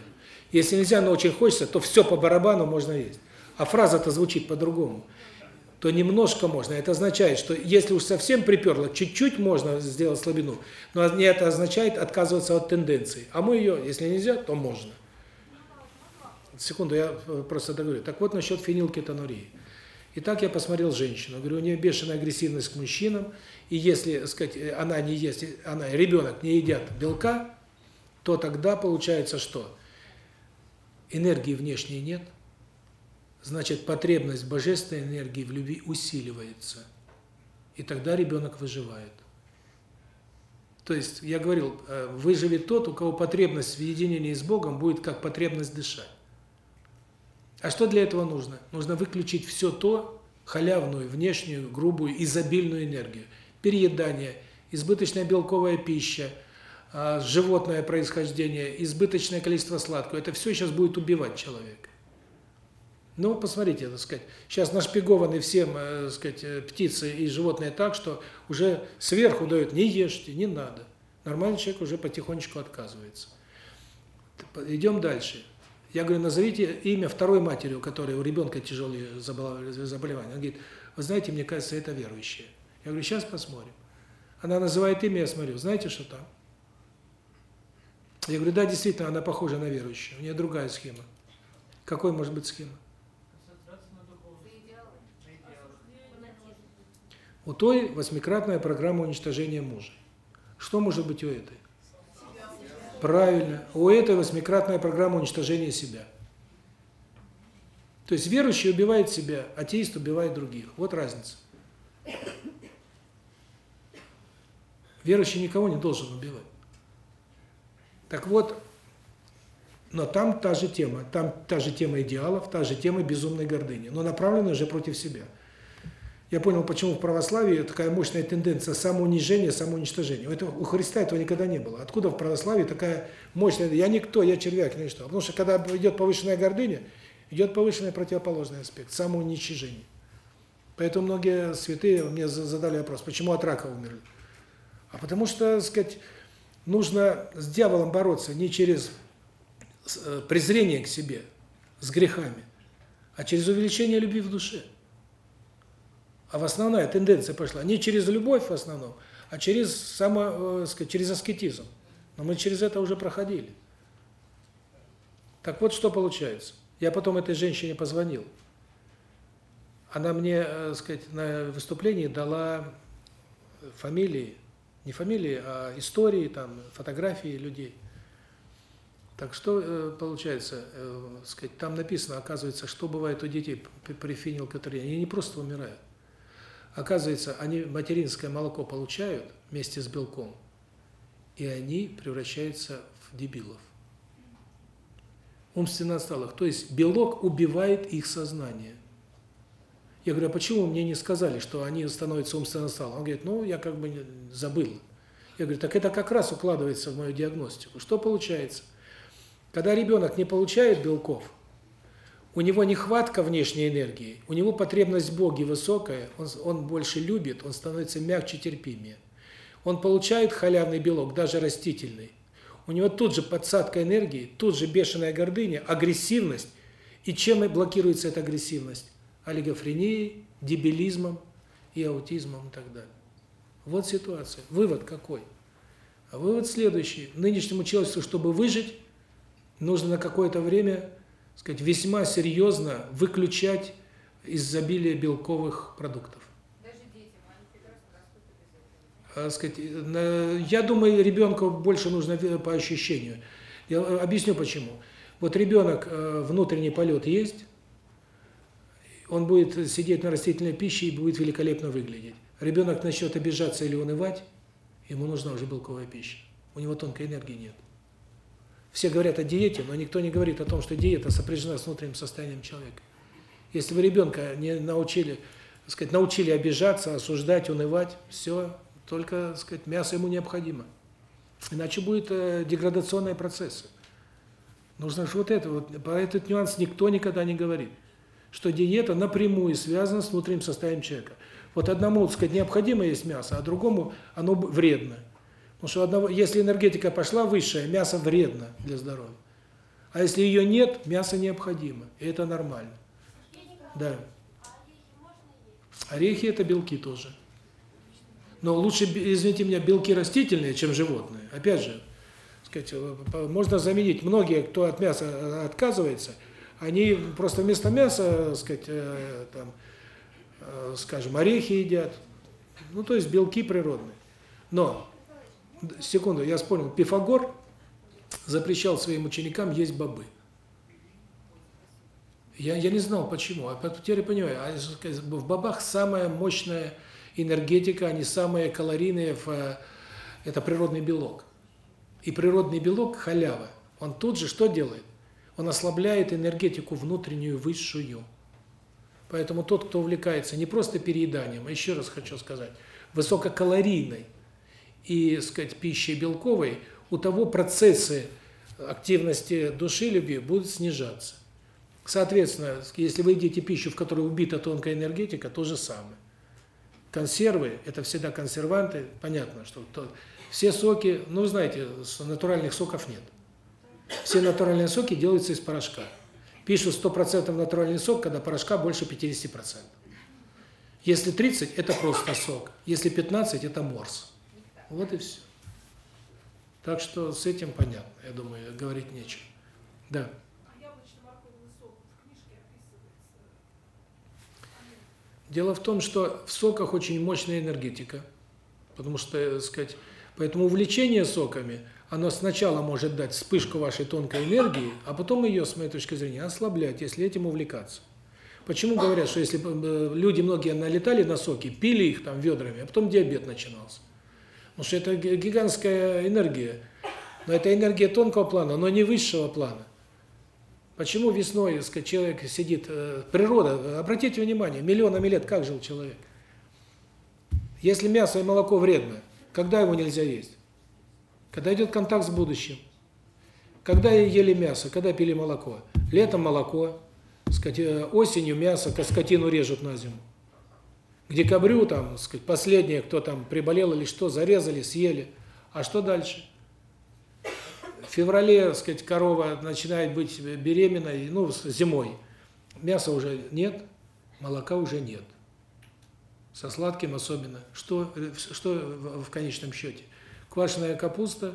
Если нельзя, но очень хочется, то все по барабану можно есть. А фраза-то звучит по-другому то немножко можно. Это означает, что если уж совсем приперло, чуть-чуть можно сделать слабину, но это означает отказываться от тенденции. А мы ее, если нельзя, то можно. Секунду, я э, просто договорю. Так вот насчет фенилкетонурии. Итак, я посмотрел женщину, говорю, у нее бешеная агрессивность к мужчинам, и если, сказать, э, она не ест, она ребенок не едят белка, то тогда получается что? Энергии внешней нет, значит потребность божественной энергии в любви усиливается. И тогда ребенок выживает. То есть, я говорил, э, выживет тот, у кого потребность в единении с Богом будет как потребность дышать. А что для этого нужно? Нужно выключить все то, халявную, внешнюю, грубую, изобильную энергию. Переедание, избыточная белковая пища, а, животное происхождение, избыточное количество сладкого. Это все сейчас будет убивать человека. Ну, посмотрите, так сказать, сейчас нашпигованы всем, э, так сказать, э, птицы и животные так, что уже сверху дают «не ешьте, не надо». Нормальный человек уже потихонечку отказывается. Идем дальше. Я говорю, назовите имя второй матери, у которой у ребенка тяжелые заболевания. Она говорит, вы знаете, мне кажется, это верующая. Я говорю, сейчас посмотрим. Она называет имя, я смотрю, знаете, что там? Я говорю, да, действительно, она похожа на верующую. У нее другая схема. Какой может быть схема? У той восьмикратная программа уничтожения мужа. Что может быть у этой? Правильно. У этой восьмикратная программа уничтожения себя. То есть верующий убивает себя, атеист убивает других. Вот разница. Верующий никого не должен убивать. Так вот, но там та же тема, там та же тема идеалов, та же тема безумной гордыни, но направленная уже против себя. Я понял, почему в православии такая мощная тенденция самоунижения, самоуничтожения. Это, у Христа этого никогда не было. Откуда в православии такая мощная... Я никто, я червяк, не что. Потому что когда идет повышенная гордыня, идет повышенный противоположный аспект, самоуничижение. Поэтому многие святые мне задали вопрос, почему от рака умерли. А потому что, так сказать, нужно с дьяволом бороться не через э, презрение к себе, с грехами, а через увеличение любви в душе. А в основная тенденция пошла не через любовь в основном, а через само, э, сказать, через аскетизм. Но мы через это уже проходили. Так вот, что получается. Я потом этой женщине позвонил. Она мне, э, сказать, на выступлении дала фамилии, не фамилии, а истории, там, фотографии людей. Так что э, получается, э, сказать, там написано, оказывается, что бывает у детей при фенилкетонурии. Они не просто умирают. Оказывается, они материнское молоко получают вместе с белком, и они превращаются в дебилов. умственно отсталых. То есть белок убивает их сознание. Я говорю, а почему мне не сказали, что они становятся умственно отсталыми? Он говорит, ну, я как бы забыл. Я говорю, так это как раз укладывается в мою диагностику. Что получается? Когда ребенок не получает белков, у него нехватка внешней энергии, у него потребность в Боге высокая, он, он больше любит, он становится мягче, терпимее. Он получает халявный белок, даже растительный. У него тут же подсадка энергии, тут же бешеная гордыня, агрессивность. И чем и блокируется эта агрессивность? Олигофренией, дебилизмом и аутизмом и так далее. Вот ситуация. Вывод какой? А вывод следующий. Нынешнему человечеству, чтобы выжить, нужно на какое-то время, сказать, весьма серьезно выключать изобилие белковых продуктов. Даже детям, они прекрасно растут и без этого. А, сказать, я думаю, ребенку больше нужно по ощущению. Я объясню почему. Вот ребенок, э, внутренний полет есть, он будет сидеть на растительной пище и будет великолепно выглядеть. Ребенок начнет обижаться или унывать, ему нужна уже белковая пища. У него тонкой энергии нет. Все говорят о диете, но никто не говорит о том, что диета сопряжена с внутренним состоянием человека. Если вы ребенка не научили, так сказать, научили обижаться, осуждать, унывать, все, только, так сказать, мясо ему необходимо. Иначе будет э, деградационные процессы. Нужно же вот это вот, про этот нюанс никто никогда не говорит, что диета напрямую связана с внутренним состоянием человека. Вот одному, так сказать, необходимо есть мясо, а другому оно вредно. Потому что одного, если энергетика пошла высшая, мясо вредно для здоровья. А если ее нет, мясо необходимо, и это нормально. Да. Орехи это белки тоже. Но лучше, извините меня, белки растительные, чем животные. Опять же, сказать, можно заменить многие, кто от мяса отказывается, они просто вместо мяса, сказать, э, там Э, скажем, орехи едят, ну, то есть белки природные. Но, секунду, я вспомнил, Пифагор запрещал своим ученикам есть бобы. Я, я не знал, почему, а теперь я понимаю, а, в бобах самая мощная энергетика, они самые калорийные, э, это природный белок. И природный белок, халява, он тут же что делает? Он ослабляет энергетику внутреннюю, высшую. Поэтому тот, кто увлекается не просто перееданием, а еще раз хочу сказать, высококалорийной и, сказать, пищей белковой, у того процессы активности души любви будут снижаться. Соответственно, если вы едите пищу, в которой убита тонкая энергетика, то же самое. Консервы – это всегда консерванты, понятно, что то, все соки, ну, знаете, натуральных соков нет. Все натуральные соки делаются из порошка. Пишут 100% натуральный сок, когда порошка больше 50%. Если 30 – это просто сок. Если 15 – это морс. Вот и все. Так что с этим понятно, я думаю, говорить нечего. Да. Дело в том, что в соках очень мощная энергетика. Потому что, так сказать, поэтому увлечение соками – оно сначала может дать вспышку вашей тонкой энергии, а потом ее, с моей точки зрения, ослаблять, если этим увлекаться. Почему говорят, что если э, люди многие налетали на соки, пили их там ведрами, а потом диабет начинался? Потому что это гигантская энергия. Но это энергия тонкого плана, но не высшего плана. Почему весной, сказать, человек сидит, э, природа, обратите внимание, миллионами лет как жил человек? Если мясо и молоко вредно, когда его нельзя есть? Когда идет контакт с будущим. Когда ели мясо, когда пили молоко. Летом молоко, э, осенью мясо, скотину режут на зиму. К декабрю там, сказать, последние, кто там приболел или что, зарезали, съели. А что дальше? В феврале, сказать, корова начинает быть беременной, ну, зимой. Мяса уже нет, молока уже нет. Со сладким особенно. Что что в конечном счете? квашеная капуста,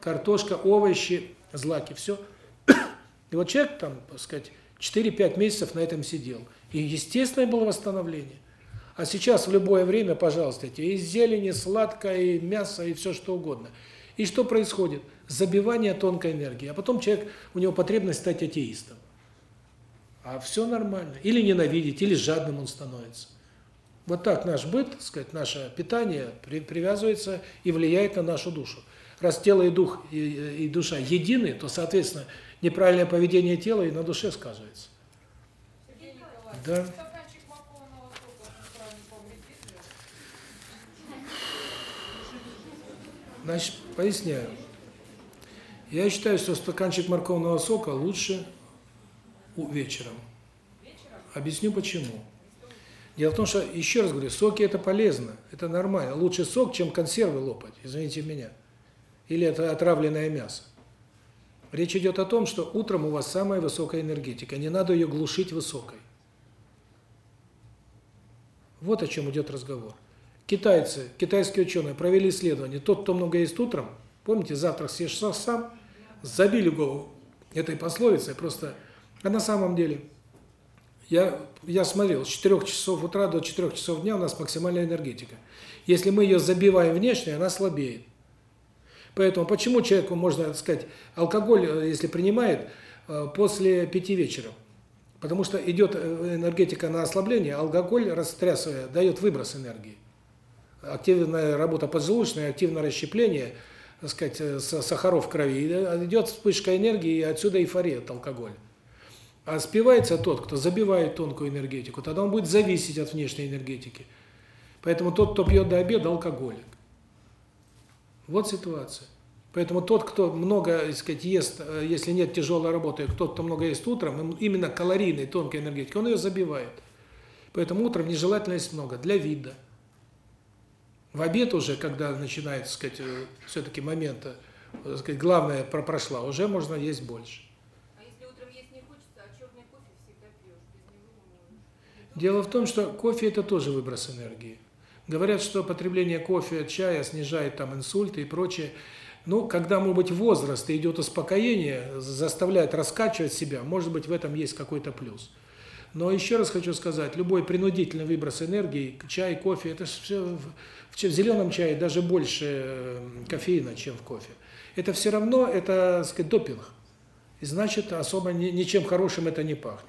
картошка, овощи, злаки, все. И вот человек там, так сказать, 4-5 месяцев на этом сидел. И естественное было восстановление. А сейчас в любое время, пожалуйста, и зелени, сладкое, и мясо, и все что угодно. И что происходит? Забивание тонкой энергии. А потом человек, у него потребность стать атеистом. А все нормально. Или ненавидеть, или жадным он становится. Вот так наш быт, сказать, наше питание при, привязывается и влияет на нашу душу. Раз тело и дух и, и душа едины, то, соответственно, неправильное поведение тела и на душе сказывается. Да. стаканчик маконового сока, правильно помнить, есть ли? Значит, поясняю. Я считаю, что стаканчик морковного сока лучше у- вечером. Объясню почему. Дело в том, что, еще раз говорю, соки это полезно, это нормально. Лучше сок, чем консервы лопать, извините меня. Или это отравленное мясо. Речь идет о том, что утром у вас самая высокая энергетика, не надо ее глушить высокой. Вот о чем идет разговор. Китайцы, китайские ученые провели исследование. Тот, кто много ест утром, помните, завтрак съешь сам, забили голову этой пословицей, просто, а на самом деле, я, я смотрел, с 4 часов утра до 4 часов дня у нас максимальная энергетика. Если мы ее забиваем внешне, она слабеет. Поэтому почему человеку можно сказать, алкоголь, э, если принимает, э, после пяти вечера? Потому что идет э, энергетика на ослабление, алкоголь, растрясывая, дает выброс энергии. Активная работа поджелудочной, активное расщепление, так сказать, э, са- сахаров в крови. Э, Идет вспышка энергии, и отсюда эйфория от алкоголя. А спивается тот, кто забивает тонкую энергетику, тогда он будет зависеть от внешней энергетики. Поэтому тот, кто пьет до обеда, алкоголик. Вот ситуация. Поэтому тот, кто много, так сказать, ест, э, если нет тяжелой работы, тот, кто много ест утром, им именно калорийной, тонкой энергетики, он ее забивает. Поэтому утром нежелательно есть много, для вида. В обед уже, когда начинается, так сказать, э, все-таки момента, э, сказать, главное про- прошла, уже можно есть больше. А если утром есть не хочется, а черный кофе всегда пьешь, без него не можешь? Дело в том, что кофе – это тоже выброс энергии. Говорят, что потребление кофе, чая снижает там инсульты и прочее. Ну, когда, может быть, возраст и идет успокоение, заставляет раскачивать себя, может быть, в этом есть какой-то плюс. Но еще раз хочу сказать, любой принудительный выброс энергии, чай, кофе, это все в, в зеленом чае даже больше э, кофеина, чем в кофе. Это все равно, это, сказать, допинг. И значит, особо ни- ничем хорошим это не пахнет.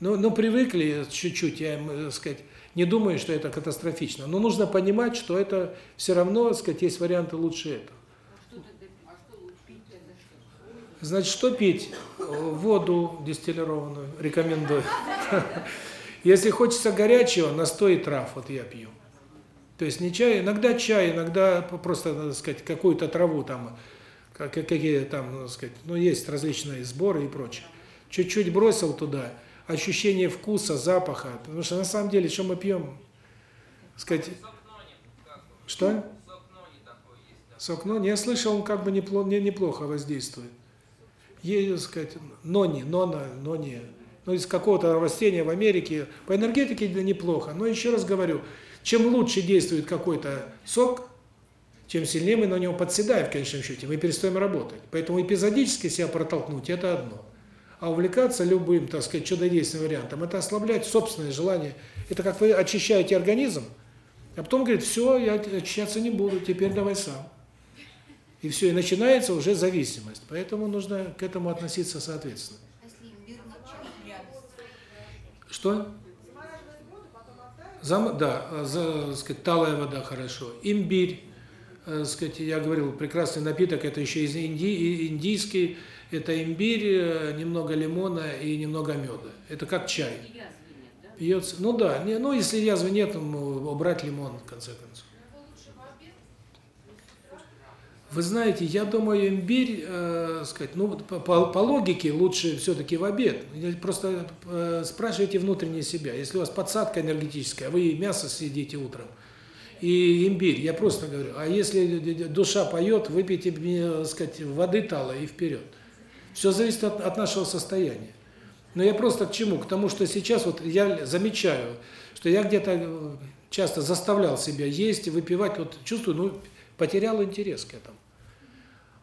Ну, ну привыкли чуть-чуть, я, э, сказать, не думаю, что это катастрофично. Но нужно понимать, что это все равно, сказать, есть варианты лучше этого. Значит, что пить? Воду дистиллированную рекомендую. Если хочется горячего, настой трав, вот я пью. То есть не чай, иногда чай, иногда просто, надо сказать, какую-то траву там, как- какие там, надо сказать, ну есть различные сборы и прочее. Чуть-чуть бросил туда, ощущение вкуса, запаха, потому что на самом деле, что мы пьем, сказать, что? Сок нони, я слышал, он как бы неплохо, не, неплохо воздействует. Есть, сказать, нони, нона, нони, ну из какого-то растения в Америке, по энергетике да, неплохо. Но еще раз говорю, чем лучше действует какой-то сок, чем сильнее мы на него подседаем в конечном счете, мы перестаем работать. Поэтому эпизодически себя протолкнуть – это одно. А увлекаться любым, так сказать, чудодейственным вариантом – это ослаблять собственное желание. Это как вы очищаете организм, а потом говорит, все, я очищаться не буду, теперь давай сам. И все, и начинается уже зависимость. Поэтому нужно к этому относиться соответственно. А? Что? Зам, да, за, сказать, талая вода хорошо. Имбирь, э, сказать, я говорил, прекрасный напиток, это еще из Индии, индийский, это имбирь, э, немного лимона и немного меда. Это как чай. Пьется. Ну да, не, ну если язвы нет, убрать лимон, в конце концов. Его лучше в обед? Вы знаете, я думаю, имбирь, э, сказать, ну по, по, по логике лучше все-таки в обед. Просто э, спрашивайте внутренне себя. Если у вас подсадка энергетическая, вы мясо съедите утром и имбирь, я просто говорю. А если душа поет, выпейте, э, сказать, воды тала и вперед. Все зависит от, от нашего состояния. Но я просто к чему? К тому, что сейчас вот я замечаю, что я где-то э, часто заставлял себя есть и выпивать, вот чувствую, ну, потерял интерес к этому.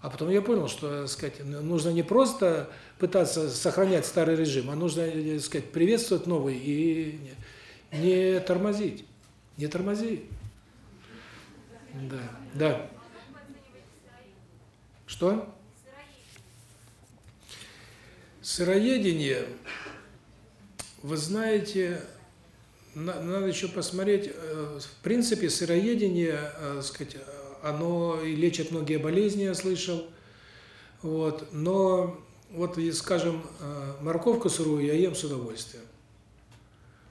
А потом я понял, что, так сказать, нужно не просто пытаться сохранять старый режим, а нужно, так сказать, приветствовать новый и не тормозить. Не тормози. Да. Да. Что? Сыроедение, вы знаете, на- надо еще посмотреть, э, в принципе, сыроедение, э, сказать, оно и лечит многие болезни, я слышал. Вот, но вот, скажем, э, морковку сырую я ем с удовольствием.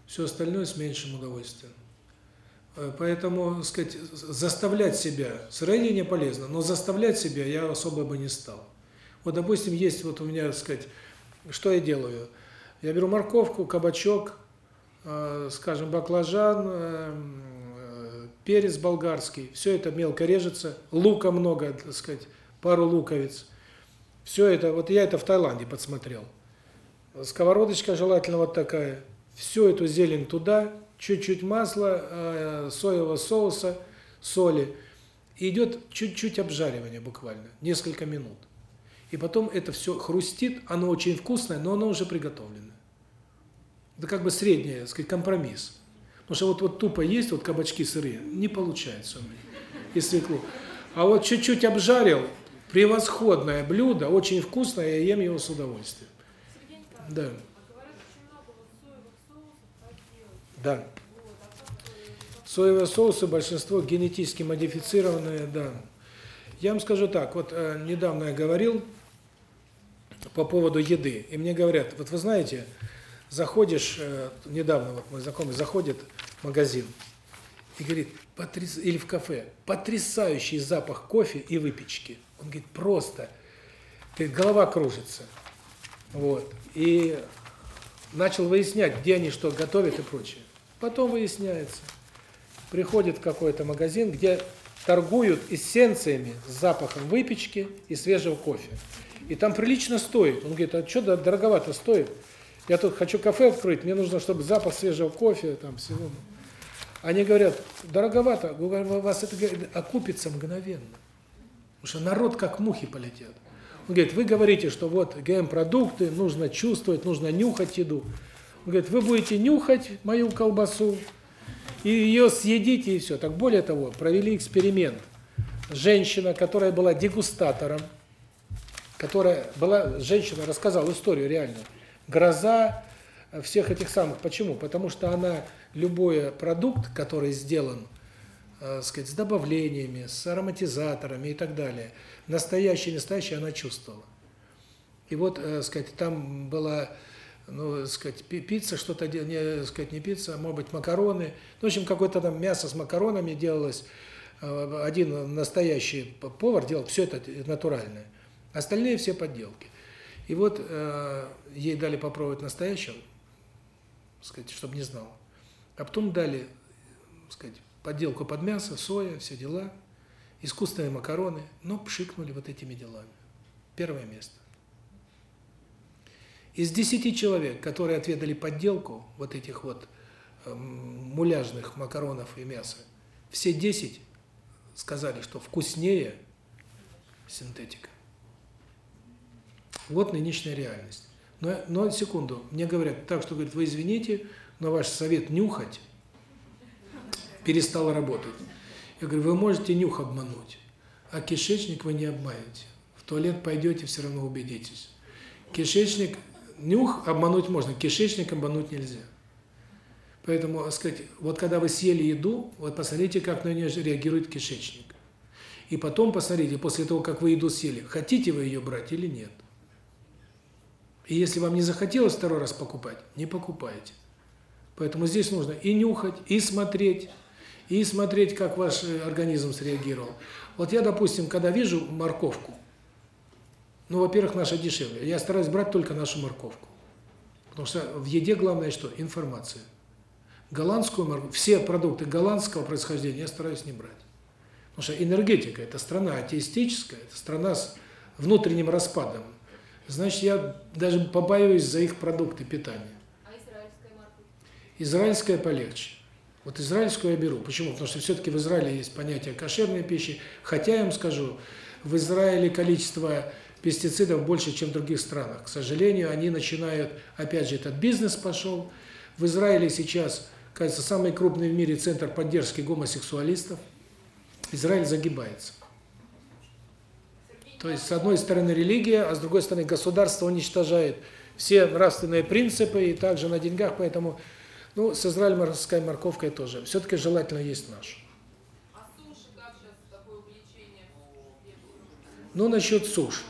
Все остальное с меньшим удовольствием. Э, Поэтому, сказать, заставлять себя, сыроедение не полезно, но заставлять себя я особо бы не стал. Вот, допустим, есть вот у меня, сказать, что я делаю? Я беру морковку, кабачок, э, скажем, баклажан, э, э, перец болгарский, все это мелко режется, лука много, так сказать, пару луковиц. Все это, вот я это в Таиланде подсмотрел. Сковородочка желательно вот такая. Всю эту зелень туда, чуть-чуть масла, э, соевого соуса, соли. И идет чуть-чуть обжаривание буквально, несколько минут. И потом это все хрустит, оно очень вкусное, но оно уже приготовлено. Это как бы среднее, так сказать, компромисс. Потому что вот вот тупо есть вот кабачки сырые, не получается у меня. И свеклу. А вот чуть-чуть обжарил, превосходное блюдо, очень вкусное, я ем его с удовольствием. Да. Да. Соевые соусы большинство генетически модифицированные, да. Я вам скажу так, вот э, недавно я говорил по поводу еды, и мне говорят, вот вы знаете, заходишь, э, недавно вот мой знакомый заходит магазин и говорит, потряс... или в кафе, потрясающий запах кофе и выпечки. Он говорит, просто, говорит, голова кружится. Вот. И начал выяснять, где они что готовят и прочее. Потом выясняется, приходит в какой-то магазин, где торгуют эссенциями с запахом выпечки и свежего кофе. И там прилично стоит. Он говорит, а что дороговато стоит? Я тут хочу кафе открыть, мне нужно, чтобы запах свежего кофе, там всего. Они говорят, дороговато, у вас это окупится мгновенно. Потому что народ как мухи полетят. Он говорит, вы говорите, что вот ГМ-продукты, нужно чувствовать, нужно нюхать еду. Он говорит, вы будете нюхать мою колбасу, и ее съедите, и все. Так более того, провели эксперимент. Женщина, которая была дегустатором, которая была, женщина рассказала историю реально, гроза всех этих самых. Почему? Потому что она любой продукт, который сделан, э, сказать, с добавлениями, с ароматизаторами и так далее, настоящий, настоящий, она чувствовала. И вот, э, сказать, там была, ну, сказать, пицца, что-то, не, сказать, не пицца, а, может быть, макароны. Ну, в общем, какое-то там мясо с макаронами делалось. Э, один настоящий повар делал все это натуральное. Остальные все подделки. И вот э, ей дали попробовать настоящего, сказать, чтобы не знал. А потом дали, сказать, подделку под мясо, соя, все дела, искусственные макароны, но пшикнули вот этими делами. Первое место. Из десяти человек, которые отведали подделку вот этих вот э, муляжных макаронов и мяса, все десять сказали, что вкуснее синтетика. Вот нынешняя реальность. Но, но секунду, мне говорят, так что, говорит, вы извините, но ваш совет нюхать перестал работать. Я говорю, вы можете нюх обмануть, а кишечник вы не обманете. В туалет пойдете, все равно убедитесь. Кишечник, нюх обмануть можно, кишечник обмануть нельзя. Поэтому, так сказать, вот когда вы съели еду, вот посмотрите, как на нее реагирует кишечник. И потом посмотрите, после того, как вы еду съели, хотите вы ее брать или нет. И если вам не захотелось второй раз покупать, не покупайте. Поэтому здесь нужно и нюхать, и смотреть, и смотреть, как ваш организм среагировал. Вот я, допустим, когда вижу морковку, ну, во-первых, наша дешевле. Я стараюсь брать только нашу морковку. Потому что в еде главное что? Информация. Голландскую морковку, все продукты голландского происхождения я стараюсь не брать. Потому что энергетика – это страна атеистическая, это страна с внутренним распадом. Значит, я даже побаиваюсь за их продукты питания. Израильская полегче. Вот израильскую я беру. Почему? Потому что все-таки в Израиле есть понятие кошерной пищи. Хотя, я вам скажу, в Израиле количество пестицидов больше, чем в других странах. К сожалению, они начинают, опять же, этот бизнес пошел. В Израиле сейчас, кажется, самый крупный в мире центр поддержки гомосексуалистов. Израиль загибается. То есть, с одной стороны религия, а с другой стороны государство уничтожает все нравственные принципы и также на деньгах, поэтому, ну, с израильской морковкой тоже. Все-таки желательно есть нашу. А суши как сейчас такое увлечение? Ну, насчет суш.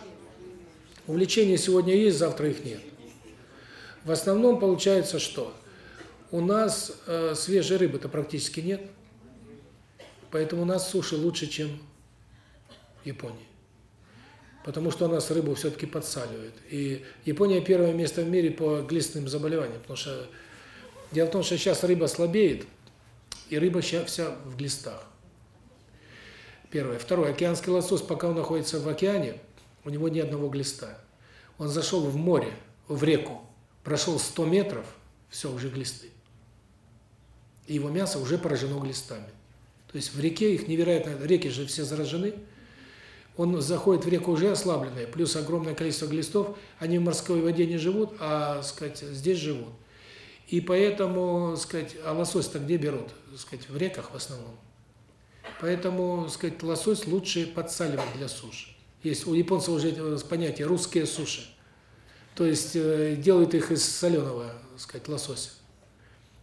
Увлечения сегодня есть, завтра их нет. В основном получается что? У нас э, свежей рыбы-то практически нет. Поэтому у нас суши лучше, чем в Японии. Потому что у нас рыбу все-таки подсаливают. И Япония первое место в мире по глистным заболеваниям. Потому что дело в том, что сейчас рыба слабеет, и рыба сейчас вся в глистах. Первое. Второе. Океанский лосось, пока он находится в океане, у него ни одного глиста. Он зашел в море, в реку, прошел 100 метров, все, уже глисты. И его мясо уже поражено глистами. То есть в реке их невероятно, реки же все заражены. Он заходит в реку уже ослабленный, плюс огромное количество глистов, они в морской воде не живут, а, сказать, здесь живут. И поэтому, сказать, а лосось-то где берут? Сказать, в реках в основном. Поэтому, сказать, лосось лучше подсаливать для суши. Есть у японцев уже понятие русские суши. То есть э, делают их из соленого, сказать, лосося.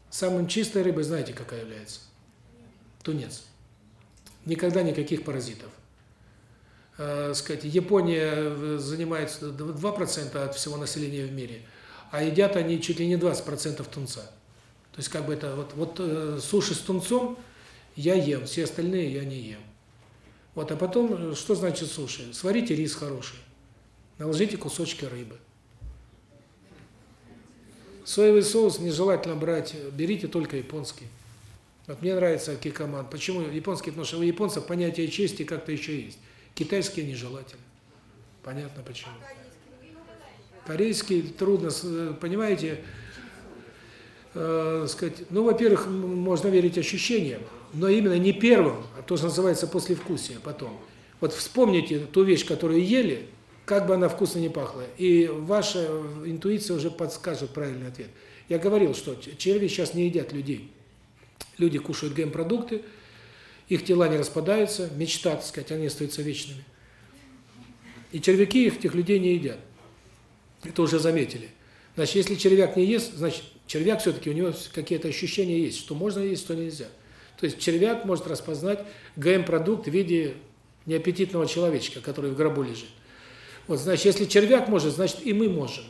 Самым чистой рыбой знаете, какая является? Тунец. Никогда никаких паразитов. Э, сказать, Япония э, занимает 2% от всего населения в мире, а едят они чуть ли не 20% тунца. То есть как бы это вот вот э, суши с тунцом я ем, все остальные я не ем. Вот, а потом, что значит суши? Сварите рис хороший, наложите кусочки рыбы. Соевый соус нежелательно брать, берите только японский. Вот мне нравится кикоман. Почему японский? Потому что у японцев понятие чести как-то еще есть. Китайские нежелательно. Понятно почему. Корейский трудно, понимаете, э, сказать, ну, во-первых, можно верить ощущениям, но именно не первым, а то, что называется послевкусие потом. Вот вспомните ту вещь, которую ели, как бы она вкусно не пахла, и ваша интуиция уже подскажет правильный ответ. Я говорил, что черви сейчас не едят людей. Люди кушают ГМ-продукты, их тела не распадаются, мечта, так сказать, они остаются вечными. И червяки их, этих людей не едят. Это уже заметили. Значит, если червяк не ест, значит, червяк все-таки, у него какие-то ощущения есть, что можно есть, что нельзя. То есть червяк может распознать ГМ-продукт в виде неаппетитного человечка, который в гробу лежит. Вот, значит, если червяк может, значит и мы можем.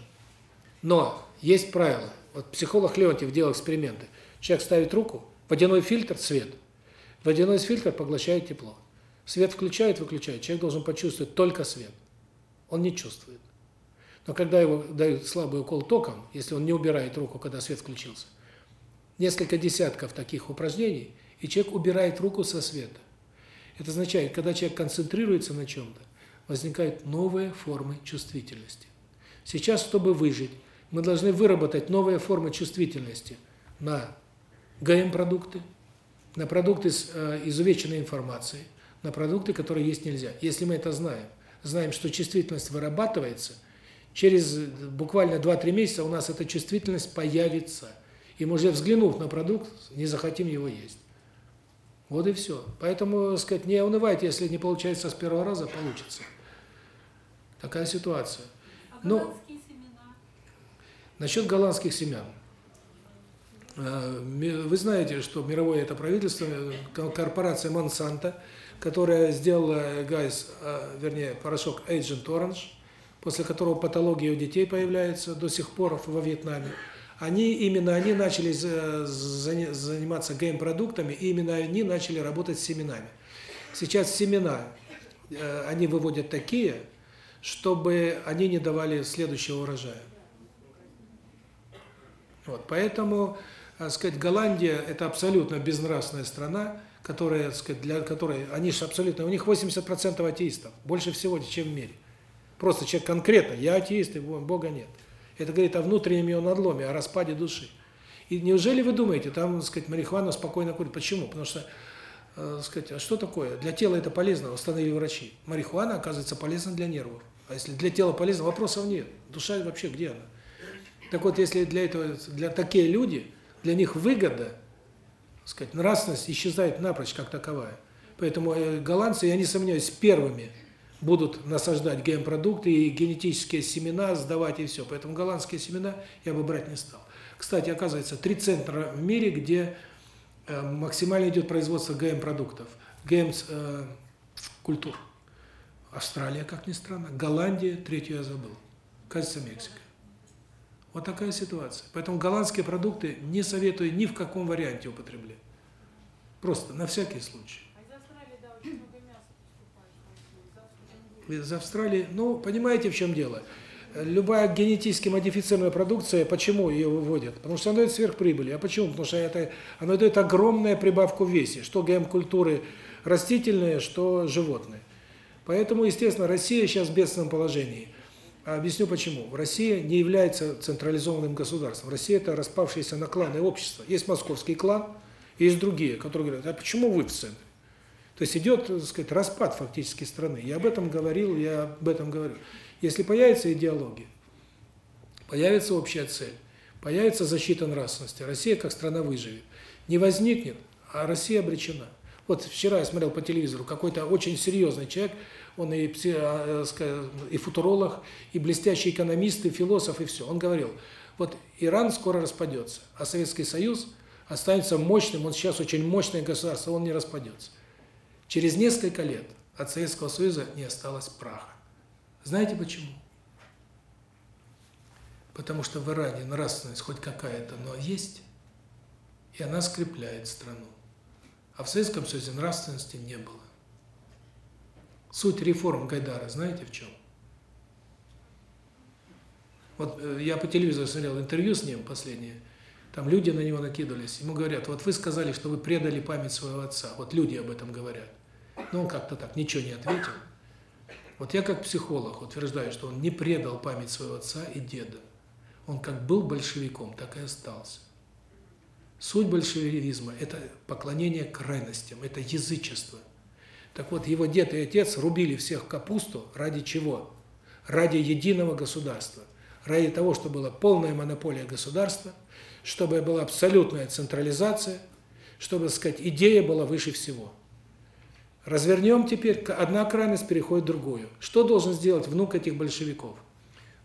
Но есть правило. Вот психолог Леонтьев делал эксперименты. Человек ставит руку, водяной фильтр – свет. Водяной фильтр поглощает тепло. Свет включает, выключает. Человек должен почувствовать только свет. Он не чувствует. Но когда его дают слабый укол током, если он не убирает руку, когда свет включился, несколько десятков таких упражнений, и человек убирает руку со света. Это означает, когда человек концентрируется на чем-то, возникают новые формы чувствительности. Сейчас, чтобы выжить, мы должны выработать новые формы чувствительности на ГМ-продукты, на продукты с э, изувеченной информацией, на продукты, которые есть нельзя. Если мы это знаем, знаем, что чувствительность вырабатывается, через буквально 2-3 месяца у нас эта чувствительность появится. И мы уже взглянув на продукт, не захотим его есть. Вот и все. Поэтому, сказать, не унывайте, если не получается с первого раза, получится. Такая ситуация. А Но голландские семена? насчет голландских семян. Э, Вы знаете, что мировое это правительство, э, корпорация Monsanto, которая сделала газ, э, вернее, порошок Agent Orange, после которого патологии у детей появляются до сих пор во Вьетнаме. Они именно они начали заниматься ГМ-продуктами, и именно они начали работать с семенами. Сейчас семена они выводят такие, чтобы они не давали следующего урожая. Вот, поэтому, так сказать, Голландия это абсолютно безнравственная страна, которая, так сказать, для которой они же абсолютно, у них 80% атеистов, больше всего, чем в мире. Просто человек конкретно, я атеист, и Бога нет. Это говорит о внутреннем ее надломе, о распаде души. И неужели вы думаете, там, так сказать, марихуана спокойно курит? Почему? Потому что, э, сказать, а что такое? Для тела это полезно, установили врачи. Марихуана, оказывается, полезна для нервов. А если для тела полезно, вопросов нет. Душа вообще где она? Так вот, если для этого, для такие люди, для них выгода, сказать, нравственность исчезает напрочь как таковая. Поэтому э, голландцы, я не сомневаюсь, первыми будут насаждать ГМ-продукты и генетические семена сдавать и все. Поэтому голландские семена я бы брать не стал. Кстати, оказывается, три центра в мире, где э, максимально идет производство ГМ-продуктов, ГМ-культур. Австралия, как ни странно, Голландия, третью я забыл. Кажется, Мексика. Вот такая ситуация. Поэтому голландские продукты не советую ни в каком варианте употреблять. Просто на всякий случай. А из Австралии, да, очень много мяса поступает в Россию. Из Австралии, ну, понимаете, в чем дело? Любая генетически модифицированная продукция, почему ее выводят? Потому что она дает сверхприбыли. А почему? Потому что это, она дает огромную прибавку в весе, что ГМ-культуры растительные, что животные. Поэтому, естественно, Россия сейчас в бедственном положении. Объясню почему. Россия не является централизованным государством. Россия это распавшееся на кланы общество. Есть московский клан, есть другие, которые говорят, а почему вы в центре? То есть идет, так сказать, распад фактически страны. Я об этом говорил, я об этом говорю. Если появится идеология, появится общая цель, появится защита нравственности, Россия как страна выживет. Не возникнет, а Россия обречена. Вот вчера я смотрел по телевизору, какой-то очень серьезный человек, он и, а, э, и футуролог, и блестящий экономист, и философ, и все. Он говорил, вот Иран скоро распадется, а Советский Союз останется мощным, он сейчас очень мощное государство, он не распадется. Через несколько лет от Советского Союза не осталось праха. Знаете почему? Потому что в Иране нравственность хоть какая-то, но есть, и она скрепляет страну. А в Советском Союзе нравственности не было. Суть реформ Гайдара знаете в чем? Вот э, я по телевизору смотрел интервью с ним последнее, там люди на него накидывались, ему говорят, вот вы сказали, что вы предали память своего отца, вот люди об этом говорят. Но он как-то так ничего не ответил. Вот я как психолог утверждаю, что он не предал память своего отца и деда. Он как был большевиком, так и остался. Суть большевизма – это поклонение крайностям, это язычество. Так вот, его дед и отец рубили всех капусту ради чего? Ради единого государства. Ради того, чтобы была полная монополия государства, чтобы была абсолютная централизация, чтобы, так сказать, идея была выше всего. Развернем теперь, одна крайность переходит в другую. Что должен сделать внук этих большевиков?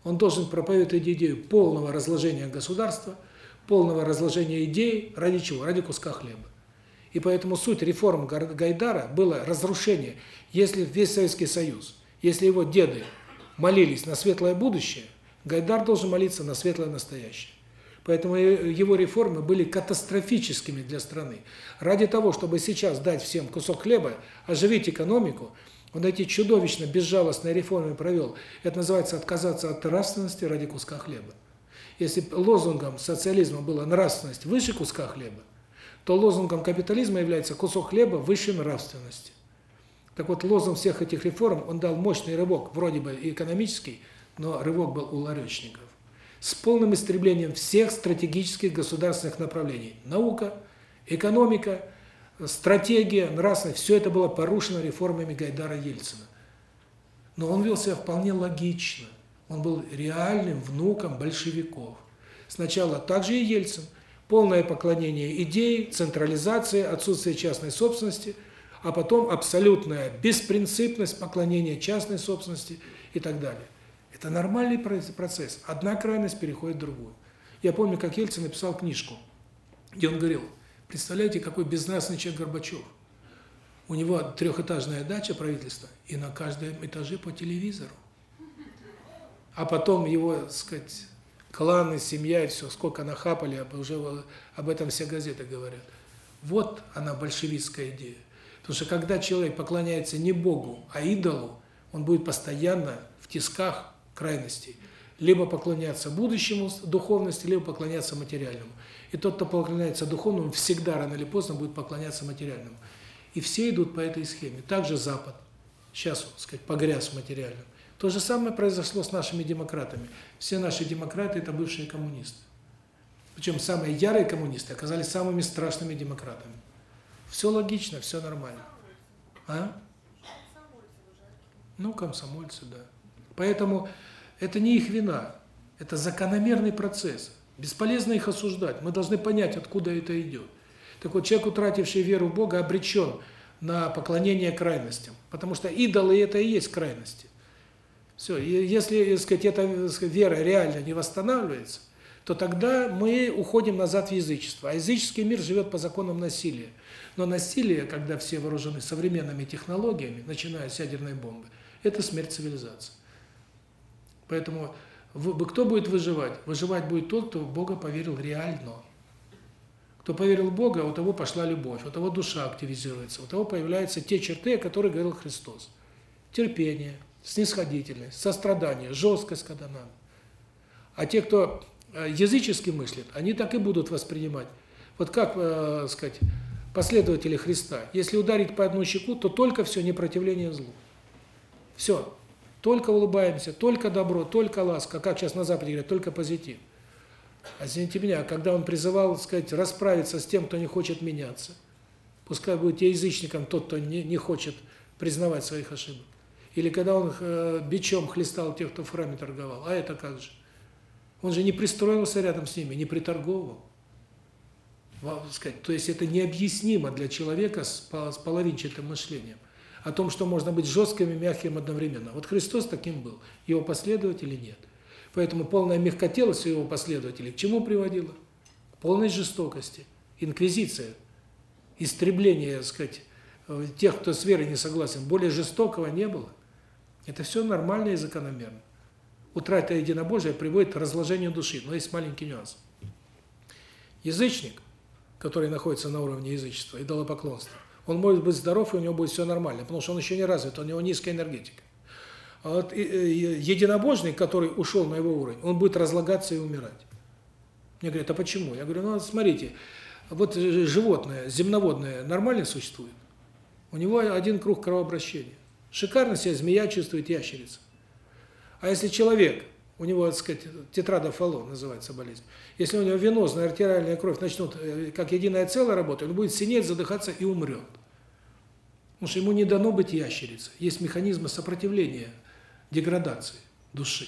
Он должен проповедовать идею полного разложения государства, полного разложения идей, ради чего? Ради куска хлеба. И поэтому суть реформ Гайдара было разрушение. Если весь Советский Союз, если его деды молились на светлое будущее, Гайдар должен молиться на светлое настоящее. Поэтому его реформы были катастрофическими для страны. Ради того, чтобы сейчас дать всем кусок хлеба, оживить экономику, он эти чудовищно безжалостные реформы провел. Это называется отказаться от нравственности ради куска хлеба. Если лозунгом социализма была нравственность выше куска хлеба, то лозунгом капитализма является кусок хлеба выше нравственности. Так вот, лозунг всех этих реформ, он дал мощный рывок, вроде бы экономический, но рывок был у ларечников с полным истреблением всех стратегических государственных направлений. Наука, экономика, стратегия, нравственность – все это было порушено реформами Гайдара Ельцина. Но он вел себя вполне логично. Он был реальным внуком большевиков. Сначала также и Ельцин. Полное поклонение идее, централизация, отсутствие частной собственности, а потом абсолютная беспринципность поклонения частной собственности и так далее. Это нормальный процесс. Одна крайность переходит в другую. Я помню, как Ельцин написал книжку, где он говорил, представляете, какой безнравственный человек Горбачев. У него трехэтажная дача правительства, и на каждом этаже по телевизору. А потом его, так сказать, кланы, семья и все, сколько нахапали, уже об этом все газеты говорят. Вот она большевистская идея. Потому что когда человек поклоняется не Богу, а идолу, он будет постоянно в тисках крайностей. Либо поклоняться будущему духовности, либо поклоняться материальному. И тот, кто поклоняется духовному, всегда рано или поздно будет поклоняться материальному. И все идут по этой схеме. Также Запад сейчас, так сказать, погряз в материальном. То же самое произошло с нашими демократами. Все наши демократы – это бывшие коммунисты. Причем самые ярые коммунисты оказались самыми страшными демократами. Все логично, все нормально. А? Ну, комсомольцы, да. Поэтому это не их вина, это закономерный процесс. Бесполезно их осуждать, мы должны понять, откуда это идет. Так вот, человек, утративший веру в Бога, обречен на поклонение крайностям, потому что идолы – это и есть крайности. Все, если, так сказать, эта вера реально не восстанавливается, то тогда мы уходим назад в язычество. А языческий мир живет по законам насилия. Но насилие, когда все вооружены современными технологиями, начиная с ядерной бомбы, Это смерть цивилизации. Поэтому кто будет выживать? Выживать будет тот, кто в Бога поверил реально. Кто поверил в Бога, у того пошла любовь, у того душа активизируется, у того появляются те черты, о которых говорил Христос. Терпение, снисходительность, сострадание, жесткость, когда надо. А те, кто э, язычески мыслит, они так и будут воспринимать. Вот как, э, сказать, последователи Христа. Если ударить по одну щеку, то только все непротивление злу. Все. Только улыбаемся, только добро, только ласка, как сейчас на Западе говорят, только позитив. А извините меня, когда он призывал, сказать, расправиться с тем, кто не хочет меняться, пускай будет язычником тот, кто не, не хочет признавать своих ошибок. Или когда он э, бичом хлестал тех, кто в храме торговал. А это как же? Он же не пристроился рядом с ними, не приторговал. Сказать, то есть это необъяснимо для человека с половинчатым мышлением. О том, что можно быть жестким и мягким одновременно. Вот Христос таким был, его последователи нет. Поэтому полная мягкотелость его последователей к чему приводила? К полной жестокости. Инквизиция, истребление, так сказать, э, тех, кто с верой не согласен. Более жестокого не было. Это все нормально и закономерно. Утрата единобожия приводит к разложению души, но есть маленький нюанс. Язычник, который находится на уровне язычества, идолопоклонства, он может быть здоров, и у него будет все нормально, потому что он еще не развит, у него низкая энергетика. А вот единобожник, который ушел на его уровень, он будет разлагаться и умирать. Мне говорят, а почему? Я говорю, ну смотрите, вот животное, земноводное, нормально существует? У него один круг кровообращения. Шикарно себя змея чувствует, ящерица. А если человек, у него, так сказать, тетрадофалон называется болезнь, если у него венозная артериальная кровь начнут э, как единое целое работать, он будет синеть, задыхаться и умрет. Потому что ему не дано быть ящерицей. Есть механизмы сопротивления деградации души.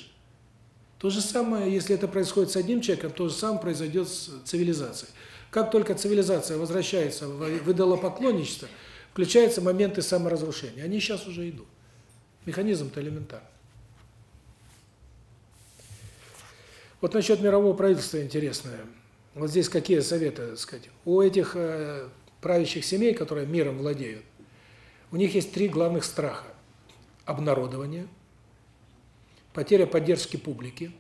То же самое, если это происходит с одним человеком, то же самое произойдет с цивилизацией. Как только цивилизация возвращается в идолопоклонничество, включаются моменты саморазрушения. Они сейчас уже идут. Механизм-то элементарный. Вот насчет мирового правительства интересное. Вот здесь какие советы, так сказать. У этих э, правящих семей, которые миром владеют, у них есть три главных страха. Обнародование – потеря поддержки публики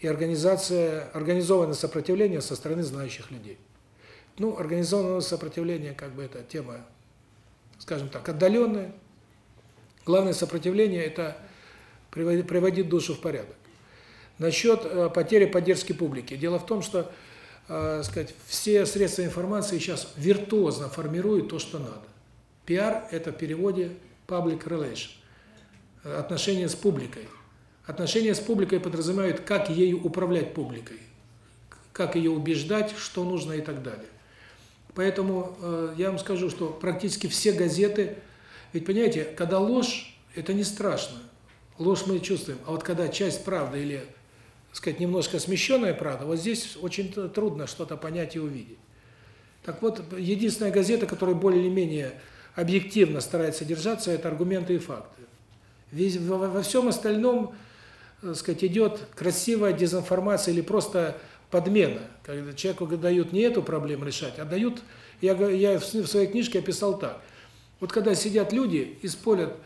и организация организованное сопротивление со стороны знающих людей. Ну, организованное сопротивление, как бы это тема, скажем так, отдаленная. Главное сопротивление – это приводить душу в порядок. Насчет э, потери поддержки публики. Дело в том, что, э, сказать, все средства информации сейчас виртуозно формируют то, что надо. Пиар – это в переводе public relation отношения с публикой. Отношения с публикой подразумевают, как ею управлять публикой, как ее убеждать, что нужно и так далее. Поэтому э, я вам скажу, что практически все газеты, ведь понимаете, когда ложь, это не страшно. Ложь мы чувствуем, а вот когда часть правды или, так сказать, немножко смещенная правда, вот здесь очень трудно что-то понять и увидеть. Так вот, единственная газета, которая более или менее объективно старается держаться, это аргументы и факты. Весь, во, во всем остальном, так сказать, идет красивая дезинформация или просто подмена. Когда человеку дают не эту проблему решать, а дают, я, я в своей книжке описал так. Вот когда сидят люди и спорят,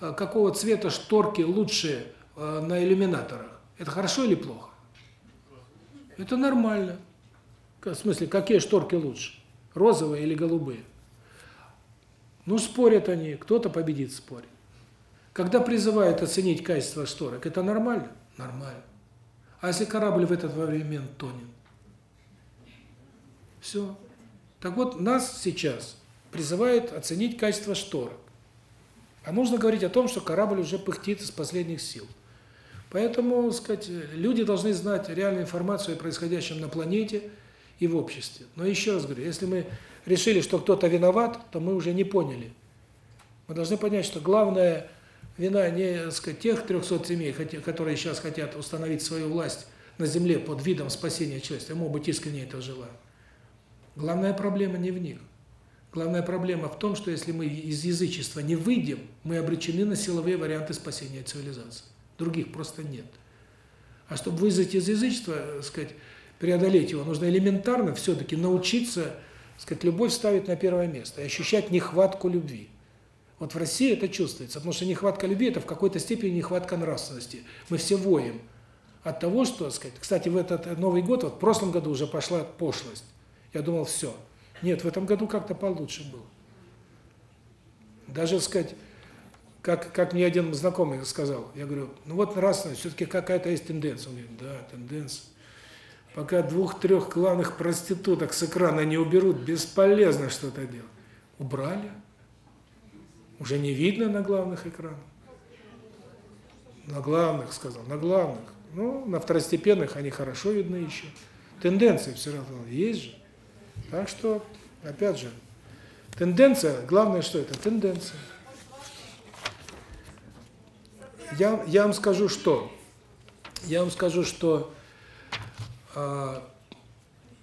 э, какого цвета шторки лучше э, на иллюминаторах, это хорошо или плохо? Это нормально. В смысле, какие шторки лучше? Розовые или голубые? Ну, спорят они, кто-то победит в споре. Когда призывают оценить качество шторок, это нормально? Нормально. А если корабль в этот момент тонет? Все. Так вот, нас сейчас призывают оценить качество шторок. А нужно говорить о том, что корабль уже пыхтит из последних сил. Поэтому, сказать, люди должны знать реальную информацию о происходящем на планете и в обществе. Но еще раз говорю, если мы решили, что кто-то виноват, то мы уже не поняли. Мы должны понять, что главное Вина не сказать, тех 300 семей, которые сейчас хотят установить свою власть на земле под видом спасения человечества, могут быть искренне это желают. Главная проблема не в них. Главная проблема в том, что если мы из язычества не выйдем, мы обречены на силовые варианты спасения цивилизации. Других просто нет. А чтобы выйти из язычества, сказать, преодолеть его, нужно элементарно все-таки научиться, сказать, любовь ставить на первое место и ощущать нехватку любви. Вот в России это чувствуется, потому что нехватка любви – это в какой-то степени нехватка нравственности. Мы все воем от того, что, сказать, кстати, в этот Новый год, вот в прошлом году уже пошла пошлость. Я думал, все. Нет, в этом году как-то получше было. Даже, сказать, как, как мне один знакомый сказал, я говорю, ну вот нравственность, все-таки какая-то есть тенденция. Он говорит, да, тенденция. Пока двух-трех главных проституток с экрана не уберут, бесполезно что-то делать. Убрали. Уже не видно на главных экранах. На главных, сказал, на главных. Ну, на второстепенных они хорошо видны еще. Тенденции все равно есть же. Так что, опять же, тенденция, главное что это? Тенденция. Я, я вам скажу что? Я вам скажу, что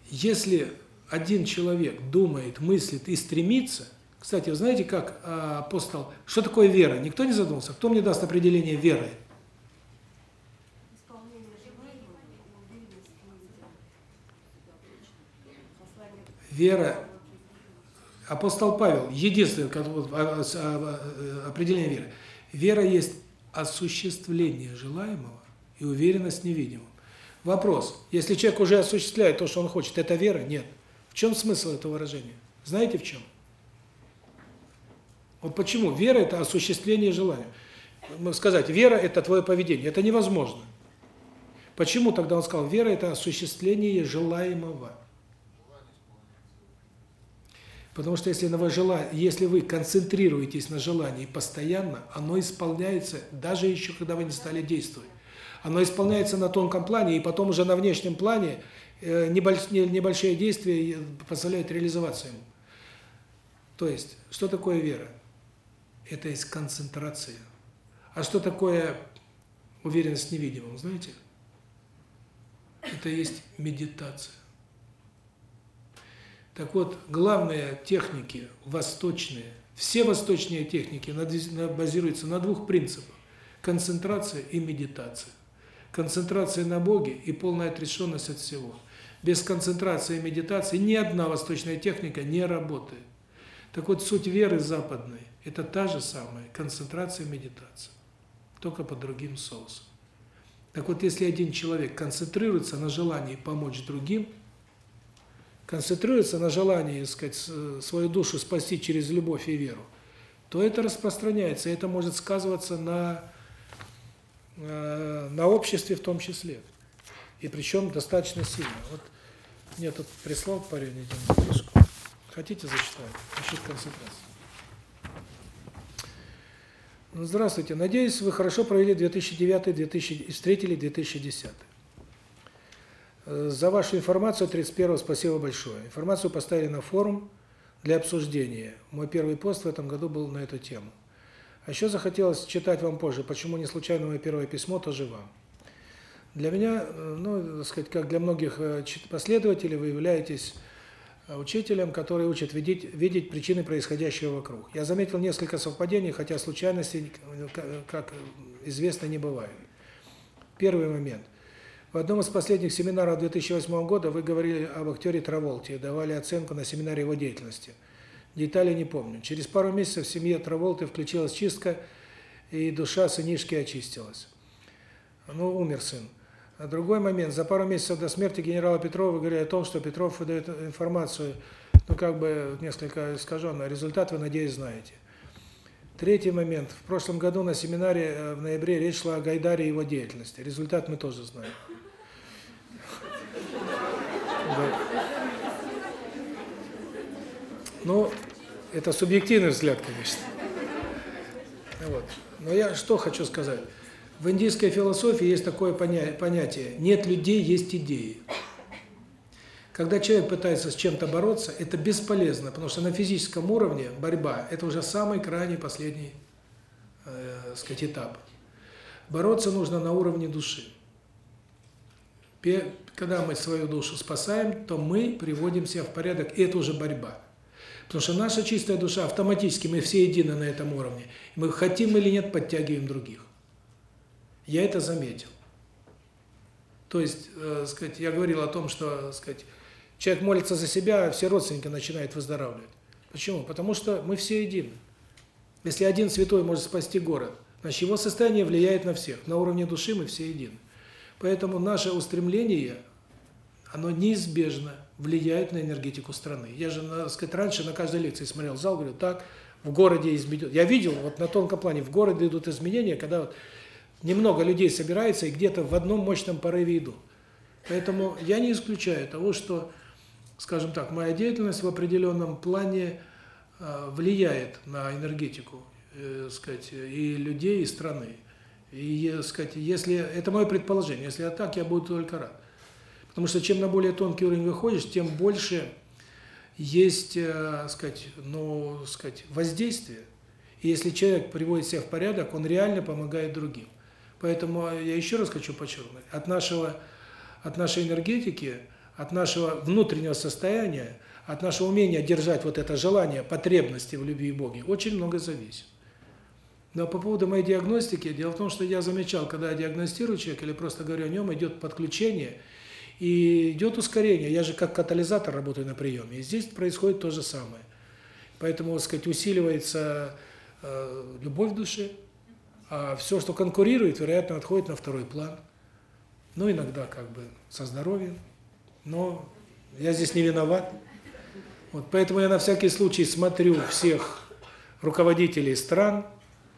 если один человек думает, мыслит и стремится, кстати, вы знаете, как э, апостол, что такое вера? Никто не задумался? Кто мне даст определение веры? Вера, апостол Павел, единственное а, а, а, определение веры. Вера есть осуществление желаемого и уверенность в невидимом. Вопрос, если человек уже осуществляет то, что он хочет, это вера? Нет. В чем смысл этого выражения? Знаете в чем? Вот почему? Вера – это осуществление желания. Сказать, вера – это твое поведение. Это невозможно. Почему тогда он сказал, вера – это осуществление желаемого? Потому что если, вы жела... если вы концентрируетесь на желании постоянно, оно исполняется, даже еще когда вы не стали действовать. Оно исполняется на тонком плане, и потом уже на внешнем плане э, небольшие действия позволяют реализоваться ему. То есть, что такое вера? Это есть концентрация. А что такое уверенность в невидимом, знаете? Это есть медитация. Так вот, главные техники восточные, все восточные техники базируются на двух принципах: концентрация и медитация. Концентрация на Боге и полная отрешенность от всего. Без концентрации и медитации ни одна восточная техника не работает. Так вот, суть веры западной – это та же самая концентрация и медитация, только под другим соусом. Так вот, если один человек концентрируется на желании помочь другим – концентрируется на желании, сказать, свою душу спасти через любовь и веру, то это распространяется, и это может сказываться на на обществе в том числе. И причем достаточно сильно. Вот мне тут прислал парень один книжку. Хотите зачитать? Насчет концентрации. Ну, здравствуйте. Надеюсь, вы хорошо провели 2009-2000 и встретили 2010. За вашу информацию 31 спасибо большое. Информацию поставили на форум для обсуждения. Мой первый пост в этом году был на эту тему. А еще захотелось читать вам позже, почему не случайно мое первое письмо тоже вам. Для меня, ну, так сказать, как для многих э, последователей, вы являетесь э, учителем, который учит видеть, видеть причины происходящего вокруг. Я заметил несколько совпадений, хотя случайностей, э, как известно, не бывает. Первый момент. В одном из последних семинаров 2008 года вы говорили об актере Траволте, давали оценку на семинаре его деятельности. Детали не помню. Через пару месяцев в семье Траволты включилась чистка, и душа сынишки очистилась. Ну, умер сын. А другой момент. За пару месяцев до смерти генерала Петрова говорили о том, что Петров выдает информацию, ну, как бы несколько искаженно. Результат вы, надеюсь, знаете. Третий момент. В прошлом году на семинаре э, в ноябре речь шла о Гайдаре и его деятельности. Результат мы тоже знаем. Да. Ну, это субъективный взгляд, конечно. Вот. Но я что хочу сказать. В индийской философии есть такое понятие «нет людей, есть идеи». Когда человек пытается с чем-то бороться, это бесполезно, потому что на физическом уровне борьба – это уже самый крайний, последний, э, сказать, этап. Бороться нужно на уровне души когда мы свою душу спасаем, то мы приводим себя в порядок, и это уже борьба. Потому что наша чистая душа, автоматически мы все едины на этом уровне. Мы хотим или нет, подтягиваем других. Я это заметил. То есть, э, сказать, я говорил о том, что, сказать, человек молится за себя, а все родственники начинают выздоравливать. Почему? Потому что мы все едины. Если один святой может спасти город, значит его состояние влияет на всех. На уровне души мы все едины. Поэтому наше устремление, оно неизбежно влияет на энергетику страны. Я же, надо сказать, раньше на каждой лекции смотрел зал, говорю, так, в городе изменят. Я видел, вот на тонком плане, в городе идут изменения, когда вот немного людей собирается и где-то в одном мощном порыве идут. Поэтому я не исключаю того, что, скажем так, моя деятельность в определенном плане э, влияет на энергетику, э, сказать, и людей, и страны. И, э, сказать, если это мое предположение, если я так, я буду только рад. Потому что чем на более тонкий уровень выходишь, тем больше есть, э, сказать, ну, сказать, воздействие. И если человек приводит себя в порядок, он реально помогает другим. Поэтому я еще раз хочу подчеркнуть, от нашего от нашей энергетики, от нашего внутреннего состояния, от нашего умения держать вот это желание, потребности в любви и Боге, очень много зависит. Но по поводу моей диагностики, дело в том, что я замечал, когда я диагностирую человека или просто говорю о нем, идет подключение и идет ускорение. Я же как катализатор работаю на приеме. И здесь происходит то же самое. Поэтому, так сказать, усиливается э, любовь в душе, а все, что конкурирует, вероятно, отходит на второй план. Ну, иногда как бы со здоровьем, но я здесь не виноват. Вот поэтому я на всякий случай смотрю всех руководителей стран,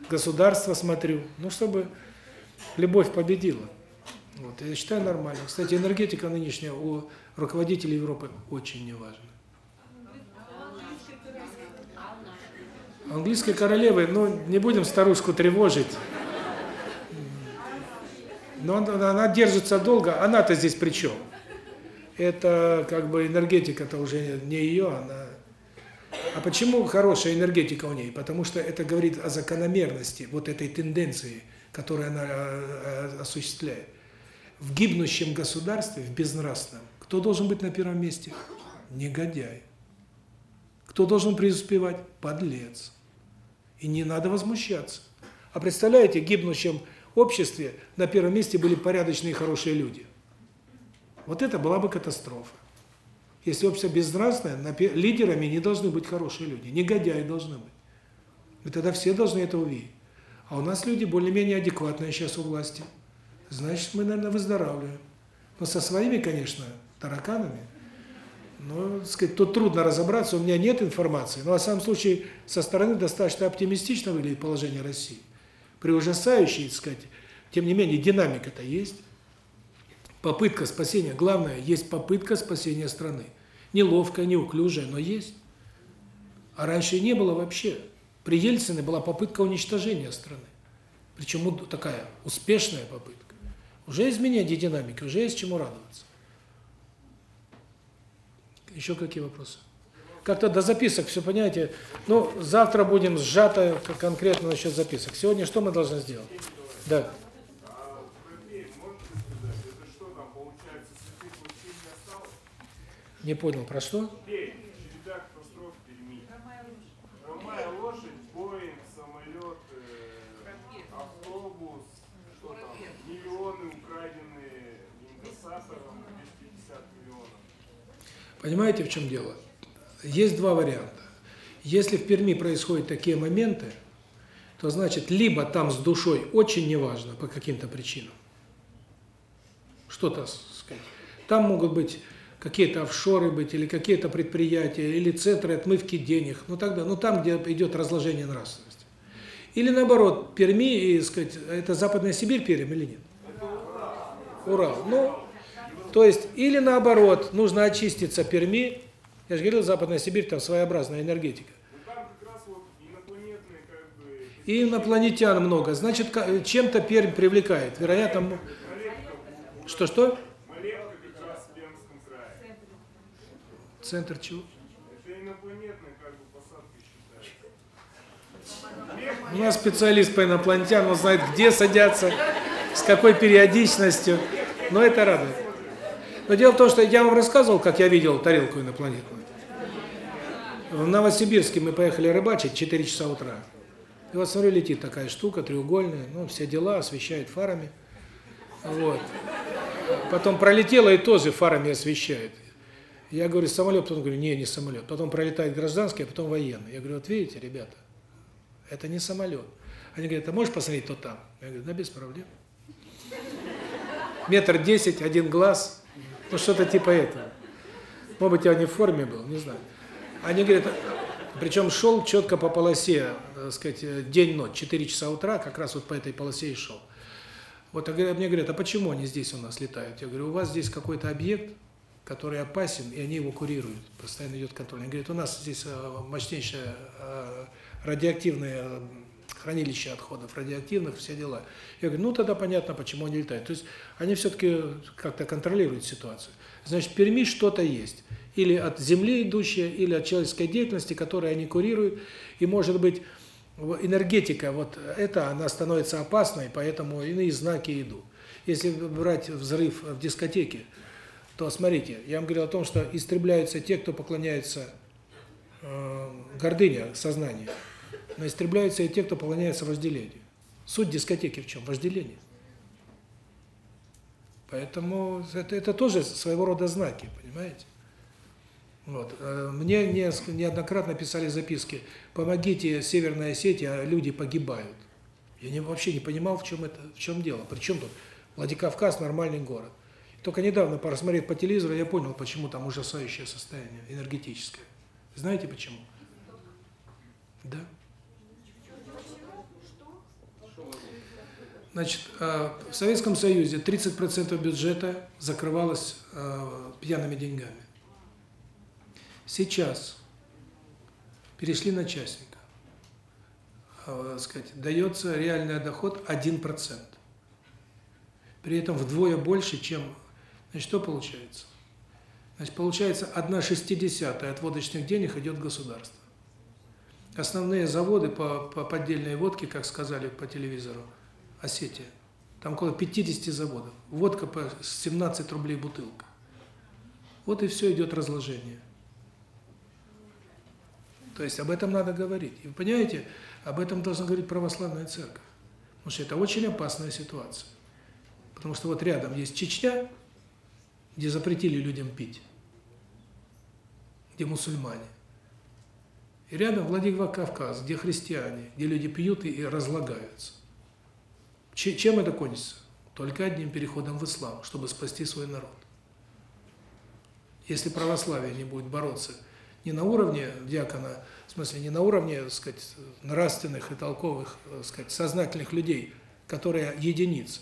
государства смотрю, ну, чтобы любовь победила. Вот, я считаю нормально. Кстати, энергетика нынешняя у руководителей Европы очень неважна. Английской королевы, ну, не будем старушку тревожить. Но она держится долго, она-то здесь при чем? Это как бы энергетика-то уже не ее, она... А почему хорошая энергетика у ней? Потому что это говорит о закономерности вот этой тенденции, которую она э, э, осуществляет. В гибнущем государстве, в безнравственном, кто должен быть на первом месте? Негодяй. Кто должен преуспевать? Подлец. И не надо возмущаться. А представляете, гибнущем обществе на первом месте были порядочные и хорошие люди. Вот это была бы катастрофа. Если общество безнравственное, лидерами не должны быть хорошие люди, негодяи должны быть. И тогда все должны это увидеть. А у нас люди более-менее адекватные сейчас у власти. Значит, мы, наверное, выздоравливаем. Но со своими, конечно, тараканами, но, так сказать, тут трудно разобраться, у меня нет информации. Но, во всяком случае, со стороны достаточно оптимистично выглядит положение России при ужасающей, так сказать, тем не менее динамика-то есть. Попытка спасения, главное, есть попытка спасения страны. Неловкая, неуклюжая, но есть. А раньше не было вообще. При Ельцине была попытка уничтожения страны. Причем такая успешная попытка. Уже изменение динамики, уже есть чему радоваться. Еще какие вопросы? как-то до записок все понимаете. Ну, завтра будем сжато конкретно насчет записок. Сегодня что мы должны сделать? Да. Не понял, про что? череда катастроф в Перми. Хромая лошадь, Боинг, самолет, автобус, что там, миллионы украденные инкассатором, 250 миллионов. Понимаете, в чем дело? Есть два варианта. Если в Перми происходят такие моменты, то значит, либо там с душой очень неважно по каким-то причинам, что-то сказать, там могут быть какие-то офшоры быть, или какие-то предприятия, или центры отмывки денег, ну тогда, ну там, где идет разложение нравственности. Или наоборот, Перми, и, сказать, это Западная Сибирь Пермь или нет? Урал. Ну, то есть, или наоборот, нужно очиститься Перми, я же говорил, Западная Сибирь, там своеобразная энергетика. И инопланетян много. Значит, чем-то Пермь привлекает. Вероятно, что-что? Центр чего? У нас специалист по инопланетянам, он знает, где садятся, с какой периодичностью. Но это радует. Но дело в том, что я вам рассказывал, как я видел тарелку инопланетную. В Новосибирске мы поехали рыбачить 4 часа утра. И вот смотрю, летит такая штука, треугольная, ну, все дела, освещает фарами. Вот. Потом пролетела и тоже фарами освещает. Я говорю, самолет, потом говорю, не, не самолет. Потом пролетает гражданский, а потом военный. Я говорю, вот видите, ребята, это не самолет. Они говорят, а можешь посмотреть, то там? Я говорю, да без проблем. Метр десять, один глаз, ну что-то типа этого. Может быть, я не в форме был, не знаю. Они говорят, причем шел четко по полосе, так сказать, день-ночь, 4 часа утра, как раз вот по этой полосе и шел. Вот а мне говорят, а почему они здесь у нас летают? Я говорю, у вас здесь какой-то объект, который опасен, и они его курируют, постоянно идет контроль. Они говорят, у нас здесь э, мощнейшее э, радиоактивное э, хранилище отходов, радиоактивных, все дела. Я говорю, ну тогда понятно, почему они летают. То есть они все-таки как-то контролируют ситуацию. Значит, в Перми что-то есть. Или от Земли идущее, или от человеческой деятельности, которую они курируют. И может быть энергетика, вот это, она становится опасной, поэтому иные знаки идут. Если брать взрыв в дискотеке, то смотрите, я вам говорил о том, что истребляются те, кто поклоняется э, гордыне сознания, но истребляются и те, кто поклоняется вожделению. Суть дискотеки в чем? Вожделение. Поэтому это, это тоже своего рода знаки, понимаете? Вот. Э, мне неоднократно писали записки, помогите Северной Осетии, а люди погибают. Я не, вообще не понимал, в чем это, в чем дело. Причем тут Владикавказ нормальный город. Только недавно, посмотрев по телевизору, я понял, почему там ужасающее состояние энергетическое. Знаете почему? Да. Значит, э, в Советском Союзе 30% бюджета закрывалось э, пьяными деньгами. Сейчас перешли на частника. Э, сказать, дается реальный доход 1%. При этом вдвое больше, чем... Значит, что получается? Значит, получается, 1 шестидесятая от водочных денег идет государство. Основные заводы по, по поддельной водке, как сказали по телевизору, Осетия. Там около 50 заводов. Водка по 17 рублей бутылка. Вот и все идет разложение. То есть об этом надо говорить. И вы понимаете, об этом должна говорить православная церковь. Потому что это очень опасная ситуация. Потому что вот рядом есть Чечня, где запретили людям пить, где мусульмане. И рядом Владикавказ, где христиане, где люди пьют и разлагаются. Чем это кончится? Только одним переходом в ислам, чтобы спасти свой народ. Если православие не будет бороться не на уровне диакона, в смысле не на уровне, так сказать, нравственных и толковых, так сказать, сознательных людей, которые единицы.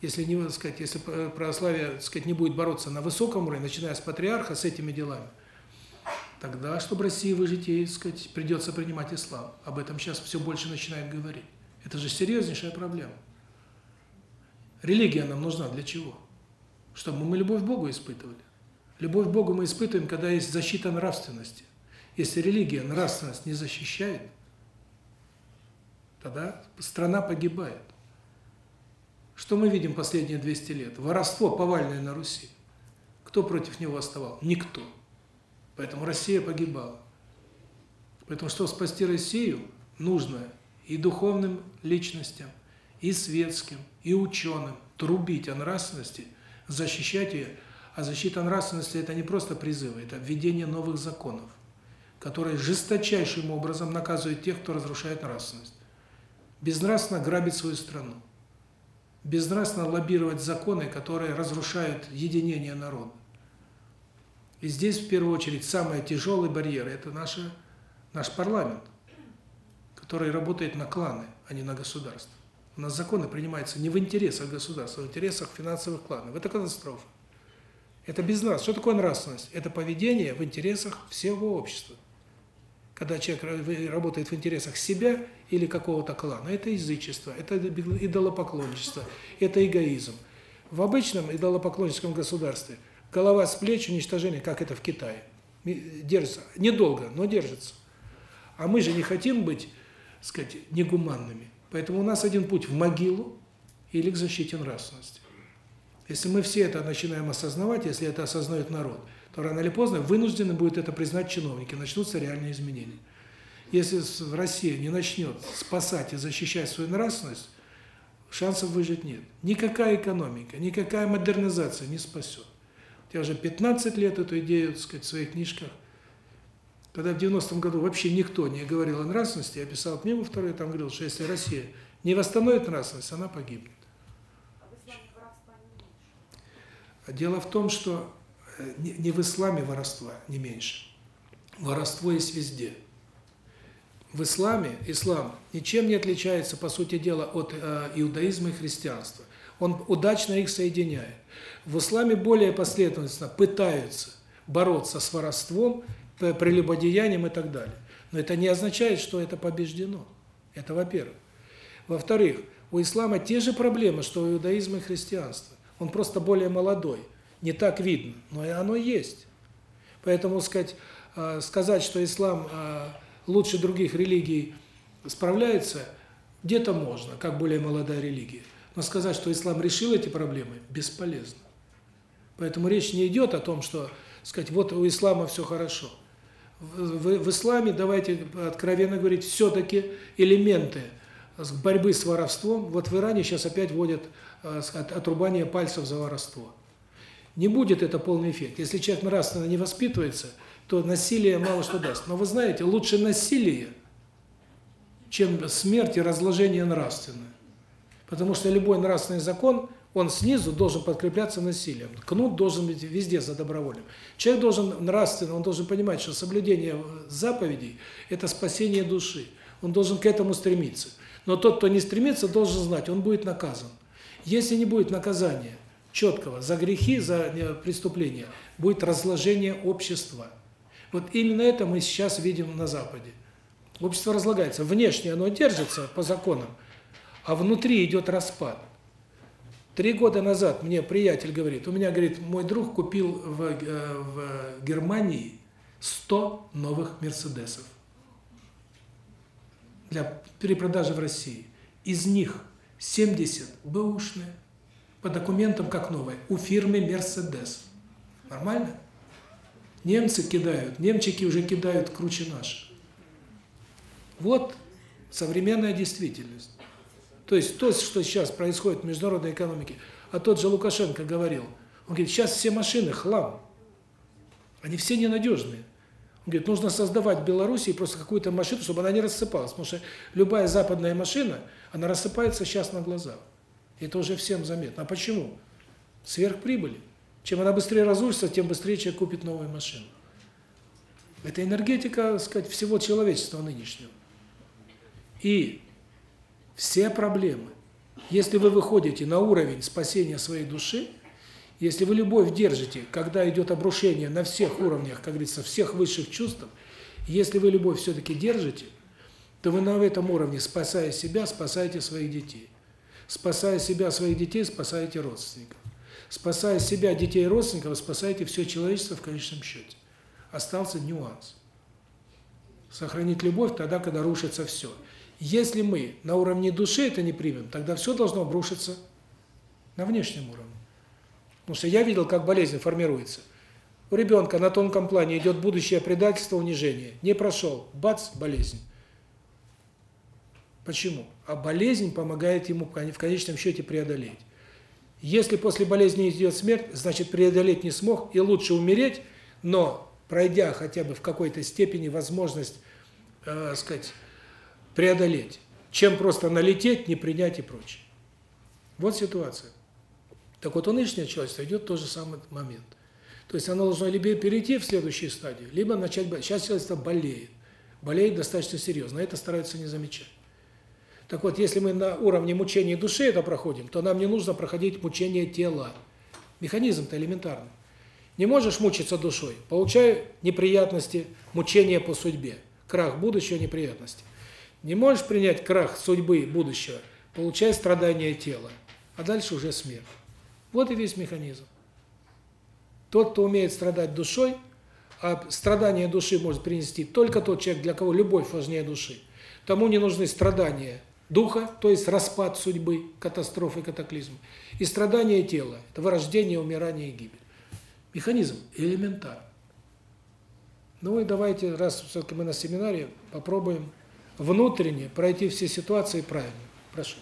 Если не, так сказать, если православие, так сказать, не будет бороться на высоком уровне, начиная с патриарха с этими делами, тогда, чтобы России выжить, ей, так сказать, придется принимать ислам. Об этом сейчас все больше начинают говорить. Это же серьезнейшая проблема. Религия нам нужна для чего? Чтобы мы любовь к Богу испытывали. Любовь к Богу мы испытываем, когда есть защита нравственности. Если религия нравственность не защищает, тогда страна погибает. Что мы видим последние 200 лет? Воровство повальное на Руси. Кто против него оставал? Никто. Поэтому Россия погибала. Поэтому, чтобы спасти Россию, нужно и духовным личностям, и светским, и ученым трубить о нравственности, защищать ее. А защита нравственности – это не просто призывы, это введение новых законов, которые жесточайшим образом наказывают тех, кто разрушает нравственность. Безнравственно грабить свою страну. Безнравственно лоббировать законы, которые разрушают единение народа. И здесь, в первую очередь, самый тяжелый барьер – это наша, наш парламент, который работает на кланы, а не на государство. У нас законы принимаются не в интересах государства, а в интересах финансовых кланов. Это катастрофа. Это безнравственность. Что такое нравственность? Это поведение в интересах всего общества. Когда человек работает в интересах себя или какого-то клана, это язычество, это идолопоклонничество, это эгоизм. В обычном идолопоклонническом государстве голова с плеч уничтожение, как это в Китае. Держится. Недолго, но держится. А мы же не хотим быть, сказать, негуманными. Поэтому у нас один путь в могилу или к защите нравственности. Если мы все это начинаем осознавать, если это осознает народ, то рано или поздно вынуждены будут это признать чиновники, начнутся реальные изменения. Если Россия не начнет спасать и защищать свою нравственность, шансов выжить нет. Никакая экономика, никакая модернизация не спасет. Я уже 15 лет эту идею, так сказать, в своих книжках Когда в 90-м году вообще никто не говорил о нравственности, я писал книгу вторую, там говорил, что если Россия не восстановит нравственность, она погибнет. Дело в том, что э, не в исламе воровства не меньше. Воровство есть везде. В исламе, ислам ничем не отличается, по сути дела, от э, иудаизма и христианства. Он удачно их соединяет. В исламе более последовательно пытаются бороться с воровством, прелюбодеянием и так далее. Но это не означает, что это побеждено. Это во-первых. Во-вторых, у ислама те же проблемы, что у иудаизма и христианства. Он просто более молодой. Не так видно, но и оно есть. Поэтому сказать, э, сказать, что ислам э, лучше других религий справляется, где-то можно, как более молодая религия. Но сказать, что ислам решил эти проблемы, бесполезно. Поэтому речь не идет о том, что, сказать, вот у ислама все хорошо. В, в, исламе, давайте откровенно говорить, все-таки элементы борьбы с воровством, вот в Иране сейчас опять вводят э, отрубание пальцев за воровство. Не будет это полный эффект. Если человек нравственно не воспитывается, то насилие мало что даст. Но вы знаете, лучше насилие, чем смерть и разложение нравственное. Потому что любой нравственный закон, он снизу должен подкрепляться насилием. Кнут должен быть везде за добровольным. Человек должен нравственно, он должен понимать, что соблюдение заповедей – это спасение души. Он должен к этому стремиться. Но тот, кто не стремится, должен знать, он будет наказан. Если не будет наказания четкого за грехи, за э, преступления, будет разложение общества. Вот именно это мы сейчас видим на Западе. Общество разлагается. Внешне оно держится по законам, а внутри идет распад. Три года назад мне приятель говорит, у меня, говорит, мой друг купил в, э, в Германии 100 новых Мерседесов для перепродажи в России. Из них 70 бэушные, по документам как новые, у фирмы Мерседес. Нормально? Немцы кидают, немчики уже кидают круче наших. Вот современная действительность. То есть то, что сейчас происходит в международной экономике, а тот же Лукашенко говорил, он говорит, сейчас все машины хлам, они все ненадежные. Он говорит, нужно создавать в Беларуси просто какую-то машину, чтобы она не рассыпалась, потому что любая западная машина, она рассыпается сейчас на глазах. Это уже всем заметно. А почему? Сверхприбыли. Чем она быстрее разрушится, тем быстрее человек купит новую машину. Это энергетика, так сказать, всего человечества нынешнего. И все проблемы, если вы выходите на уровень спасения своей души, если вы любовь держите, когда идет обрушение на всех уровнях, как говорится, всех высших чувств, если вы любовь все-таки держите, то вы на этом уровне, спасая себя, спасаете своих детей. Спасая себя, своих детей, спасаете родственников. Спасая себя, детей и родственников, спасаете все человечество в конечном счете. Остался нюанс. Сохранить любовь тогда, когда рушится все. Если мы на уровне души это не примем, тогда все должно обрушиться на внешнем уровне. Потому что я видел, как болезнь формируется. У ребенка на тонком плане идет будущее предательство, унижение. Не прошел, бац, болезнь. Почему? А болезнь помогает ему в конечном счете преодолеть. Если после болезни идет смерть, значит преодолеть не смог, и лучше умереть, но пройдя хотя бы в какой-то степени возможность, э, сказать, преодолеть, чем просто налететь, не принять и прочее. Вот ситуация. Так вот, у нынешнего человечества идет тот же самый момент. То есть оно должно либо перейти в следующую стадию, либо начать. Сейчас человечество болеет. Болеет достаточно серьезно, это стараются не замечать. Так вот, если мы на уровне мучения души это проходим, то нам не нужно проходить мучение тела. Механизм-то элементарный. Не можешь мучиться душой, получай неприятности, мучения по судьбе, крах будущего, неприятности. Не можешь принять крах судьбы будущего, получай страдания тела, а дальше уже смерть. Вот и весь механизм. Тот, кто умеет страдать душой, а страдание души может принести только тот человек, для кого любовь важнее души, тому не нужны страдания духа, то есть распад судьбы, катастрофы, катаклизмы, и страдания тела, это вырождение, умирание и гибель. Механизм элементарный. Ну и давайте, раз все-таки мы на семинаре, попробуем внутренне пройти все ситуации правильно. Прошу.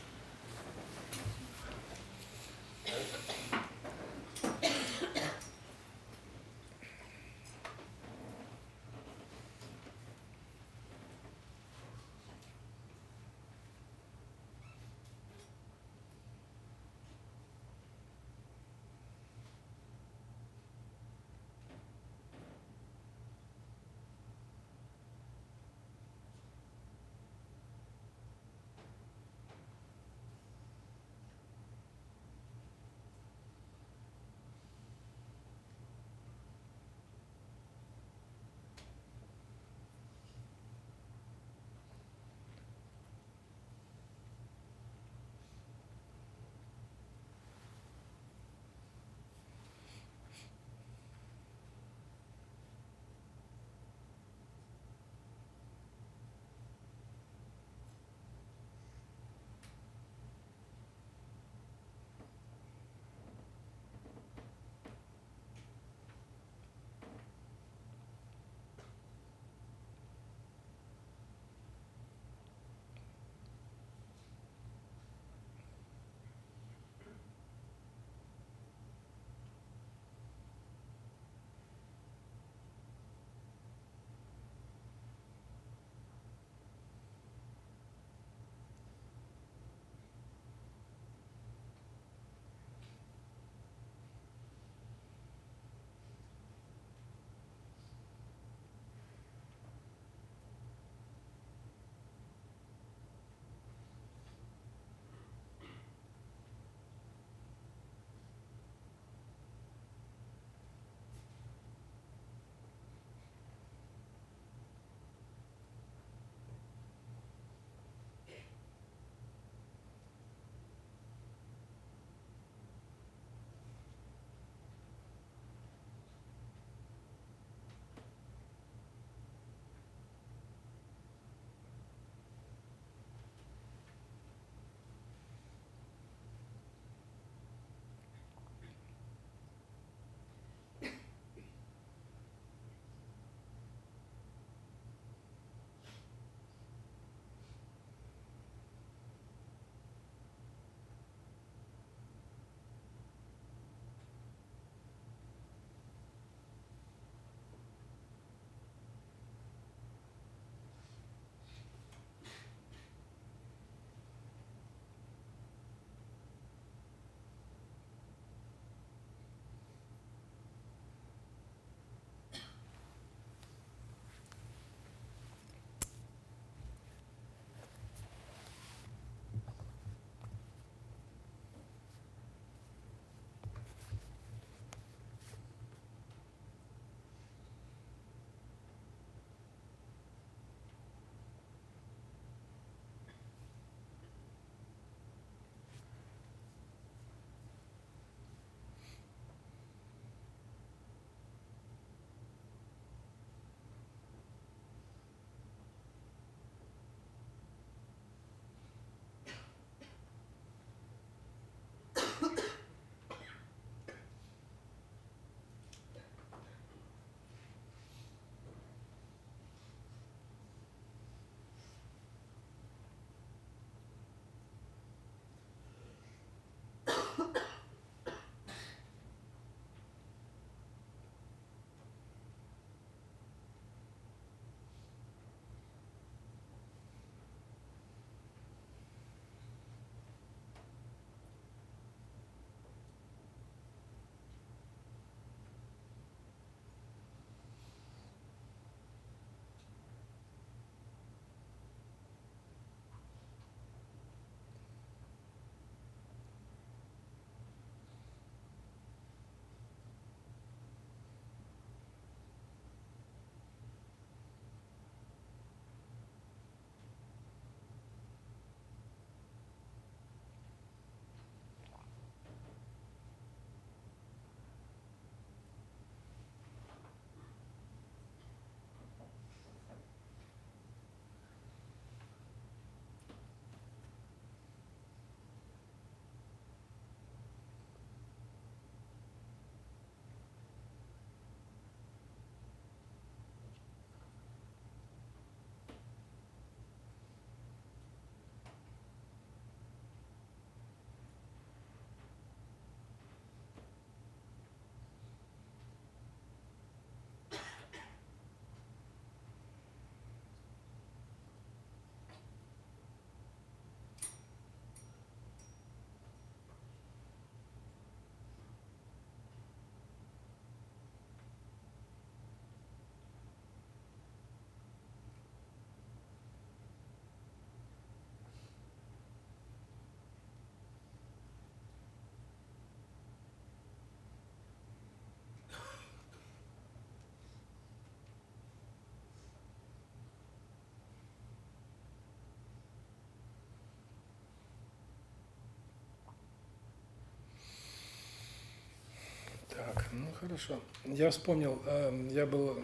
Хорошо. Я вспомнил, э, я был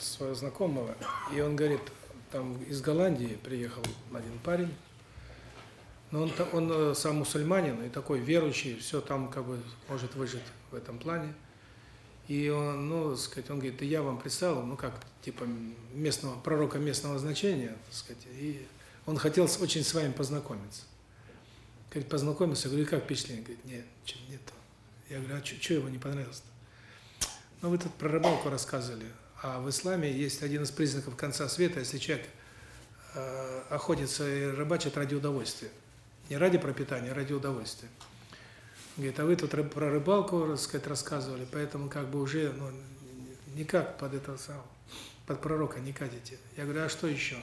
своего знакомого, и он говорит, там из Голландии приехал один парень, но он, он э, сам мусульманин и такой верующий, все там как бы может выжить в этом плане. И он, ну, сказать, он говорит, я вам представил, ну как, типа местного, пророка местного значения, сказать, и он хотел очень с вами познакомиться. Говорит, познакомился, говорю, как впечатление? Говорит, нет, что не то. Я говорю, а что его не понравилось-то? Ну, вы тут про рыбалку рассказывали, а в исламе есть один из признаков конца света, если человек э, охотится и рыбачит ради удовольствия. Не ради пропитания, а ради удовольствия. Говорит, а вы тут про рыбалку, так сказать, рассказывали, поэтому как бы уже ну, никак под это самое, под пророка не катите. Я говорю, а что еще?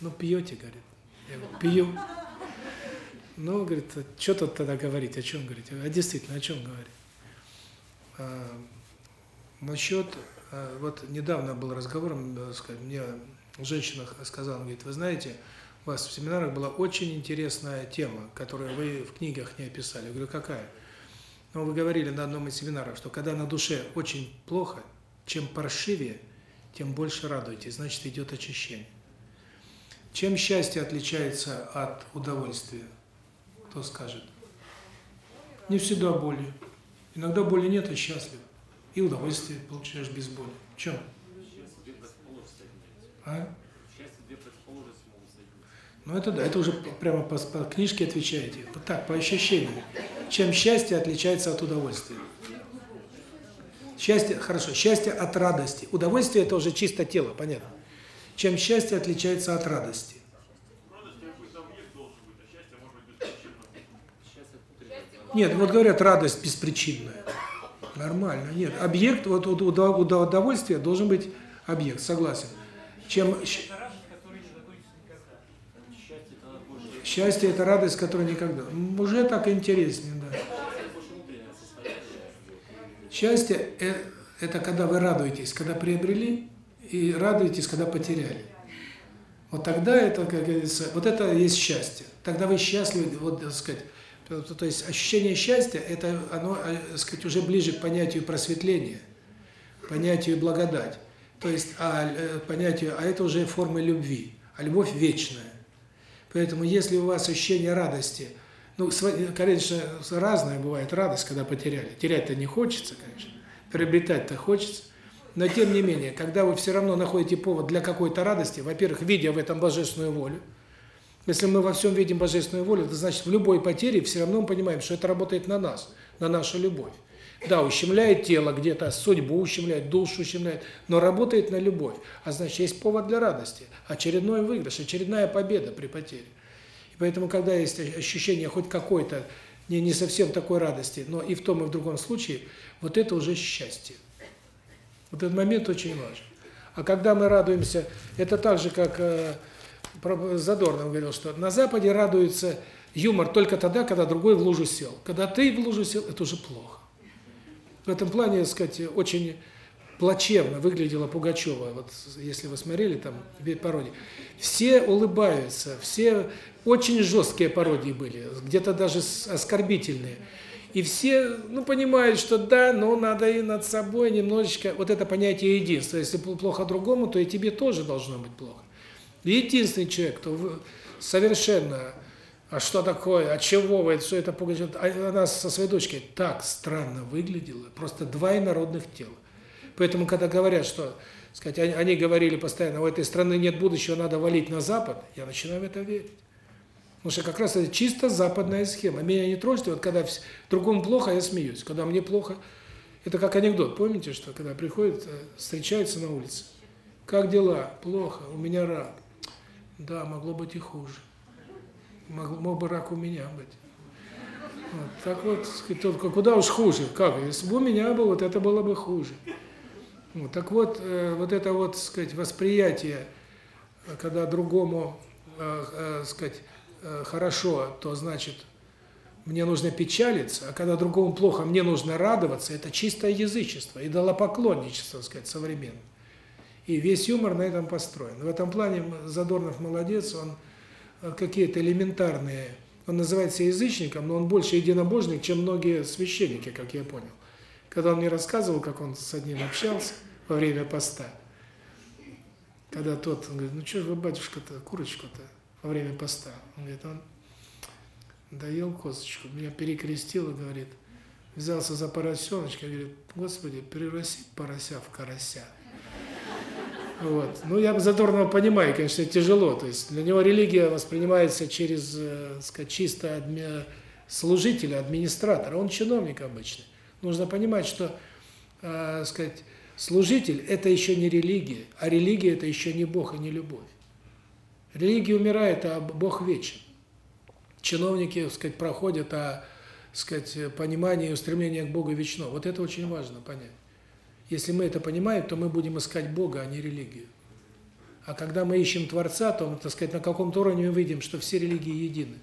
Ну, пьете, говорит. Я говорю, пью. Ну, говорит, что тут тогда говорить, о чем говорить? А действительно, о чем говорить? Насчет, а, вот недавно был разговор, так сказать, мне женщина сказала, говорит, вы знаете, у вас в семинарах была очень интересная тема, которую вы в книгах не описали. Я говорю, какая? Ну, вы говорили на одном из семинаров, что когда на душе очень плохо, чем паршивее, тем больше радуйтесь, значит идет очищение. Чем счастье отличается от удовольствия? Кто скажет? Не всегда боли. Иногда боли нет, а счастлив. И удовольствие получаешь без боли. В чем? А? Ну это да, это уже прямо по, по книжке отвечаете. Вот так, по ощущениям. Чем счастье отличается от удовольствия? Счастье, хорошо, счастье от радости. Удовольствие это уже чисто тело, понятно. Чем счастье отличается от радости? Нет, вот говорят, радость беспричинная. Нормально, нет. Объект, вот у уда- уда- удовольствия должен быть объект, согласен. Чем счастье – это радость, которая никогда. Уже так интереснее, да. Счастье э, – это когда вы радуетесь, когда приобрели, и радуетесь, когда потеряли. Вот тогда это, как говорится, вот это есть счастье. Тогда вы счастливы, вот, так сказать, то, то есть ощущение счастья, это оно, э, так сказать, уже ближе к понятию просветления, понятию благодать. То есть, а, э, понятию, а это уже формы любви, а любовь вечная. Поэтому если у вас ощущение радости, ну, конечно, разная бывает радость, когда потеряли. Терять-то не хочется, конечно, приобретать-то хочется. Но тем не менее, когда вы все равно находите повод для какой-то радости, во-первых, видя в этом божественную волю, если мы во всем видим божественную волю, то значит в любой потере все равно мы понимаем, что это работает на нас, на нашу любовь. Да, ущемляет тело где-то, судьбу ущемляет, душу ущемляет, но работает на любовь. А значит, есть повод для радости. Очередной выигрыш, очередная победа при потере. И поэтому, когда есть ощущение хоть какой-то, не, не совсем такой радости, но и в том, и в другом случае, вот это уже счастье. Вот этот момент очень важен. А когда мы радуемся, это так же, как э, Задорнов говорил, что на Западе радуется юмор только тогда, когда другой в лужу сел. Когда ты в лужу сел, это уже плохо. В этом плане, так сказать, очень плачевно выглядела Пугачева. Вот если вы смотрели там пародии. Все улыбаются, все очень жесткие пародии были, где-то даже оскорбительные. И все, ну, понимают, что да, но надо и над собой немножечко, вот это понятие единства. Если пл- плохо другому, то и тебе тоже должно быть плохо. Единственный человек, кто совершенно, а что такое, от чего вы, все это Пугачева, а она со своей дочкой так странно выглядела, просто два инородных тела. Поэтому, когда говорят, что, сказать, они, они говорили постоянно, у этой страны нет будущего, надо валить на Запад, я начинаю в это верить. Потому что как раз это чисто западная схема. Меня не трожьте, вот когда другому плохо, я смеюсь. Когда мне плохо, это как анекдот. Помните, что когда приходят, э, встречаются на улице. Как дела? Плохо, у меня рак. Да, могло быть и хуже. Мог, мог бы рак у меня быть. Вот, так вот, только куда уж хуже? Как? Если бы у меня был, вот это было бы хуже. Вот, так вот, э, вот это вот, сказать, восприятие, э, когда другому, э, э, сказать, э, хорошо, то значит, мне нужно печалиться, а когда другому плохо, мне нужно радоваться, это чистое язычество, идолопоклонничество, сказать, современное. И весь юмор на этом построен. В этом плане Задорнов молодец, он э, какие-то элементарные, он называется язычником, но он больше единобожник, чем многие священники, как я понял. Когда он мне рассказывал, как он с одним общался во время поста, когда тот, он говорит, ну что же вы, батюшка-то, курочку-то во время поста? Он говорит, он доел косточку, меня перекрестил и говорит, взялся за поросеночка, говорит, Господи, превращи порося в карася. Вот. Ну, я задорного понимаю, конечно, тяжело. То есть для него религия воспринимается через, э, сказать, чисто адми... служителя, администратора. Он чиновник обычный. Нужно понимать, что, э, сказать, служитель – это еще не религия, а религия – это еще не Бог и не любовь. Религия умирает, а Бог вечен. Чиновники, так сказать, проходят, а, сказать, понимание и устремление к Богу вечно. Вот это очень важно понять. Если мы это понимаем, то мы будем искать Бога, а не религию. А когда мы ищем Творца, то, так сказать, на каком-то уровне мы видим, что все религии едины.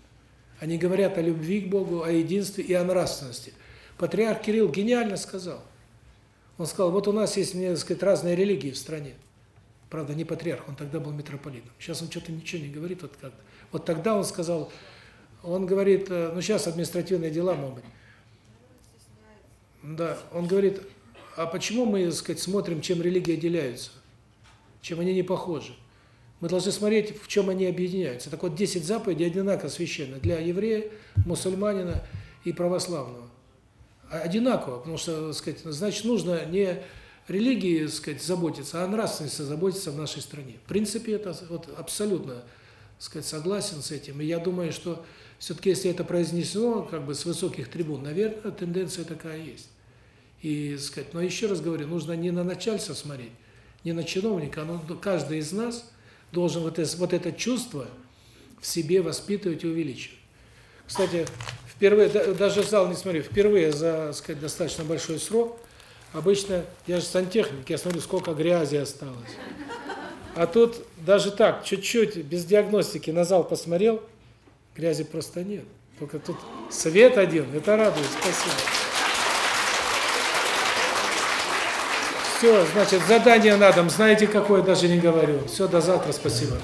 Они говорят о любви к Богу, о единстве и о нравственности. Патриарх Кирилл гениально сказал. Он сказал, вот у нас есть, мне, сказать, разные религии в стране. Правда, не патриарх, он тогда был митрополитом. Сейчас он что-то ничего не говорит. Вот, как -то. вот тогда он сказал, он говорит, э, ну сейчас административные дела могут быть. Да, он говорит, а почему мы, так сказать, смотрим, чем религии отделяются? Чем они не похожи? Мы должны смотреть, в чем они объединяются. Так вот, 10 заповедей одинаково священны для еврея, мусульманина и православного. А одинаково, потому что, так сказать, значит, нужно не религии, так сказать, заботиться, а о нравственности заботиться в нашей стране. В принципе, это вот абсолютно, так сказать, согласен с этим. И я думаю, что все-таки, если это произнесено как бы с высоких трибун, наверное, тенденция такая есть. И, сказать, но еще раз говорю, нужно не на начальство смотреть, не на чиновника, но каждый из нас должен вот это, вот это чувство в себе воспитывать и увеличивать. Кстати, впервые, даже зал не смотрю, впервые за, сказать, достаточно большой срок, обычно, я же сантехник, я смотрю, сколько грязи осталось. А тут даже так, чуть-чуть, без диагностики на зал посмотрел, грязи просто нет. Только тут свет один, это радует, спасибо. Все, значит, задание на дом, знаете какое, даже не говорю. Все, до завтра, спасибо.